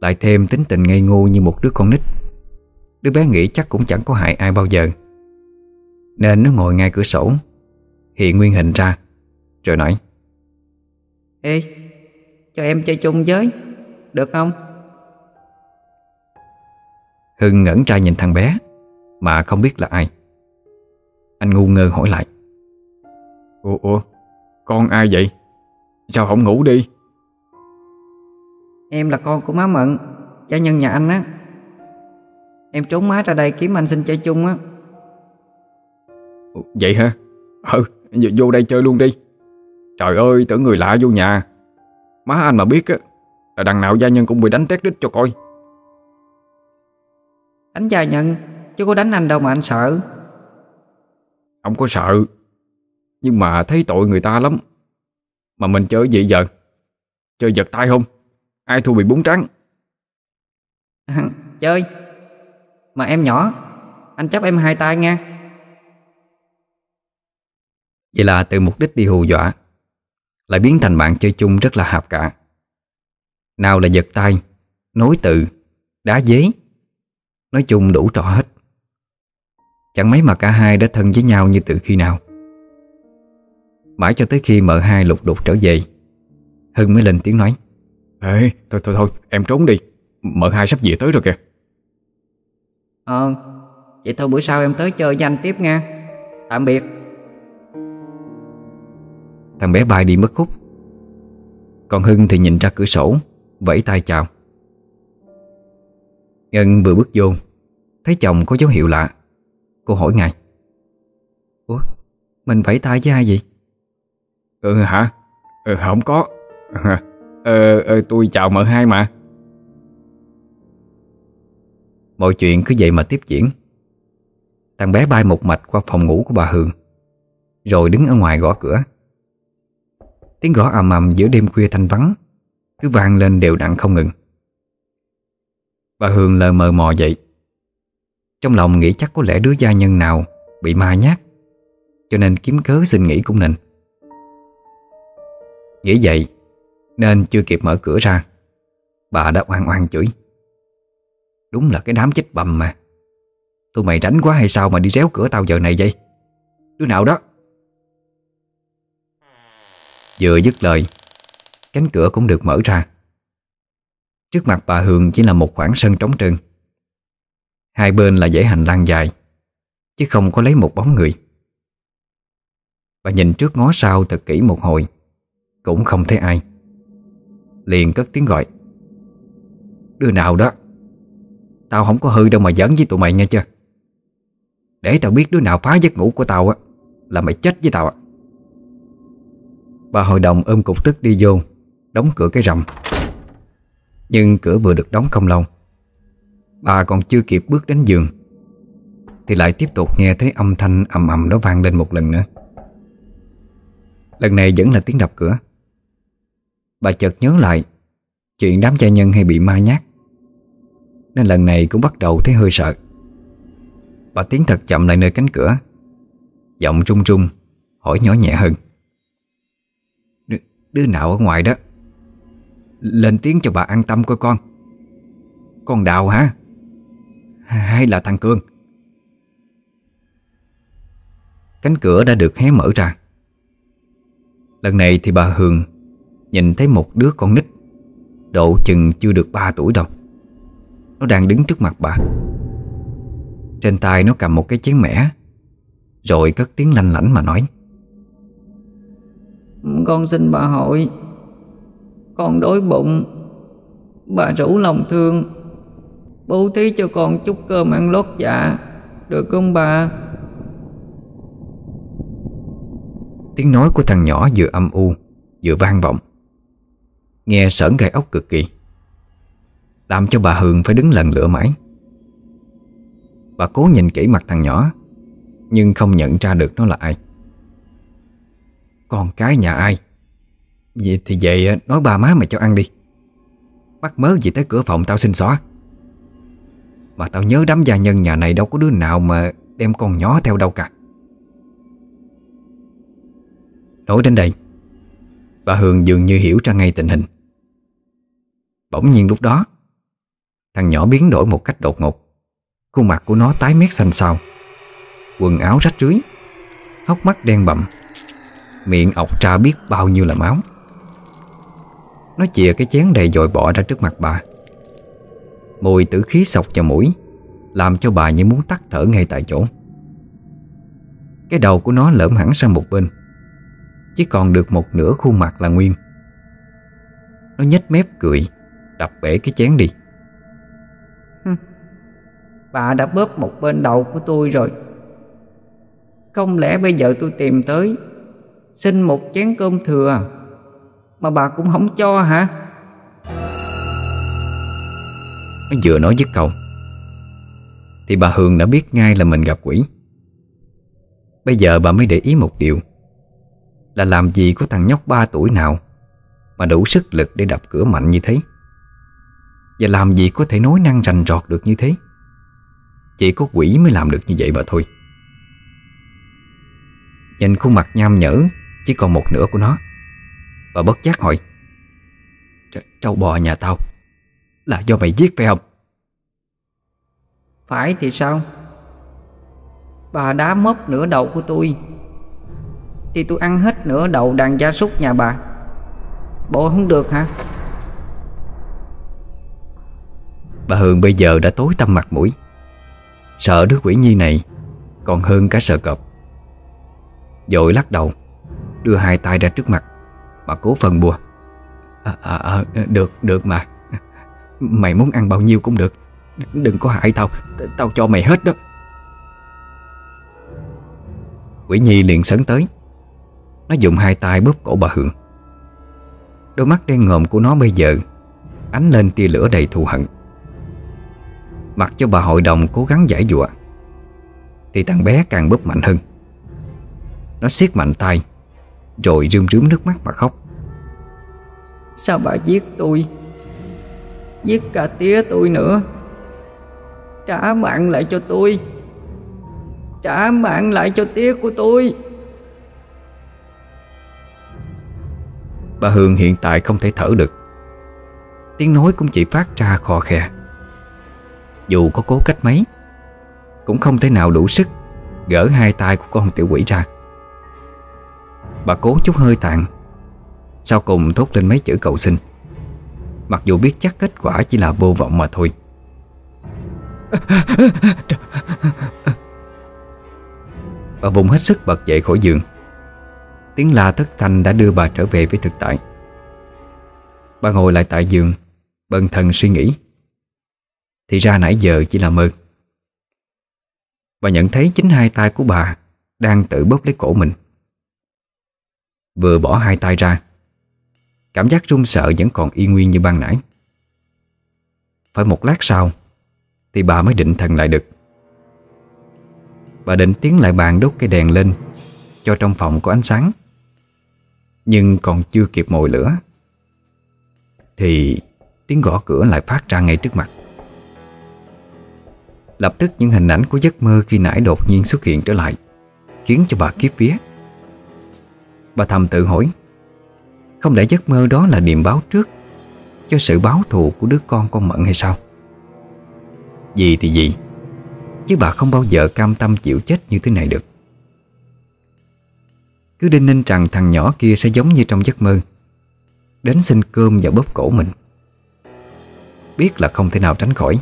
Lại thêm tính tình ngây ngô như một đứa con nít. Đứa bé nghĩ chắc cũng chẳng có hại ai bao giờ. Nên nó ngồi ngay cửa sổ Hiện nguyên hình ra Rồi nói. Ê Cho em chơi chung với Được không? Hưng ngẩn ra nhìn thằng bé Mà không biết là ai. Anh ngu ngơ hỏi lại. Ủa, ủa con ai vậy? Sao không ngủ đi? Em là con của má Mận Gia nhân nhà anh á. Em trốn má ra đây kiếm anh xin chơi chung á. Vậy hả? Ừ vô đây chơi luôn đi. Trời ơi tưởng người lạ vô nhà. Má anh mà biết á Là đằng nào gia nhân cũng bị đánh tét đít cho coi. Đánh gia nhân Chứ có đánh anh đâu mà anh sợ. Không có sợ Nhưng mà thấy tội người ta lắm. Mà mình chơi gì giờ? Chơi giật tay không? Ai thua bị bún trắng à, *laughs* Chơi. Mà em nhỏ Anh chấp em hai tay nha Vậy là từ mục đích đi hù dọa Lại biến thành bạn chơi chung rất là hạp cả. Nào là giật tay Nối từ Đá dế Nói chung đủ trò hết. Chẳng mấy mà cả hai đã thân với nhau như từ khi nào. Mãi cho tới khi mợ hai lục đục trở về Hưng mới lên tiếng nói Ê, thôi thôi thôi, em trốn đi. Mợ hai sắp về tới rồi kìa. Ờ, vậy thôi bữa sau em tới chơi với anh tiếp nha. Tạm biệt Thằng bé bay đi mất khúc. Còn Hưng thì nhìn ra cửa sổ Vẫy tay chào. Ngân vừa bước vô Thấy chồng có dấu hiệu lạ. Cô hỏi ngay Ủa mình vẫy tay với ai vậy? Ừ hả? Ừ không có. Ờ, ờ tôi chào mợ hai mà. Mọi chuyện cứ vậy mà tiếp diễn. Thằng bé bay một mạch qua phòng ngủ của bà Hương Rồi đứng ở ngoài gõ cửa Tiếng gõ ầm ầm giữa đêm khuya thanh vắng. Cứ vang lên đều đặn không ngừng. Bà Hương lờ mờ mò dậy. Trong lòng nghĩ chắc có lẽ đứa gia nhân nào Bị ma nhát, Cho nên kiếm cớ xin nghỉ cũng nên. Nghĩ vậy, Nên chưa kịp mở cửa ra, Bà đã oan oan chửi. Đúng là cái đám chích bầm mà. Tụi mày rảnh quá hay sao mà đi réo cửa tao giờ này vậy? Đứa nào đó? Vừa dứt lời, Cánh cửa cũng được mở ra. Trước mặt bà Hương chỉ là một khoảng sân trống trơn. Hai bên là dãy hành lang dài, Chứ không có lấy một bóng người. Bà nhìn trước ngó sau thật kỹ một hồi, Cũng không thấy ai. Liền cất tiếng gọi. Đứa nào đó? Tao không có hư đâu mà giỡn với tụi mày nghe chưa? Để tao biết đứa nào phá giấc ngủ của tao á, Là mày chết với tao á. Bà hội đồng ôm cục tức đi vô, Đóng cửa cái rầm. Nhưng cửa vừa được đóng không lâu, Bà còn chưa kịp bước đến giường, Thì lại tiếp tục nghe thấy âm thanh ầm ầm đó vang lên một lần nữa. Lần này vẫn là tiếng đập cửa. Bà chợt nhớ lại Chuyện đám gia nhân hay bị ma nhát, Nên lần này cũng bắt đầu thấy hơi sợ. Bà tiến thật chậm lại nơi cánh cửa, Giọng trung trung, Hỏi nhỏ nhẹ hơn. Đứa nào ở ngoài đó? Lên tiếng cho bà an tâm coi con. Con Đào hả? Hay là thằng Cương Cánh cửa đã được hé mở ra. Lần này thì bà Hường Nhìn thấy một đứa con nít, Độ chừng chưa được 3 tuổi đâu. Nó đang đứng trước mặt bà. Trên tay nó cầm một cái chén mẻ, Rồi cất tiếng lanh lảnh mà nói. Con xin bà hội. Con đói bụng. Bà rủ lòng thương. Bố thí cho con chút cơm ăn lót dạ. Được không bà? Tiếng nói của thằng nhỏ vừa âm u, Vừa vang vọng. Nghe sởn gai ốc cực kỳ. Làm cho bà Hường phải đứng lần lửa mãi. Bà cố nhìn kỹ mặt thằng nhỏ, Nhưng không nhận ra được nó là ai. Con cái nhà ai? Vậy thì vậy à, nói ba má mày cho ăn đi. Bắt mớ gì tới cửa phòng tao xin xóa. Mà tao nhớ đám gia nhân nhà này đâu có đứa nào mà đem con nhỏ theo đâu cả. Nói đến đây, Bà Hường dường như hiểu ra ngay tình hình. Bỗng nhiên lúc đó, Thằng nhỏ biến đổi một cách đột ngột. Khuôn mặt của nó tái mét xanh xao. Quần áo rách rưới, Hốc mắt đen bậm Miệng ọc ra biết bao nhiêu là máu. Nó chìa cái chén đầy dội bỏ ra trước mặt bà. Mùi tử khí sọc vào mũi, Làm cho bà như muốn tắt thở ngay tại chỗ. Cái đầu của nó lởm hẳn sang một bên, chỉ còn được một nửa khuôn mặt là nguyên. Nó nhếch mép cười, Đập bể cái chén đi. Bà đã bóp một bên đầu của tôi rồi. Không lẽ bây giờ tôi tìm tới Xin một chén cơm thừa. Mà bà cũng không cho hả? Nó vừa nói với cậu, Thì bà Hương đã biết ngay là mình gặp quỷ. Bây giờ bà mới để ý một điều, là làm gì có thằng nhóc 3 tuổi nào Mà đủ sức lực để đập cửa mạnh như thế? Và làm gì có thể nói năng rành rọt được như thế? Chỉ có quỷ mới làm được như vậy mà thôi. Nhìn khuôn mặt nham nhở chỉ còn một nửa của nó. Và bất giác hỏi Trâu bò nhà tao Là do mày giết phải không? Phải thì sao? Bà đá mất nửa đầu của tôi thì tôi ăn hết nửa đầu đàn gia súc nhà bà. Bộ không được hả? Bà Hương bây giờ đã tối tăm mặt mũi. Sợ đứa quỷ nhi này Còn hơn cả sợ cọp. Rồi lắc đầu Đưa hai tay ra trước mặt. Mà cố phần bùa. À, à, à, Được, được mà. *laughs* Mày muốn ăn bao nhiêu cũng được. Đừng có hại tao. Tao cho mày hết đó. Quỷ Nhi liền sấn tới. Nó dùng hai tay bóp cổ bà Hương Đôi mắt đen ngòm của nó bây giờ Ánh lên tia lửa đầy thù hận. Mặc cho bà hội đồng cố gắng giải dụa Thì thằng bé càng bóp mạnh hơn. Nó siết mạnh tay Rồi rơm rướm nước mắt mà khóc. Sao bà giết tôi? Giết cả tía tôi nữa. Trả mạng lại cho tôi. Trả mạng lại cho tía của tôi. Bà Hương hiện tại không thể thở được. Tiếng nói cũng chỉ phát ra khò khè Dù có cố cách mấy Cũng không thể nào đủ sức Gỡ hai tay của con tiểu quỷ ra Bà cố chút hơi tàn. Sau cùng thốt lên mấy chữ cầu xin. Mặc dù biết chắc kết quả chỉ là vô vọng mà thôi. Bà vùng hết sức bật dậy khỏi giường. Tiếng la thất thanh đã đưa bà trở về với thực tại. Bà ngồi lại tại giường, Bần thần suy nghĩ. Thì ra nãy giờ chỉ là mơ. Bà nhận thấy chính hai tay của bà Đang tự bóp lấy cổ mình. Vừa bỏ hai tay ra. Cảm giác run sợ vẫn còn y nguyên như ban nãy. Phải một lát sau, Thì bà mới định thần lại được. Bà định tiến lại bàn đốt cây đèn lên Cho trong phòng có ánh sáng. Nhưng còn chưa kịp mồi lửa, Thì tiếng gõ cửa lại phát ra ngay trước mặt. Lập tức những hình ảnh của giấc mơ khi nãy đột nhiên xuất hiện trở lại, Khiến cho bà kiếp vía. Bà thầm tự hỏi, Không lẽ giấc mơ đó là điềm báo trước Cho sự báo thù của đứa con con Mận hay sao? Gì thì gì, Chứ bà không bao giờ cam tâm chịu chết như thế này được. Cứ đinh ninh rằng thằng nhỏ kia sẽ giống như trong giấc mơ, Đến xin cơm và bóp cổ mình. Biết là không thể nào tránh khỏi,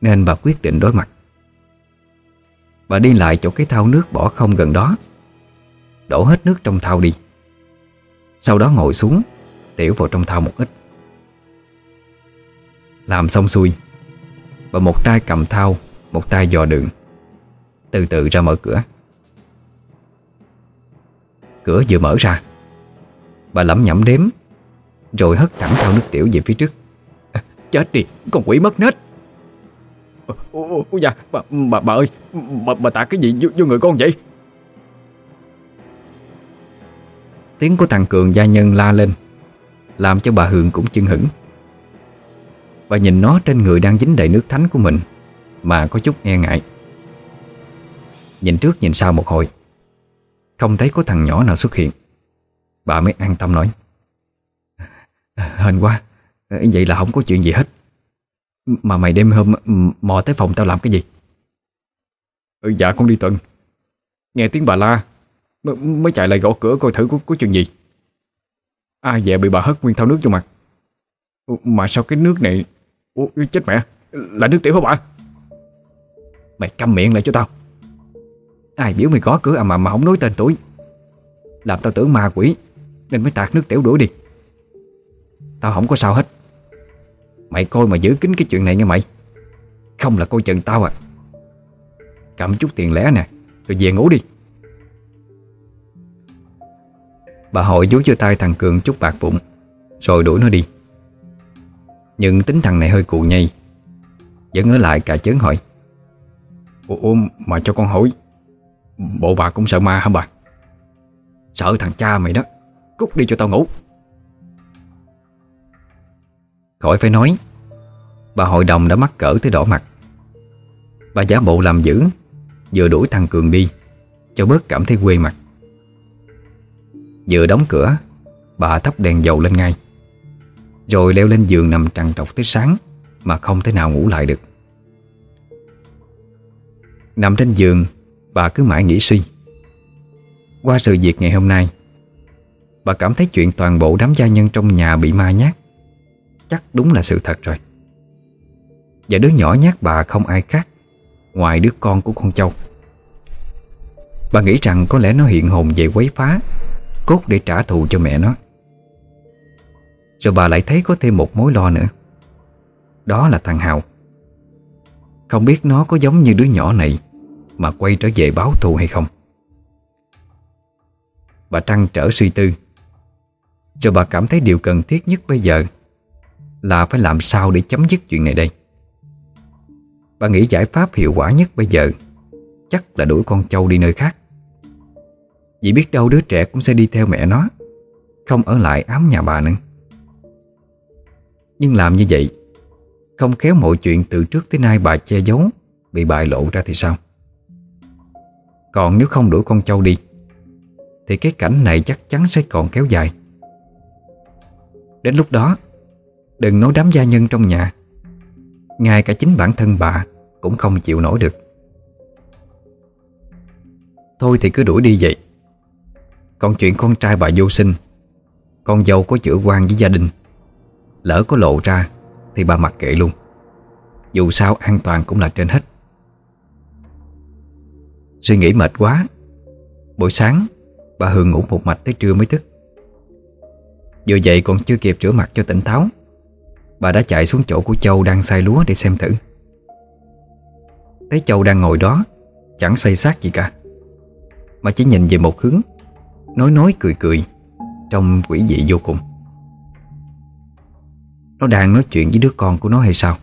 Nên bà quyết định đối mặt. Bà đi lại chỗ cái thau nước bỏ không gần đó. Đổ hết nước trong thau đi. Sau đó ngồi xuống Tiểu vào trong thau một ít. Làm xong xuôi Bà một tay cầm thau Một tay dò đường. Từ từ ra mở cửa. Cửa vừa mở ra Bà lẩm nhẩm đếm Rồi hất thẳng thau nước tiểu về phía trước. À, Chết đi, con quỷ mất nết. Ôi dạ, bà, bà, bà ơi Bà, bà tạ cái gì vô, vô người con vậy? Tiếng của thằng Cường gia nhân la lên Làm cho bà Hường cũng chưng hững Bà nhìn nó trên người đang dính đầy nước thánh của mình Mà có chút e ngại. Nhìn trước nhìn sau một hồi Không thấy có thằng nhỏ nào xuất hiện. Bà mới an tâm nói Hên quá Vậy là không có chuyện gì hết. Mà mày đêm hôm mò tới phòng tao làm cái gì? Ừ, Dạ con đi tuần. Nghe tiếng bà la M mới chạy lại gõ cửa coi thử có, có chuyện gì. Ai à, bị bà hất nguyên thau nước vô mặt. Mà sao cái nước này Ủa, chết mẹ. Là nước tiểu hả bà? Mày câm miệng lại cho tao. Ai biểu mày gõ cửa à mà mà không nói tên tuổi. Làm tao tưởng ma quỷ Nên mới tạt nước tiểu đuổi đi. Tao không có sao hết. Mày coi mà giữ kín cái chuyện này nghe mày. Không là coi chừng tao à. Cầm chút tiền lẻ nè Rồi về ngủ đi. Bà hội vú vô tay thằng Cường chút bạc bụng, Rồi đuổi nó đi. Nhưng tính thằng này hơi cụ nhây, Vẫn ở lại cả chớn hỏi. Ủa, mà cho con hỏi, Bộ bà cũng sợ ma hả bà? Sợ thằng cha mày đó, Cút đi cho tao ngủ. Khỏi phải nói, Bà hội đồng đã mắc cỡ tới đỏ mặt. Bà giả bộ làm dữ, Vừa đuổi thằng Cường đi, Cho bớt cảm thấy quê mặt. Vừa đóng cửa, Bà thắp đèn dầu lên ngay, Rồi leo lên giường nằm trằn trọc tới sáng Mà không thể nào ngủ lại được. Nằm trên giường, Bà cứ mãi nghĩ suy. Qua sự việc ngày hôm nay, Bà cảm thấy chuyện toàn bộ đám gia nhân trong nhà bị ma nhát. Chắc đúng là sự thật rồi. Và đứa nhỏ nhát bà không ai khác, Ngoài đứa con của con châu. Bà nghĩ rằng có lẽ nó hiện hồn về quấy phá Cốt để trả thù cho mẹ nó. Rồi bà lại thấy có thêm một mối lo nữa? Đó là thằng Hào. Không biết nó có giống như đứa nhỏ này Mà quay trở về báo thù hay không. Bà trăn trở suy tư. Rồi bà cảm thấy điều cần thiết nhất bây giờ Là phải làm sao để chấm dứt chuyện này đây? Bà nghĩ giải pháp hiệu quả nhất bây giờ Chắc là đuổi con trâu đi nơi khác vì biết đâu đứa trẻ cũng sẽ đi theo mẹ nó, Không ở lại ám nhà bà nữa. Nhưng làm như vậy, Không khéo mọi chuyện từ trước tới nay bà che giấu, Bị bại lộ ra thì sao? Còn nếu không đuổi con trâu đi, Thì cái cảnh này chắc chắn sẽ còn kéo dài. Đến lúc đó, Đừng nói đám gia nhân trong nhà, Ngay cả chính bản thân bà Cũng không chịu nổi được. Thôi thì cứ đuổi đi vậy. Còn chuyện con trai bà vô sinh, Con dâu có chữa quan với gia đình, Lỡ có lộ ra Thì bà mặc kệ luôn. Dù sao an toàn cũng là trên hết. Suy nghĩ mệt quá. Buổi sáng, Bà Hương ngủ một mạch tới trưa mới thức. Vừa dậy còn chưa kịp rửa mặt cho tỉnh táo, Bà đã chạy xuống chỗ của Châu đang xay lúa để xem thử. Thấy Châu đang ngồi đó, Chẳng xây xác gì cả, Mà chỉ nhìn về một hướng. Nói nói cười cười, Trông quỷ dị vô cùng. Nó đang nói chuyện với đứa con của nó hay sao?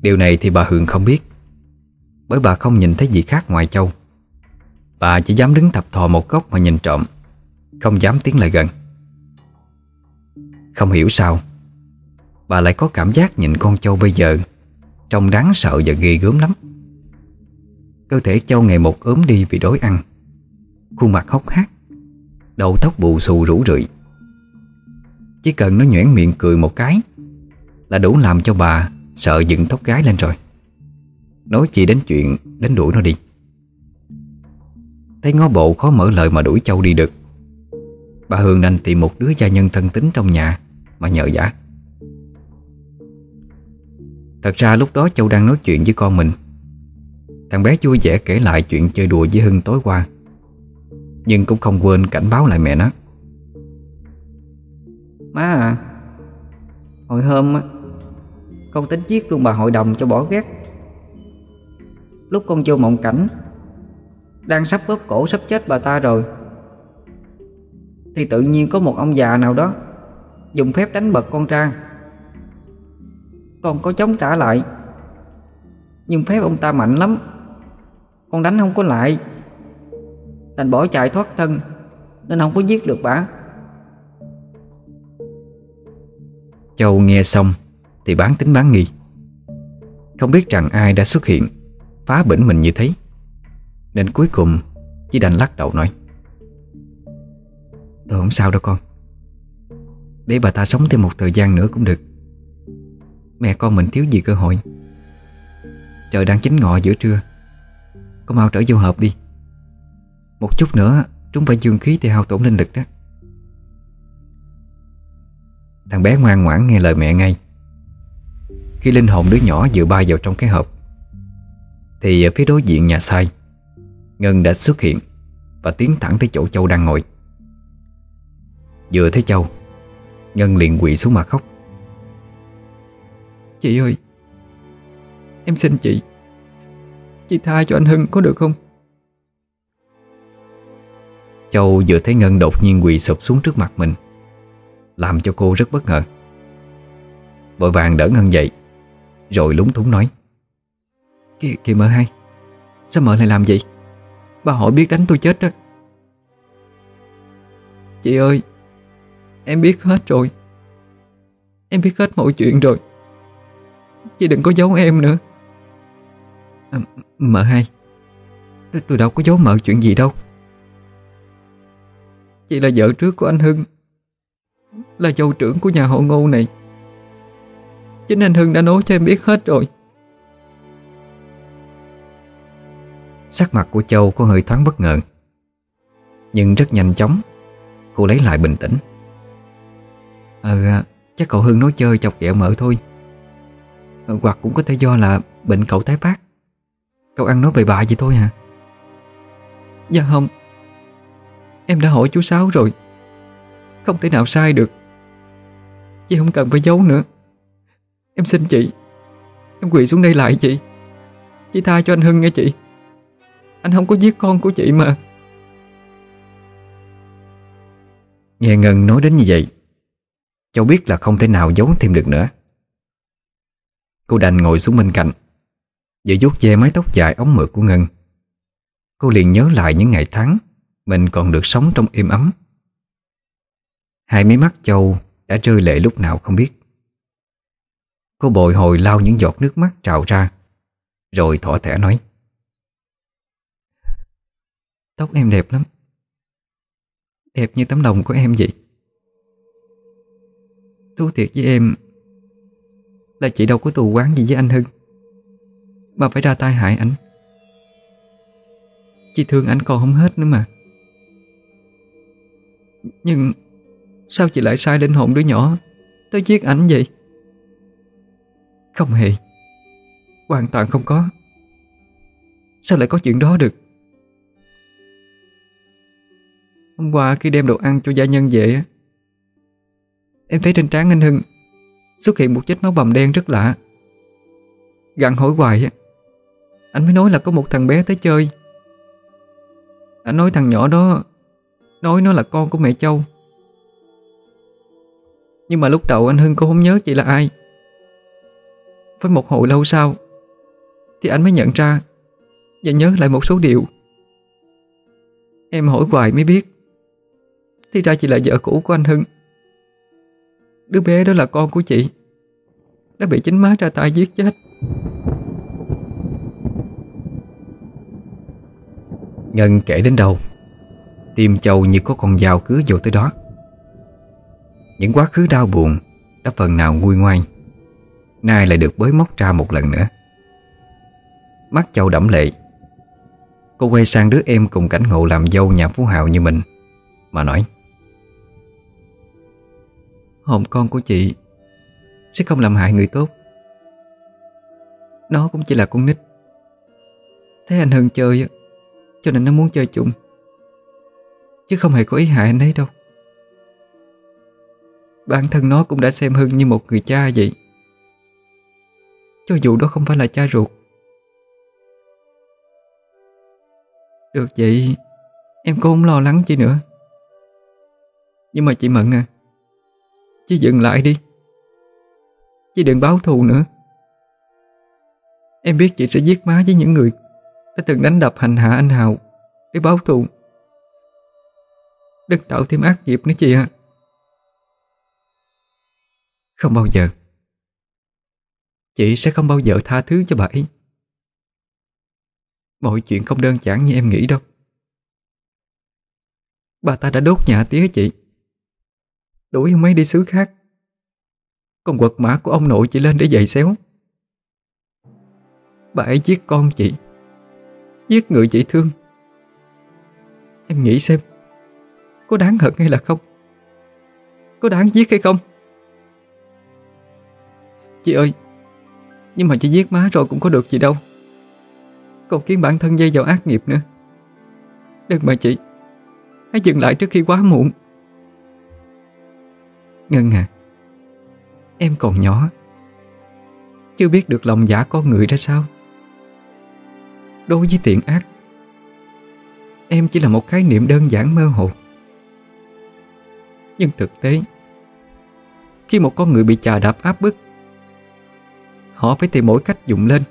Điều này thì bà Hương không biết, Bởi bà không nhìn thấy gì khác ngoài Châu. Bà chỉ dám đứng thập thò một góc mà nhìn trộm, Không dám tiến lại gần. Không hiểu sao, Bà lại có cảm giác nhìn con Châu bây giờ Trông đáng sợ và ghê gớm lắm. Cơ thể Châu ngày một ốm đi vì đói ăn, Khuôn mặt hốc hác Đầu tóc bù xù rủ rượi. Chỉ cần nó nhoẻn miệng cười một cái Là đủ làm cho bà Sợ dựng tóc gái lên rồi. Nói chi đến chuyện Đến đuổi nó đi. Thấy ngó bộ khó mở lời mà đuổi Châu đi được. Bà Hương đành tìm một đứa gia nhân thân tính trong nhà Mà nhờ giả Thật ra lúc đó Châu đang nói chuyện với con mình. Thằng bé vui vẻ kể lại chuyện chơi đùa với Hưng tối qua. Nhưng cũng không quên cảnh báo lại mẹ nó. Má à Hồi hôm Con tính giết luôn bà hội đồng cho bỏ ghét. Lúc con vô mộng cảnh, Đang sắp bóp cổ sắp chết bà ta rồi, Thì tự nhiên có một ông già nào đó Dùng phép đánh bật con Trang Con có chống trả lại, Nhưng phép ông ta mạnh lắm, Con đánh không có lại. Đành bỏ chạy thoát thân, Nên không có giết được bà. Châu nghe xong Thì bán tính bán nghi. Không biết rằng ai đã xuất hiện, Phá bỉnh mình như thế. Nên cuối cùng chỉ đành lắc đầu nói, Tôi không sao đâu con. Để bà ta sống thêm một thời gian nữa cũng được. Mẹ con mình thiếu gì cơ hội. Trời đang chính ngọ giữa trưa. Có mau trở vô hộp đi. Một chút nữa, Chúng phải dương khí thì hao tổn linh lực đó. Thằng bé ngoan ngoãn nghe lời mẹ ngay. Khi linh hồn đứa nhỏ vừa bay vào trong cái hộp, Thì ở phía đối diện nhà sai, Ngân đã xuất hiện Và tiến thẳng tới chỗ Châu đang ngồi. Vừa thấy Châu, Ngân liền quỳ xuống mà khóc. Chị ơi, Em xin chị Chị tha cho anh Hưng có được không? Châu vừa thấy Ngân đột nhiên quỳ sụp xuống trước mặt mình Làm cho cô rất bất ngờ. Vội vàng đỡ Ngân dậy Rồi lúng túng nói Kìa kìa mợ hai Sao mợ lại làm vậy? Bà hỏi biết đánh tôi chết đó. Chị ơi Em biết hết rồi. Em biết hết mọi chuyện rồi. Chị đừng có giấu em nữa. À, Mợ hai tôi, tôi đâu có giấu mợ chuyện gì đâu. Chị là vợ trước của anh Hưng. Là dâu trưởng của nhà họ ngô này. Chính anh Hưng đã nói cho em biết hết rồi. Sắc mặt của Châu có hơi thoáng bất ngờ. Nhưng rất nhanh chóng Cô lấy lại bình tĩnh. Ờ Chắc cậu Hưng nói chơi chọc ghẹo mợ thôi. Ờ, Hoặc cũng có thể do là Bệnh cậu tái phát. Cậu ăn nói bậy bạ vậy thôi hả? Dạ không Em đã hỏi chú Sáu rồi. Không thể nào sai được. Chị không cần phải giấu nữa. Em xin chị. Em quỳ xuống đây lại chị. Chị tha cho anh Hưng nghe chị. Anh không có giết con của chị mà. Nghe Ngân nói đến như vậy, cháu biết là không thể nào giấu thêm được nữa. Cô đành ngồi xuống bên cạnh Vừa vuốt ve mái tóc dài ống mượt của Ngân. Cô liền nhớ lại những ngày tháng mình còn được sống trong im ấm. Hai mí mắt Châu đã rơi lệ lúc nào không biết. Cô bồi hồi lau những giọt nước mắt trào ra, Rồi thỏ thẻ nói. Tóc em đẹp lắm. Đẹp như tấm lòng của em vậy. Thú thiệt với em Là chị đâu có tù quán gì với anh Hưng. Mà phải ra tay hại anh. Chị thương anh còn không hết nữa mà. Nhưng Sao chị lại sai linh hồn đứa nhỏ? Tới giết ảnh vậy? Không hề. Hoàn toàn không có. Sao lại có chuyện đó được? Hôm qua khi đem đồ ăn cho gia nhân về Em thấy trên trán anh Hưng Xuất hiện một vết máu bầm đen rất lạ. Gặn hỏi hoài Anh mới nói là có một thằng bé tới chơi. Anh nói thằng nhỏ đó Nói nó là con của mẹ Châu. Nhưng mà lúc đầu anh Hưng cũng không nhớ chị là ai. Với một hồi lâu sau, Thì anh mới nhận ra Và nhớ lại một số điều. Em hỏi hoài mới biết, Thì ra chị là vợ cũ của anh Hưng. Đứa bé đó là con của chị, Đã bị chính má ra tay giết chết. Ngân kể đến đâu Tim Châu như có con dao cứ vô tới đó. Những quá khứ đau buồn Đã phần nào nguôi ngoai. Nay lại được bới móc ra một lần nữa. Mắt Châu đẫm lệ. Cô quay sang đứa em cùng cảnh ngộ làm dâu nhà phú hào như mình, Mà nói, Hồn con của chị Sẽ không làm hại người tốt. Nó cũng chỉ là con nít. Thấy anh Hưng chơi Cho nên nó muốn chơi chung. Chứ không hề có ý hại anh ấy đâu. Bản thân nó cũng đã xem Hưng như một người cha vậy. Cho dù đó không phải là cha ruột. Được vậy, Em cũng không lo lắng chị nữa. Nhưng mà chị Mận à Chị dừng lại đi. Chị đừng báo thù nữa. Em biết chị sẽ giết má với những người Đã từng đánh đập hành hạ anh Hào Để báo thù. Đừng tạo thêm ác nghiệp nữa chị ạ Không bao giờ. Chị sẽ không bao giờ tha thứ cho bà ấy. Mọi chuyện không đơn giản như em nghĩ đâu. Bà ta đã đốt nhà tía chị. Đuổi ông ấy đi xứ khác. Còn quật mã của ông nội chị lên để dạy xéo. Bà ấy giết con chị. Giết người chị thương. Em nghĩ xem. Có đáng hận hay là không? Có đáng giết hay không? Chị ơi, Nhưng mà chị giết má rồi cũng có được gì đâu. Còn khiến bản thân dây vào ác nghiệp nữa. Đừng mà chị. Hãy dừng lại trước khi quá muộn. Ngân à Em còn nhỏ. Chưa biết được lòng giả con người ra sao. Đối với tiện ác, Em chỉ là một khái niệm đơn giản mơ hồ. Nhưng thực tế, Khi một con người bị chà đạp áp bức, Họ phải tìm mỗi cách dụng lên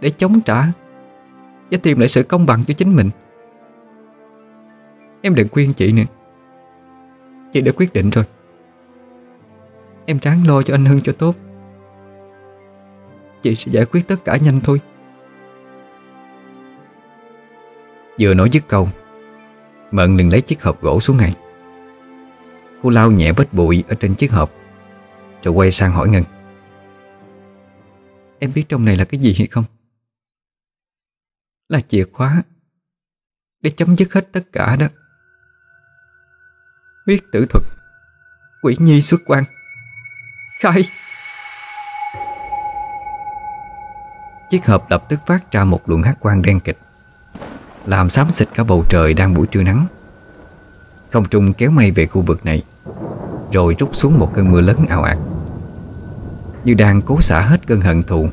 Để chống trả Và tìm lại sự công bằng cho chính mình. Em đừng khuyên chị nữa. Chị đã quyết định rồi. Em ráng lo cho anh Hưng cho tốt. Chị sẽ giải quyết tất cả nhanh thôi. Vừa nói dứt câu Mận đừng lấy chiếc hộp gỗ xuống ngay. Cô lau nhẹ vết bụi Ở trên chiếc hộp, Rồi quay sang hỏi Ngân. Em biết trong này là cái gì hay không? Là chìa khóa Để chấm dứt hết tất cả đó. Huyết tử thuật, Quỷ nhi xuất quan. Khai. Chiếc hộp lập tức phát ra một luồng hát quang đen kịch, Làm xám xịt cả bầu trời đang buổi trưa nắng. Không trung kéo mây về khu vực này rồi rút xuống một cơn mưa lớn ào ạt. Như đang cố xả hết cơn hận thù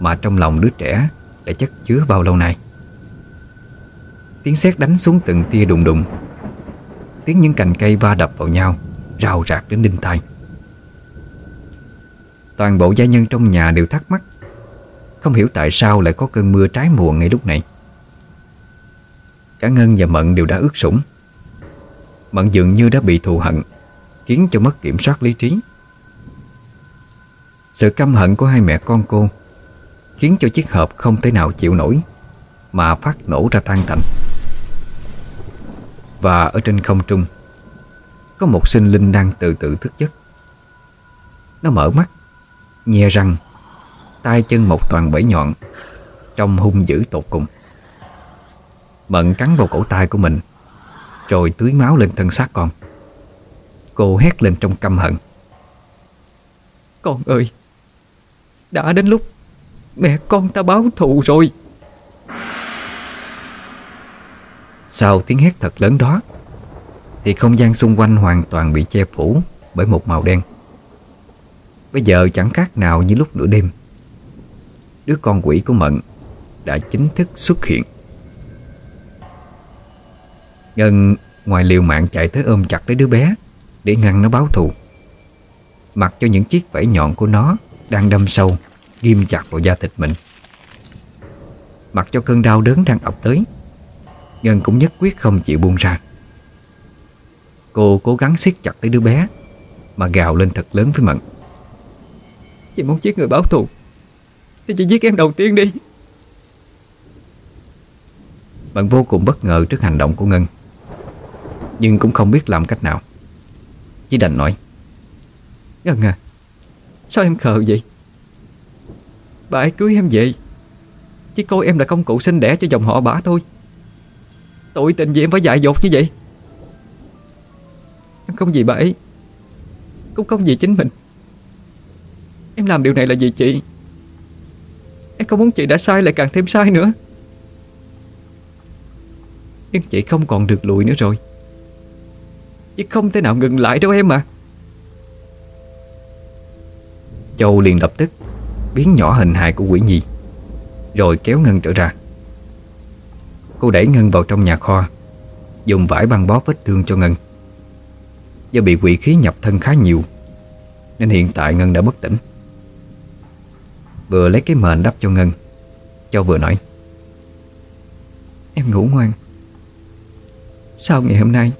Mà trong lòng đứa trẻ đã chất chứa bao lâu nay. Tiếng sét đánh xuống từng tia đùng đùng. Tiếng những cành cây va đập vào nhau, Rào rạc đến đinh tai. Toàn bộ gia nhân trong nhà đều thắc mắc, Không hiểu tại sao lại có cơn mưa trái mùa ngay lúc này. Cả Ngân và Mận đều đã ướt sũng. Mận dường như đã bị thù hận. Khiến cho mất kiểm soát lý trí. Sự căm hận của hai mẹ con cô Khiến cho chiếc hộp không thể nào chịu nổi Mà phát nổ ra tan tành. Và ở trên không trung, Có một sinh linh đang từ từ thức giấc. Nó mở mắt Nhe răng, tay chân một toàn bẫy nhọn, Trông hung dữ tột cùng. Mận cắn vào cổ tay của mình, Rồi tưới máu lên thân xác con. Cô hét lên trong căm hận. Con ơi Đã đến lúc Mẹ con ta báo thù rồi. Sau tiếng hét thật lớn đó Thì không gian xung quanh hoàn toàn bị che phủ Bởi một màu đen. Bây giờ chẳng khác nào như lúc nửa đêm. Đứa con quỷ của Mận Đã chính thức xuất hiện. Ngân ngoài liều mạng chạy tới ôm chặt lấy đứa bé Để ngăn nó báo thù. Mặc cho những chiếc vảy nhọn của nó Đang đâm sâu Ghim chặt vào da thịt mình. Mặc cho cơn đau đớn đang ập tới Ngân cũng nhất quyết không chịu buông ra. Cô cố gắng siết chặt lấy đứa bé Mà gào lên thật lớn với Mận. Chị muốn giết người báo thù Thì chị giết em đầu tiên đi. Mận vô cùng bất ngờ trước hành động của Ngân Nhưng cũng không biết làm cách nào chỉ đành nói. Ngân à Sao em khờ vậy? Bà ấy cưới em vậy Chỉ coi em là công cụ sinh đẻ cho dòng họ bả thôi. Tội tình gì em phải dại dột như vậy? Em không vì bà ấy, Cũng không vì chính mình. Em làm điều này là vì chị. Em không muốn chị đã sai lại càng thêm sai nữa. Nhưng chị không còn được lùi nữa rồi chứ không thể nào ngừng lại đâu em à. Châu liền lập tức Biến nhỏ hình hài của quỷ nhi Rồi kéo Ngân trở ra. Cô đẩy Ngân vào trong nhà kho, Dùng vải băng bó vết thương cho Ngân. Do bị quỷ khí nhập thân khá nhiều, Nên hiện tại Ngân đã bất tỉnh. Vừa lấy cái mền đắp cho Ngân, Châu vừa nói, Em ngủ ngoan. Sau ngày hôm nay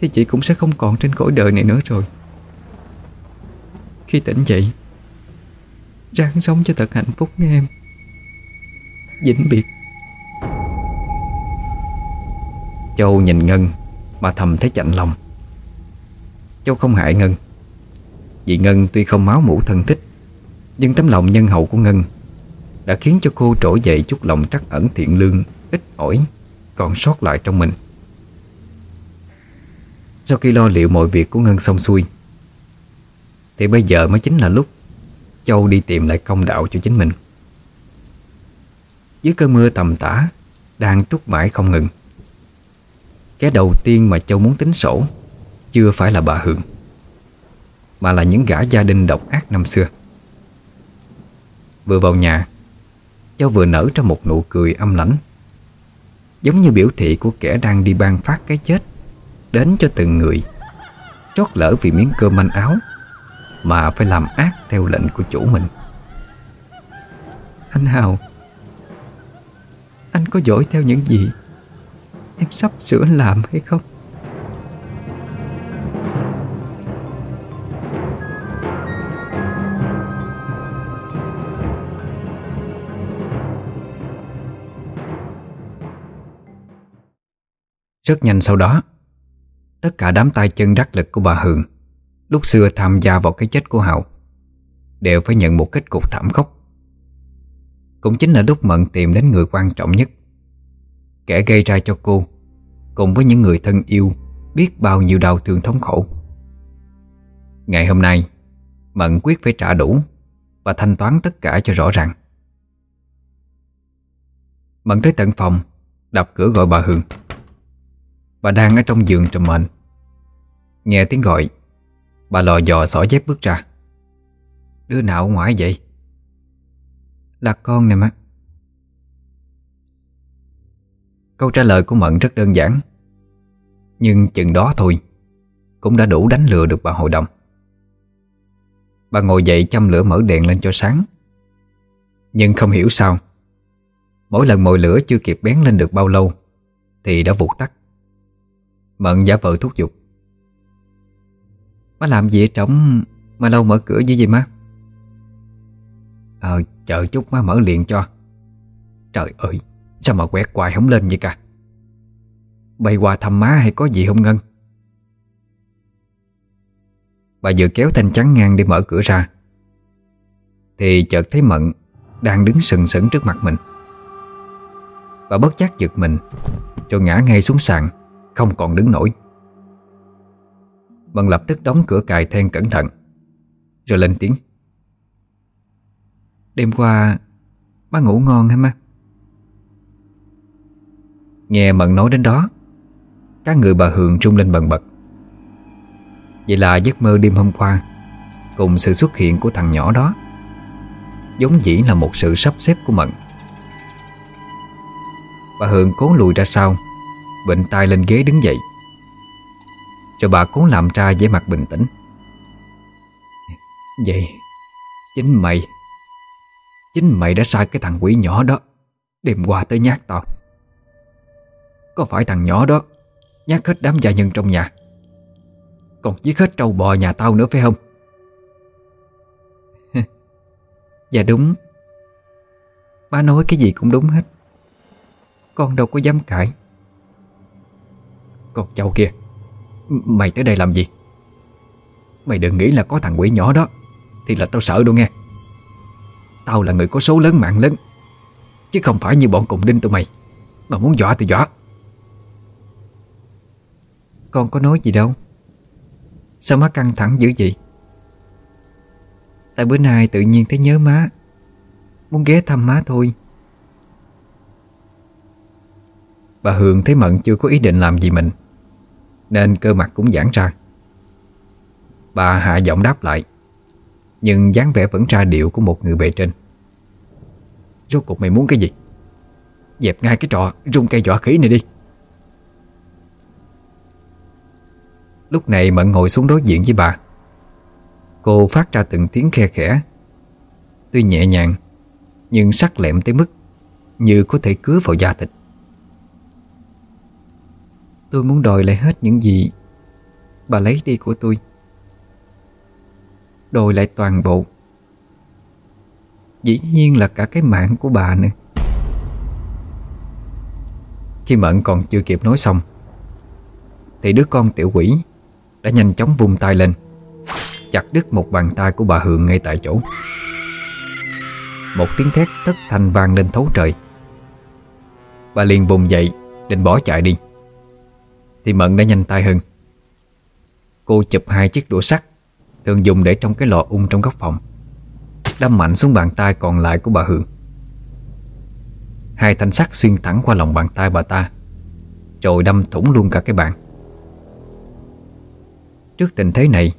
thì chị cũng sẽ không còn trên cõi đời này nữa rồi. Khi tỉnh dậy, Ráng sống cho thật hạnh phúc nghe em. Vĩnh biệt. Châu nhìn Ngân Mà thầm thấy chạnh lòng. Châu không hại Ngân. Vì Ngân tuy không máu mũ thân thích, Nhưng tấm lòng nhân hậu của Ngân Đã khiến cho cô trỗi dậy chút lòng trắc ẩn thiện lương, Ít ỏi, Còn sót lại trong mình. Sau khi lo liệu mọi việc của Ngân xong xuôi, Thì bây giờ mới chính là lúc Châu đi tìm lại công đạo cho chính mình. Dưới cơn mưa tầm tã Đang trút mãi không ngừng, Cái đầu tiên mà Châu muốn tính sổ Chưa phải là bà Hường, Mà là những gã gia đình độc ác năm xưa. Vừa vào nhà, Châu vừa nở ra một nụ cười âm lãnh, Giống như biểu thị của kẻ đang đi ban phát cái chết Đến cho từng người. Chót lỡ vì miếng cơm manh áo, Mà phải làm ác theo lệnh của chủ mình. Anh Hào, Anh có giỏi theo những gì? Em sắp sửa làm hay không? Rất nhanh sau đó Tất cả đám tay chân đắc lực của bà Hường Lúc xưa tham gia vào cái chết của Hậu Đều phải nhận một kết cục thảm khốc. Cũng chính là lúc Mận tìm đến người quan trọng nhất, Kẻ gây ra cho cô Cùng với những người thân yêu Biết bao nhiêu đau thương thống khổ. Ngày hôm nay, Mận quyết phải trả đủ Và thanh toán tất cả cho rõ ràng. Mận tới tận phòng, Đập cửa gọi bà Hương Bà đang ở trong giường trầm mệnh. Nghe tiếng gọi, Bà lò dò xỏ dép bước ra. Đứa nào ngoài vậy? Là con nè má. Câu trả lời của Mận rất đơn giản. Nhưng chừng đó thôi, Cũng đã đủ đánh lừa được bà hội đồng. Bà ngồi dậy châm lửa mở đèn lên cho sáng. Nhưng không hiểu sao, Mỗi lần mồi lửa chưa kịp bén lên được bao lâu, Thì đã vụt tắt. Mận giả vờ thúc giục. Má làm gì ở trống Mà lâu mở cửa như gì má? Ờ chờ chút má mở liền cho. Trời ơi, Sao mà quẹt hoài không lên vậy cả? Bay qua thăm má hay có gì không Ngân? Bà vừa kéo thanh chắn ngang để mở cửa ra, Thì chợt thấy Mận Đang đứng sừng sững trước mặt mình. Bà bất giác giật mình, Rồi ngã ngay xuống sàn. Không còn đứng nổi. Bằng lập tức đóng cửa cài then cẩn thận, Rồi lên tiếng. Đêm qua, Má ngủ ngon hả má? Nghe Mận nói đến đó, Các người bà Hường trung lên bần bật. Vậy là giấc mơ đêm hôm qua Cùng sự xuất hiện của thằng nhỏ đó Giống dĩ là một sự sắp xếp của Mận. Bà Hường cố lùi ra sau Bệnh tay lên ghế đứng dậy. Cho bà cố làm ra vẻ mặt bình tĩnh. Vậy, Chính mày Chính mày đã sai cái thằng quỷ nhỏ đó Đêm qua tới nhát tao. Có phải thằng nhỏ đó Nhát hết đám gia nhân trong nhà, Còn giết hết trâu bò nhà tao nữa phải không? *laughs* Dạ đúng. Má nói cái gì cũng đúng hết. Con đâu có dám cãi. Con cháu kia, Mày tới đây làm gì? Mày đừng nghĩ là có thằng quỷ nhỏ đó, Thì là tao sợ đâu nghe. Tao là người có số lớn, mạng lớn, Chứ không phải như bọn cùng đinh tụi mày. Mà muốn dọa thì dọa. Con có nói gì đâu. Sao má căng thẳng dữ vậy? Tại bữa nay tự nhiên thấy nhớ má, Muốn ghé thăm má thôi. Bà Hường thấy Mận chưa có ý định làm gì mình, Nên cơ mặt cũng giãn ra. Bà hạ giọng đáp lại, Nhưng dáng vẻ vẫn ra điệu của một người bề trên. Rốt cuộc mày muốn cái gì? Dẹp ngay cái trò rung cây dọa khí này đi. Lúc này Mận ngồi xuống đối diện với bà. Cô phát ra từng tiếng khe khẽ, Tuy nhẹ nhàng, Nhưng sắc lẹm tới mức Như có thể cứa vào da thịt. Tôi muốn đòi lại hết những gì Bà lấy đi của tôi. Đòi lại toàn bộ. Dĩ nhiên là cả cái mạng của bà nữa. Khi Mận còn chưa kịp nói xong, Thì đứa con tiểu quỷ Đã nhanh chóng vung tay lên, Chặt đứt một bàn tay của bà Hường ngay tại chỗ. Một tiếng thét thất thanh vang lên thấu trời. Bà liền vùng dậy Định bỏ chạy đi. Thì Mận đã nhanh tay hơn. Cô chụp hai chiếc đũa sắt, Thường dùng để trong cái lò ung trong góc phòng. Đâm mạnh xuống bàn tay còn lại của bà Hương Hai thanh sắt xuyên thẳng qua lòng bàn tay bà ta Rồi đâm thủng luôn cả cái bàn. Trước tình thế này,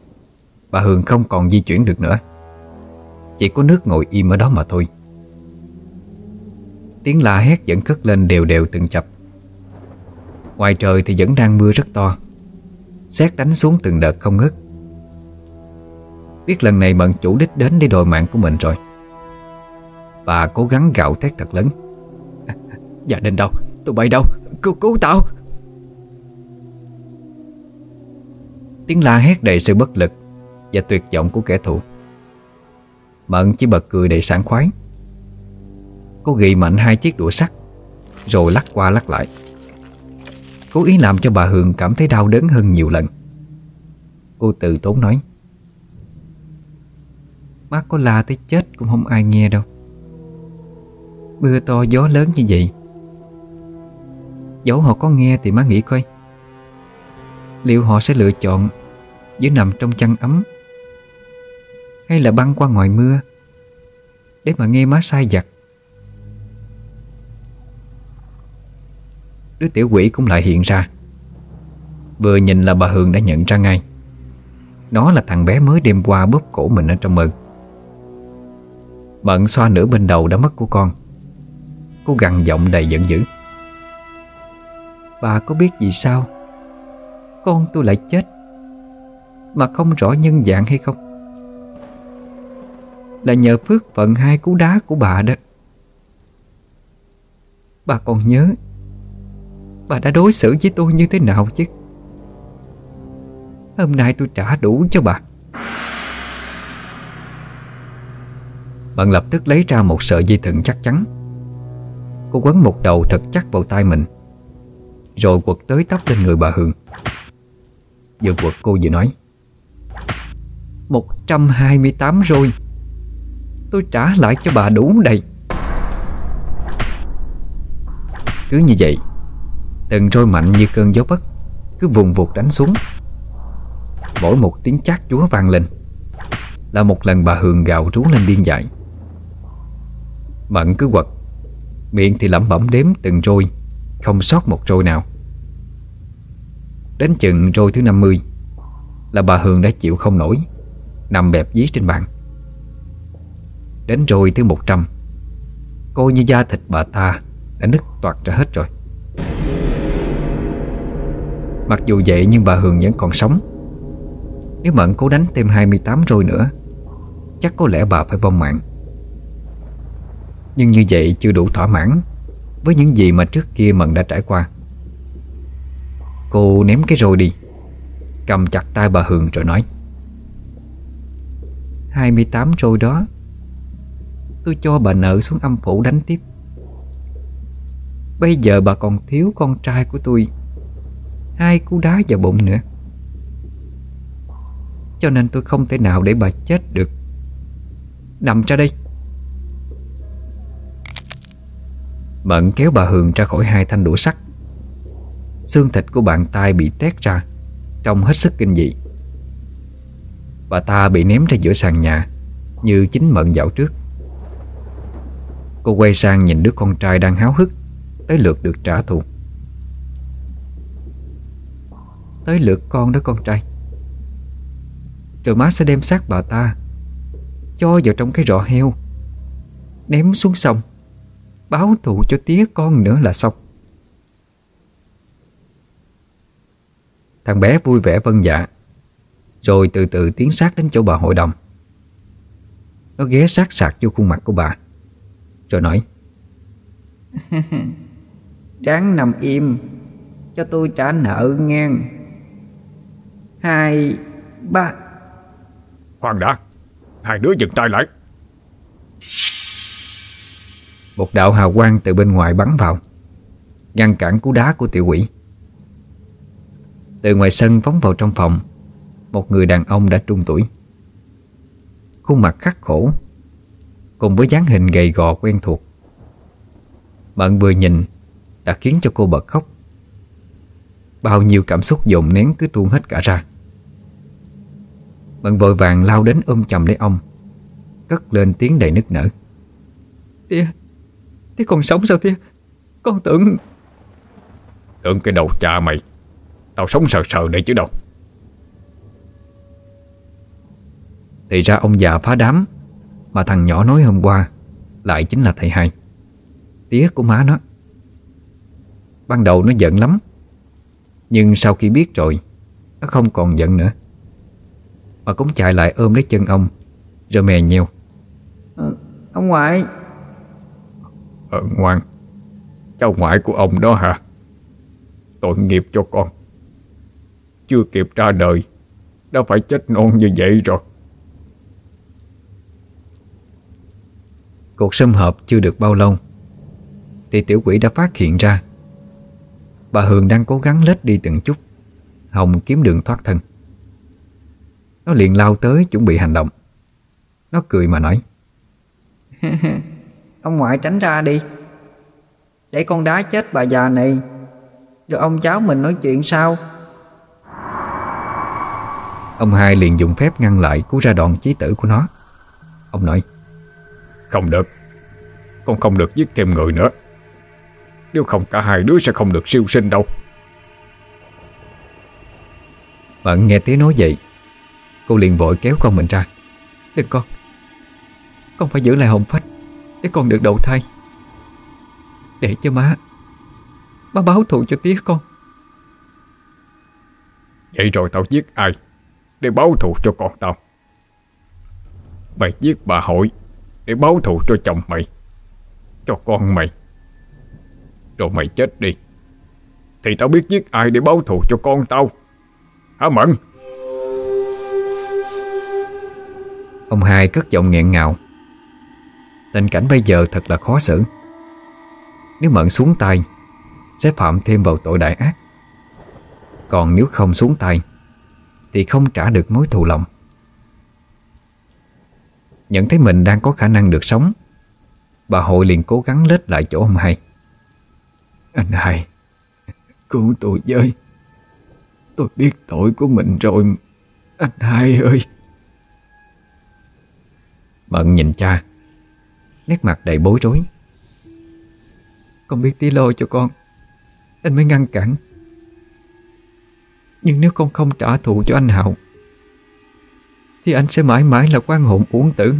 Bà Hương không còn di chuyển được nữa. Chỉ có nước ngồi im ở đó mà thôi. Tiếng la hét vẫn cất lên đều đều từng chập. Ngoài trời thì vẫn đang mưa rất to. Xét đánh xuống từng đợt không ngớt. Biết lần này Mận chủ đích đến để đòi mạng của mình rồi. Bà cố gắng gạo thét thật lớn. *laughs* Dạ đình đâu, Tụi bay đâu, Cứu cứu tao. Tiếng la hét đầy sự bất lực Và tuyệt vọng của kẻ thù. Mận chỉ bật cười đầy sảng khoái. Cô ghi mạnh hai chiếc đũa sắt, Rồi lắc qua lắc lại. Cố ý làm cho bà Hường cảm thấy đau đớn hơn nhiều lần. Cô từ tốn nói, Má có la tới chết cũng không ai nghe đâu. Mưa to, gió lớn như vậy. Dẫu họ có nghe thì má nghĩ coi, Liệu họ sẽ lựa chọn Giữ nằm trong chăn ấm Hay là băng qua ngoài mưa Để mà nghe má sai giặt? Đứa tiểu quỷ cũng lại hiện ra. Vừa nhìn là bà Hường đã nhận ra ngay. Nó là thằng bé mới đêm qua bóp cổ mình ở trong mơ. Bận xoa nửa bên đầu đã mất của con. Cô gằn giọng đầy giận dữ. Bà có biết gì sao Con tôi lại chết Mà không rõ nhân dạng hay không? Là nhờ phước phận hai cú đá của bà đó. Bà còn nhớ Bà đã đối xử với tôi như thế nào chứ? Hôm nay tôi trả đủ cho bà. Bạn lập tức lấy ra một sợi dây thừng chắc chắn. Cô quấn một đầu thật chắc vào tay mình, Rồi quật tới tóc lên người bà Hương Vừa quật cô vừa nói 128 rồi. Tôi trả lại cho bà đủ đầy. Cứ như vậy Từng roi mạnh như cơn gió bất Cứ vùng vụt đánh xuống. Mỗi một tiếng chát chúa vang lên, Là một lần bà Hường gào rú lên điên dại. Mận cứ quật, Miệng thì lẩm bẩm đếm từng roi Không sót một roi nào. Đến chừng roi thứ 50 Là bà Hường đã chịu không nổi, Nằm bẹp dí trên bàn. Đến roi thứ 100 Cô như da thịt bà ta Đã nứt toạc ra hết rồi. Mặc dù vậy nhưng bà Hường vẫn còn sống. Nếu Mận cố đánh thêm 28 rồi nữa, Chắc có lẽ bà phải vong mạng. Nhưng như vậy chưa đủ thỏa mãn Với những gì mà trước kia Mận đã trải qua. Cô ném cái rồi đi, Cầm chặt tay bà Hường rồi nói 28 rồi đó, Tôi cho bà nợ xuống âm phủ đánh tiếp. Bây giờ bà còn thiếu con trai của tôi. Hai cú đá vào bụng nữa. Cho nên tôi không thể nào để bà chết được. Nằm ra đây. Mận kéo bà Hường ra khỏi hai thanh đũa sắt. Xương thịt của bàn tay bị tét ra, Trông hết sức kinh dị. Bà ta bị ném ra giữa sàn nhà, Như chính Mận dạo trước. Cô quay sang nhìn đứa con trai đang háo hức, Tới lượt được trả thù. Tới lượt con đó con trai. Rồi má sẽ đem xác bà ta, Cho vào trong cái rọ heo, Ném xuống sông, Báo thù cho tía con nữa là xong. Thằng bé vui vẻ vân dạ Rồi từ từ tiến sát đến chỗ bà hội đồng. Nó ghé sát sạc vô khuôn mặt của bà, Rồi nói *laughs* Ráng nằm im, Cho tôi trả nợ ngang. Hai Ba. Khoan đã Hai đứa dừng tay lại. Một đạo hào quang từ bên ngoài bắn vào Ngăn cản cú đá của tiểu quỷ. Từ ngoài sân phóng vào trong phòng Một người đàn ông đã trung tuổi. Khuôn mặt khắc khổ Cùng với dáng hình gầy gò quen thuộc. Mận vừa nhìn Đã khiến cho cô bật khóc. Bao nhiêu cảm xúc dồn nén cứ tuôn hết cả ra Mận vội vàng lao đến ôm chầm lấy ông. Cất lên tiếng đầy nức nở. Tía Tía còn sống sao tía Con tưởng Tưởng cái đầu cha mày. Tao sống sờ sờ đây chứ đâu. Thì ra ông già phá đám Mà thằng nhỏ nói hôm qua Lại chính là thầy hai. Tía của má nó. Ban đầu nó giận lắm Nhưng sau khi biết rồi Nó không còn giận nữa Mà cũng chạy lại ôm lấy chân ông Rồi mè nheo ờ, Ông ngoại. Ờ ngoan. Cháu ngoại của ông đó hả? Tội nghiệp cho con. Chưa kịp ra đời Đã phải chết non như vậy rồi. Cuộc xâm hợp chưa được bao lâu Thì tiểu quỷ đã phát hiện ra. Bà Hường đang cố gắng lết đi từng chút Hồng kiếm đường thoát thân Nó liền lao tới chuẩn bị hành động. Nó cười mà nói *laughs* Ông ngoại tránh ra đi. Để con đá chết bà già này Rồi ông cháu mình nói chuyện sao? Ông hai liền dùng phép ngăn lại cú ra đòn chí tử của nó. Ông nói Không được. Con không được giết thêm người nữa. Nếu không cả hai đứa sẽ không được siêu sinh đâu. Mận nghe tiếng nói vậy Cô liền vội kéo con mình ra. Đừng con Con phải giữ lại hồn phách Để con được đầu thai. Để cho má Má báo thù cho tía con. Vậy rồi tao giết ai Để báo thù cho con tao? Mày giết bà hội Để báo thù cho chồng mày, Cho con mày. Rồi mày chết đi, Thì tao biết giết ai để báo thù cho con tao. Hả Mận Ông hai cất giọng nghẹn ngào. Tình cảnh bây giờ thật là khó xử. Nếu Mận xuống tay, Sẽ phạm thêm vào tội đại ác. Còn nếu không xuống tay, Thì không trả được mối thù lòng. Nhận thấy mình đang có khả năng được sống, Bà hội liền cố gắng lết lại chỗ ông hai. Anh hai, Cứu tôi với. Tôi biết tội của mình rồi, Anh hai ơi. Mận nhìn cha. Nét mặt đầy bối rối. Con biết tí lôi cho con. Anh mới ngăn cản. Nhưng nếu con không trả thù cho anh Hạo, Thì anh sẽ mãi mãi là quan hồn uổng tử.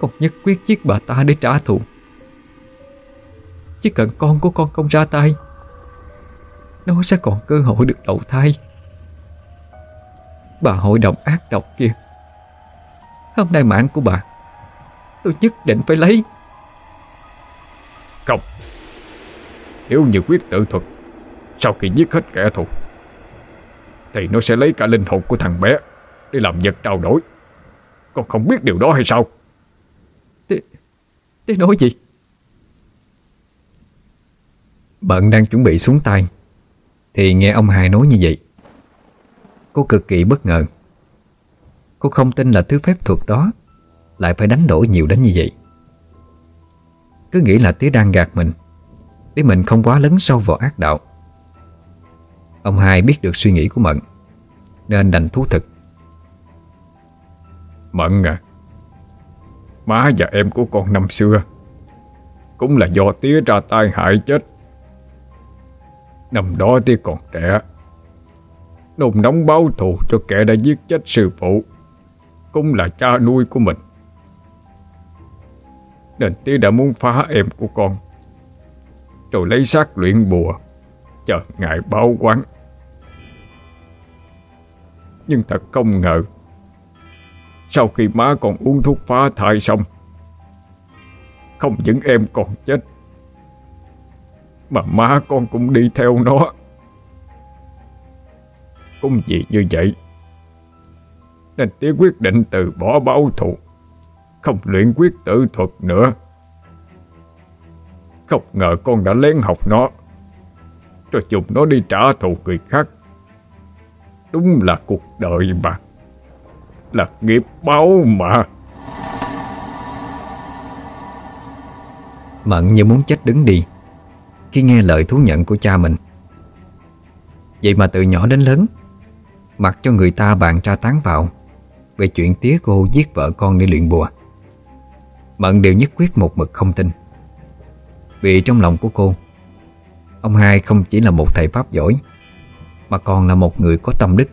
Con nhất quyết giết bà ta để trả thù. Chỉ cần con của con không ra tay, Nó sẽ còn cơ hội được đầu thai. Bà hội đồng ác độc kia. Hôm nay mạng của bà Tôi nhất định phải lấy. Không. Nếu như quyết tự thuật Sau khi giết hết kẻ thù Thì nó sẽ lấy cả linh hồn của thằng bé Để làm vật trao đổi. Con không biết điều đó hay sao? Thế, thế nói gì? Bận đang chuẩn bị xuống tay Thì nghe ông hai nói như vậy. Cô cực kỳ bất ngờ Cô không tin là thứ phép thuật đó. Lại phải đánh đổi nhiều đến như vậy. Cứ nghĩ là tía đang gạt mình. Để mình không quá lấn sâu vào ác đạo. Ông hai biết được suy nghĩ của Mận, Nên đành thú thực. Mận à Má và em của con năm xưa Cũng là do tía ra tay hại chết. Năm đó tía còn trẻ Nùng nóng báo thù cho kẻ đã giết chết sư phụ. Cũng là cha nuôi của mình. Nên tía đã muốn phá em của con. Rồi lấy xác luyện bùa, Chờ ngài báo quán. Nhưng thật không ngờ, Sau khi má còn uống thuốc phá thai xong, Không những em còn chết, Mà má con cũng đi theo nó. Cũng vì như vậy nên tía quyết định từ bỏ báo thù. Không luyện quyết tự thuật nữa. Không ngờ con đã lén học nó. Rồi dùng nó đi trả thù người khác, Đúng là cuộc đời mà. Là nghiệp báo mà. Mận như muốn chết đứng đi Khi nghe lời thú nhận của cha mình. Vậy mà từ nhỏ đến lớn, Mặc cho người ta bàn tra tán vào về chuyện tía cô giết vợ con để luyện bùa. Mận đều nhất quyết một mực không tin. Vì trong lòng của cô, Ông hai không chỉ là một thầy pháp giỏi, Mà còn là một người có tâm đức.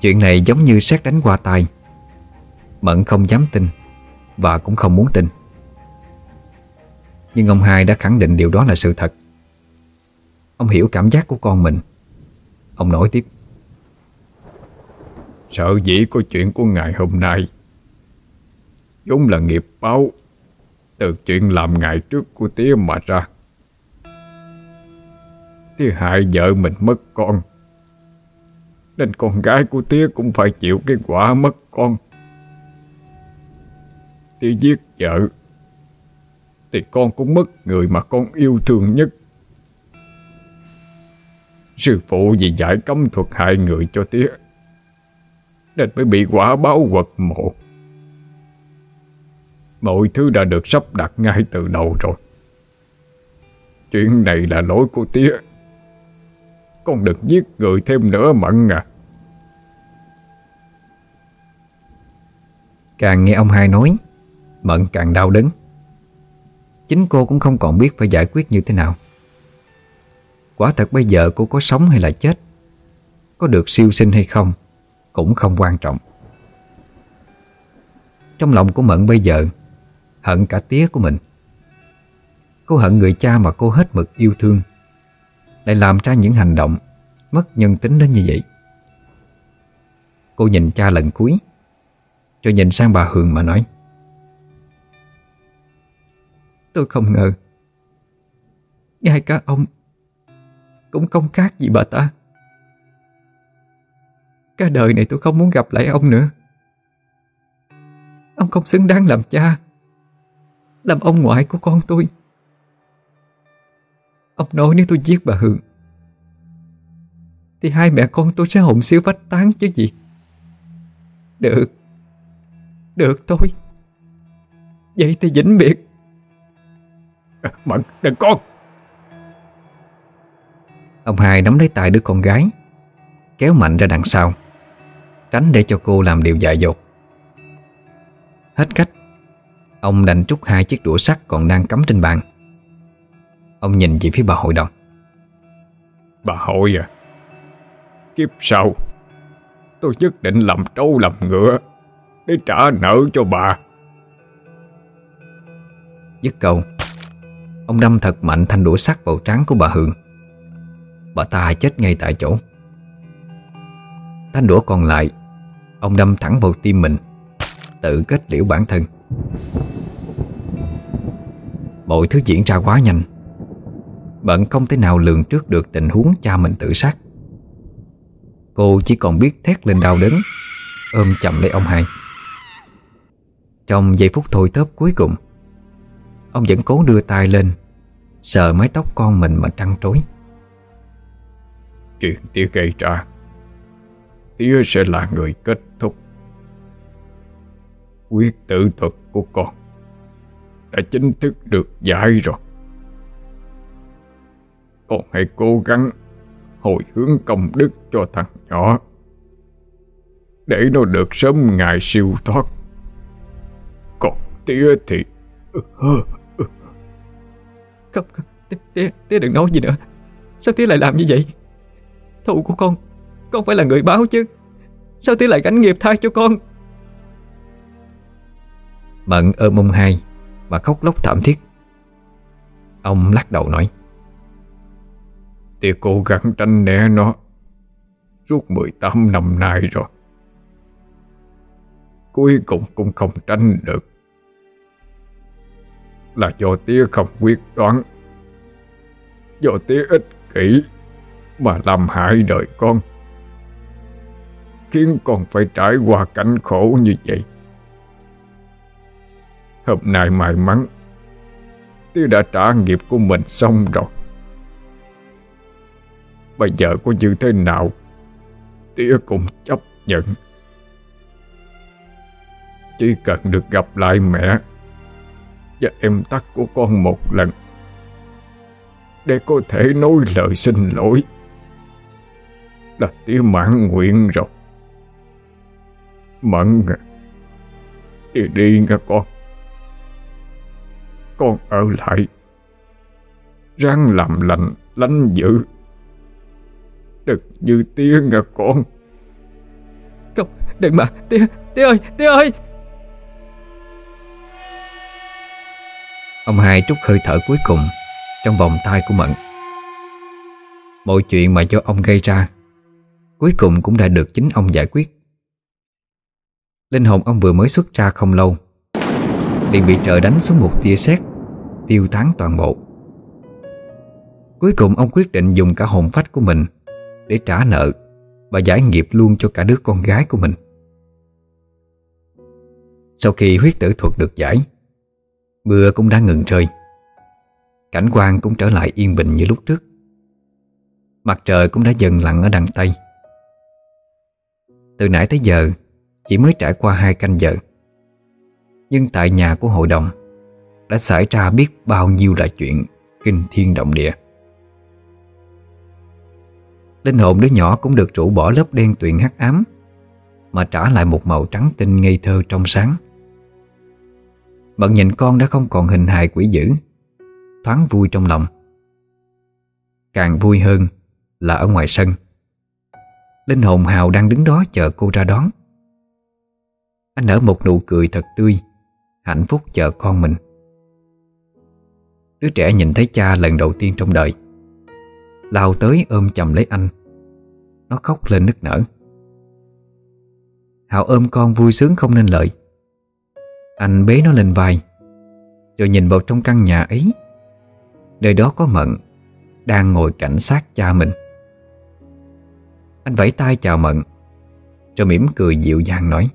Chuyện này giống như xét đánh qua tay. Mận không dám tin Và cũng không muốn tin. Nhưng ông hai đã khẳng định điều đó là sự thật. Ông hiểu cảm giác của con mình. Ông nói tiếp. Sợ dĩ có chuyện của ngày hôm nay. Vốn là nghiệp báo, Từ chuyện làm ngày trước của tía mà ra. Tía hại vợ mình mất con, Nên con gái của tía cũng phải chịu cái quả mất con. Tía giết vợ, Thì con cũng mất người mà con yêu thương nhất. Sư phụ vì giải cấm thuật hại người cho tía. Nên mới bị quả báo quật mộ. Mọi thứ đã được sắp đặt ngay từ đầu rồi. Chuyện này là lỗi của tía. Con đừng giết người thêm nữa, Mận à. Càng nghe ông hai nói, Mận càng đau đớn. Chính cô cũng không còn biết phải giải quyết như thế nào. Quả thật bây giờ cô có sống hay là chết, Có được siêu sinh hay không cũng không quan trọng. Trong lòng của Mận bây giờ, Hận cả tía của mình. Cô hận người cha mà cô hết mực yêu thương, Lại làm ra những hành động Mất nhân tính đến như vậy. Cô nhìn cha lần cuối, Rồi nhìn sang bà Hường mà nói, Tôi không ngờ, Ngay cả ông Cũng không khác gì bà ta. Cả đời này tôi không muốn gặp lại ông nữa. Ông không xứng đáng làm cha Làm ông ngoại của con tôi. Ông nói nếu tôi giết bà Hương Thì hai mẹ con tôi sẽ hồn siêu vách tán chứ gì. Được Được thôi. Vậy thì vĩnh biệt. Mận đừng con Ông hai nắm lấy tay đứa con gái Kéo mạnh ra đằng sau Tránh để cho cô làm điều dại dột. Hết cách Ông đành trút hai chiếc đũa sắt còn đang cắm trên bàn. Ông nhìn về phía bà hội đồng. Bà hội à Kiếp sau Tôi nhất định làm trâu làm ngựa Để trả nợ cho bà. Dứt câu Ông đâm thật mạnh thanh đũa sắt vào trán của bà Hương Bà ta chết ngay tại chỗ. Thanh đũa còn lại Ông đâm thẳng vào tim mình, Tự kết liễu bản thân. Mọi thứ diễn ra quá nhanh. Bận không thể nào lường trước được tình huống cha mình tự sát. Cô chỉ còn biết thét lên đau đớn, Ôm chậm lấy ông hai. Trong giây phút thôi tớp cuối cùng, Ông vẫn cố đưa tay lên, Sờ mái tóc con mình mà trăn trối. Chuyện tiêu gây ra Tía sẽ là người kết thúc. Quyết tử thuật của con Đã chính thức được giải rồi. Con hãy cố gắng Hồi hướng công đức cho thằng nhỏ Để nó được sớm ngày siêu thoát. Còn tía thì Không, không tía, tía đừng nói gì nữa. Sao tía lại làm như vậy? Thù của con con phải là người báo chứ. Sao tí lại gánh nghiệp thay cho con? Mận ôm ông hai Và khóc lóc thảm thiết. Ông lắc đầu nói Tía cố gắng tránh né nó, Suốt 18 năm nay rồi. Cuối cùng cũng không tránh được. Là do tía không quyết đoán, Do tía ích kỷ Mà làm hại đời con. Khiến con phải trải qua cảnh khổ như vậy. Hôm nay may mắn Tía đã trả nghiệp của mình xong rồi. Bây giờ có như thế nào Tía cũng chấp nhận. Chỉ cần được gặp lại mẹ Và em tắt của con một lần, Để có thể nói lời xin lỗi. Là tía mãn nguyện rồi. Mận à Tía đi nha con. Con ở lại. Ráng làm lành lánh dữ. Đừng như tía nghe con. Không, đừng mà. Tía, tía ơi, tía ơi. Ông hai trút hơi thở cuối cùng Trong vòng tay của Mận Mọi chuyện mà do ông gây ra Cuối cùng cũng đã được chính ông giải quyết Linh hồn ông vừa mới xuất ra không lâu. Liền bị trời đánh xuống một tia sét, Tiêu tán toàn bộ. Cuối cùng ông quyết định dùng cả hồn phách của mình Để trả nợ Và giải nghiệp luôn cho cả đứa con gái của mình. Sau khi huyết tử thuật được giải, Mưa cũng đã ngừng rơi. Cảnh quan cũng trở lại yên bình như lúc trước. Mặt trời cũng đã dần lặn ở đằng Tây. Từ nãy tới giờ chỉ mới trải qua hai canh giờ. Nhưng tại nhà của hội đồng, Đã xảy ra biết bao nhiêu là chuyện Kinh thiên động địa. Linh hồn đứa nhỏ cũng được rũ bỏ lớp đen tuyền hắc ám, Mà trả lại một màu trắng tinh ngây thơ trong sáng. Bận nhìn con đã không còn hình hài quỷ dữ, Thoáng vui trong lòng. Càng vui hơn là ở ngoài sân. Linh hồn Hào đang đứng đó chờ cô ra đón. Anh nở một nụ cười thật tươi, Hạnh phúc chờ con mình. Đứa trẻ nhìn thấy cha lần đầu tiên trong đời. Lao tới ôm chầm lấy anh. Nó khóc lên nức nở. Hào ôm con vui sướng không nên lợi Anh bế nó lên vai, Rồi nhìn vào trong căn nhà ấy. Nơi đó có Mận, Đang ngồi cảnh sát cha mình. Anh vẫy tay chào Mận, Rồi mỉm cười dịu dàng nói.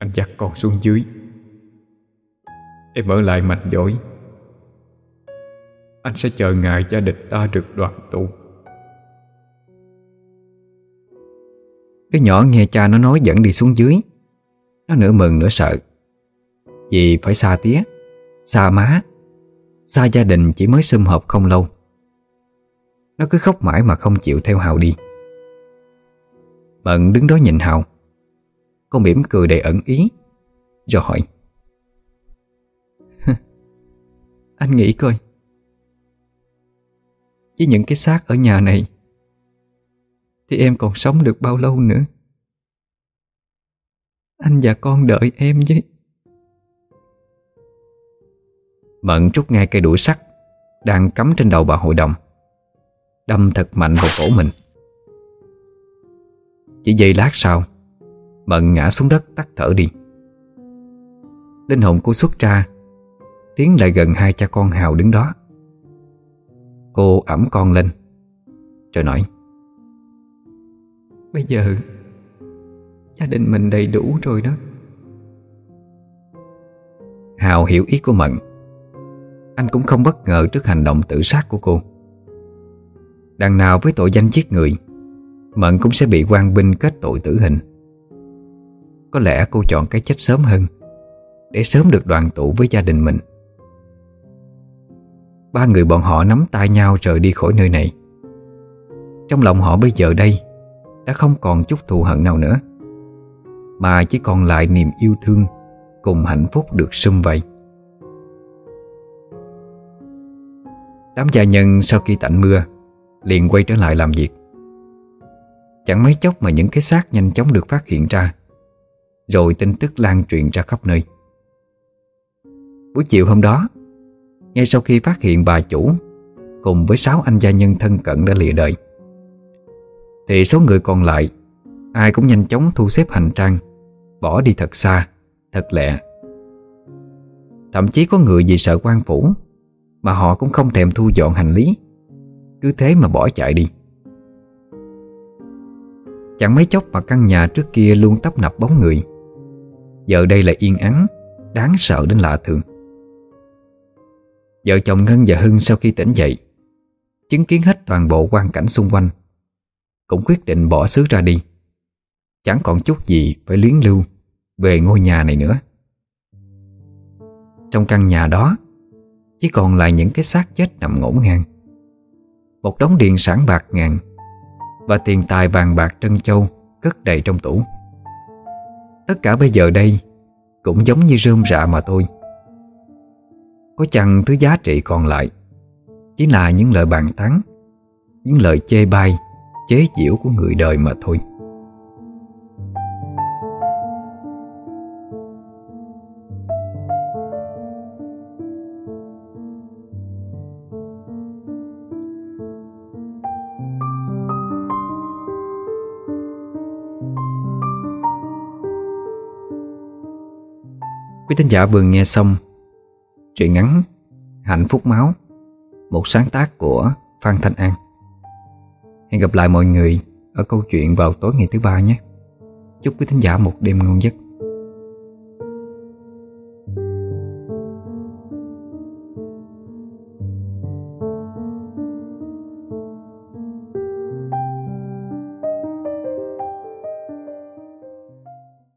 Anh dắt con xuống dưới. Em ở lại mạnh dỗi Anh sẽ chờ ngài gia đình ta được đoàn tụ. Đứa nhỏ nghe cha nó nói dẫn đi xuống dưới. Nó nửa mừng nửa sợ. Vì phải xa tía, Xa má, Xa gia đình chỉ mới sum họp không lâu. Nó cứ khóc mãi mà không chịu theo Hào đi. Mận đứng đó nhìn Hào. Cô mỉm cười đầy ẩn ý. Rồi hỏi. *laughs* Anh nghĩ coi. Với những cái xác ở nhà này, Thì em còn sống được bao lâu nữa? Anh và con đợi em chứ. Mận rút ngay cây đũa sắt Đang cắm trên đầu bà hội đồng. Đâm thật mạnh vào cổ mình. Chỉ giây lát sau Mận ngã xuống đất tắt thở đi. Linh hồn cô xuất ra Tiến lại gần hai cha con Hào đứng đó. Cô ẩm con lên Rồi nói Bây giờ Gia đình mình đầy đủ rồi đó. Hào hiểu ý của Mận. Anh cũng không bất ngờ trước hành động tự sát của cô. Đằng nào với tội danh giết người Mận cũng sẽ bị quan binh kết tội tử hình có lẽ cô chọn cái chết sớm hơn, Để sớm được đoàn tụ với gia đình mình. Ba người bọn họ nắm tay nhau rời đi khỏi nơi này. Trong lòng họ bây giờ đây Đã không còn chút thù hận nào nữa, Mà chỉ còn lại niềm yêu thương Cùng hạnh phúc được sum vầy. Đám gia nhân sau khi tạnh mưa, Liền quay trở lại làm việc. Chẳng mấy chốc mà những cái xác nhanh chóng được phát hiện ra rồi tin tức lan truyền ra khắp nơi. Buổi chiều hôm đó, ngay sau khi phát hiện bà chủ Cùng với sáu anh gia nhân thân cận đã lìa đời, Thì số người còn lại Ai cũng nhanh chóng thu xếp hành trang, Bỏ đi thật xa, Thật lẹ. Thậm chí có người vì sợ quan phủ Mà họ cũng không thèm thu dọn hành lý, Cứ thế mà bỏ chạy đi. Chẳng mấy chốc mà căn nhà trước kia luôn tấp nập bóng người Giờ đây là yên ắng, Đáng sợ đến lạ thường. Vợ chồng Ngân và Hưng sau khi tỉnh dậy, Chứng kiến hết toàn bộ quan cảnh xung quanh, Cũng quyết định bỏ xứ ra đi. Chẳng còn chút gì phải luyến lưu Về ngôi nhà này nữa. Trong căn nhà đó, Chỉ còn lại những cái xác chết nằm ngổn ngang. Một đống điện sản bạc ngàn Và tiền tài vàng bạc trân châu Cất đầy trong tủ. Tất cả bây giờ đây Cũng giống như rơm rạ mà thôi. Có chăng thứ giá trị còn lại Chỉ là những lời bàn tán, Những lời chê bai, Chế giễu của người đời mà thôi. Quý thính giả vừa nghe xong Truyện ngắn Hạnh phúc máu, Một sáng tác của Phan Thanh An. Hẹn gặp lại mọi người Ở câu chuyện vào tối ngày thứ ba nhé. Chúc quý thính giả một đêm ngon giấc.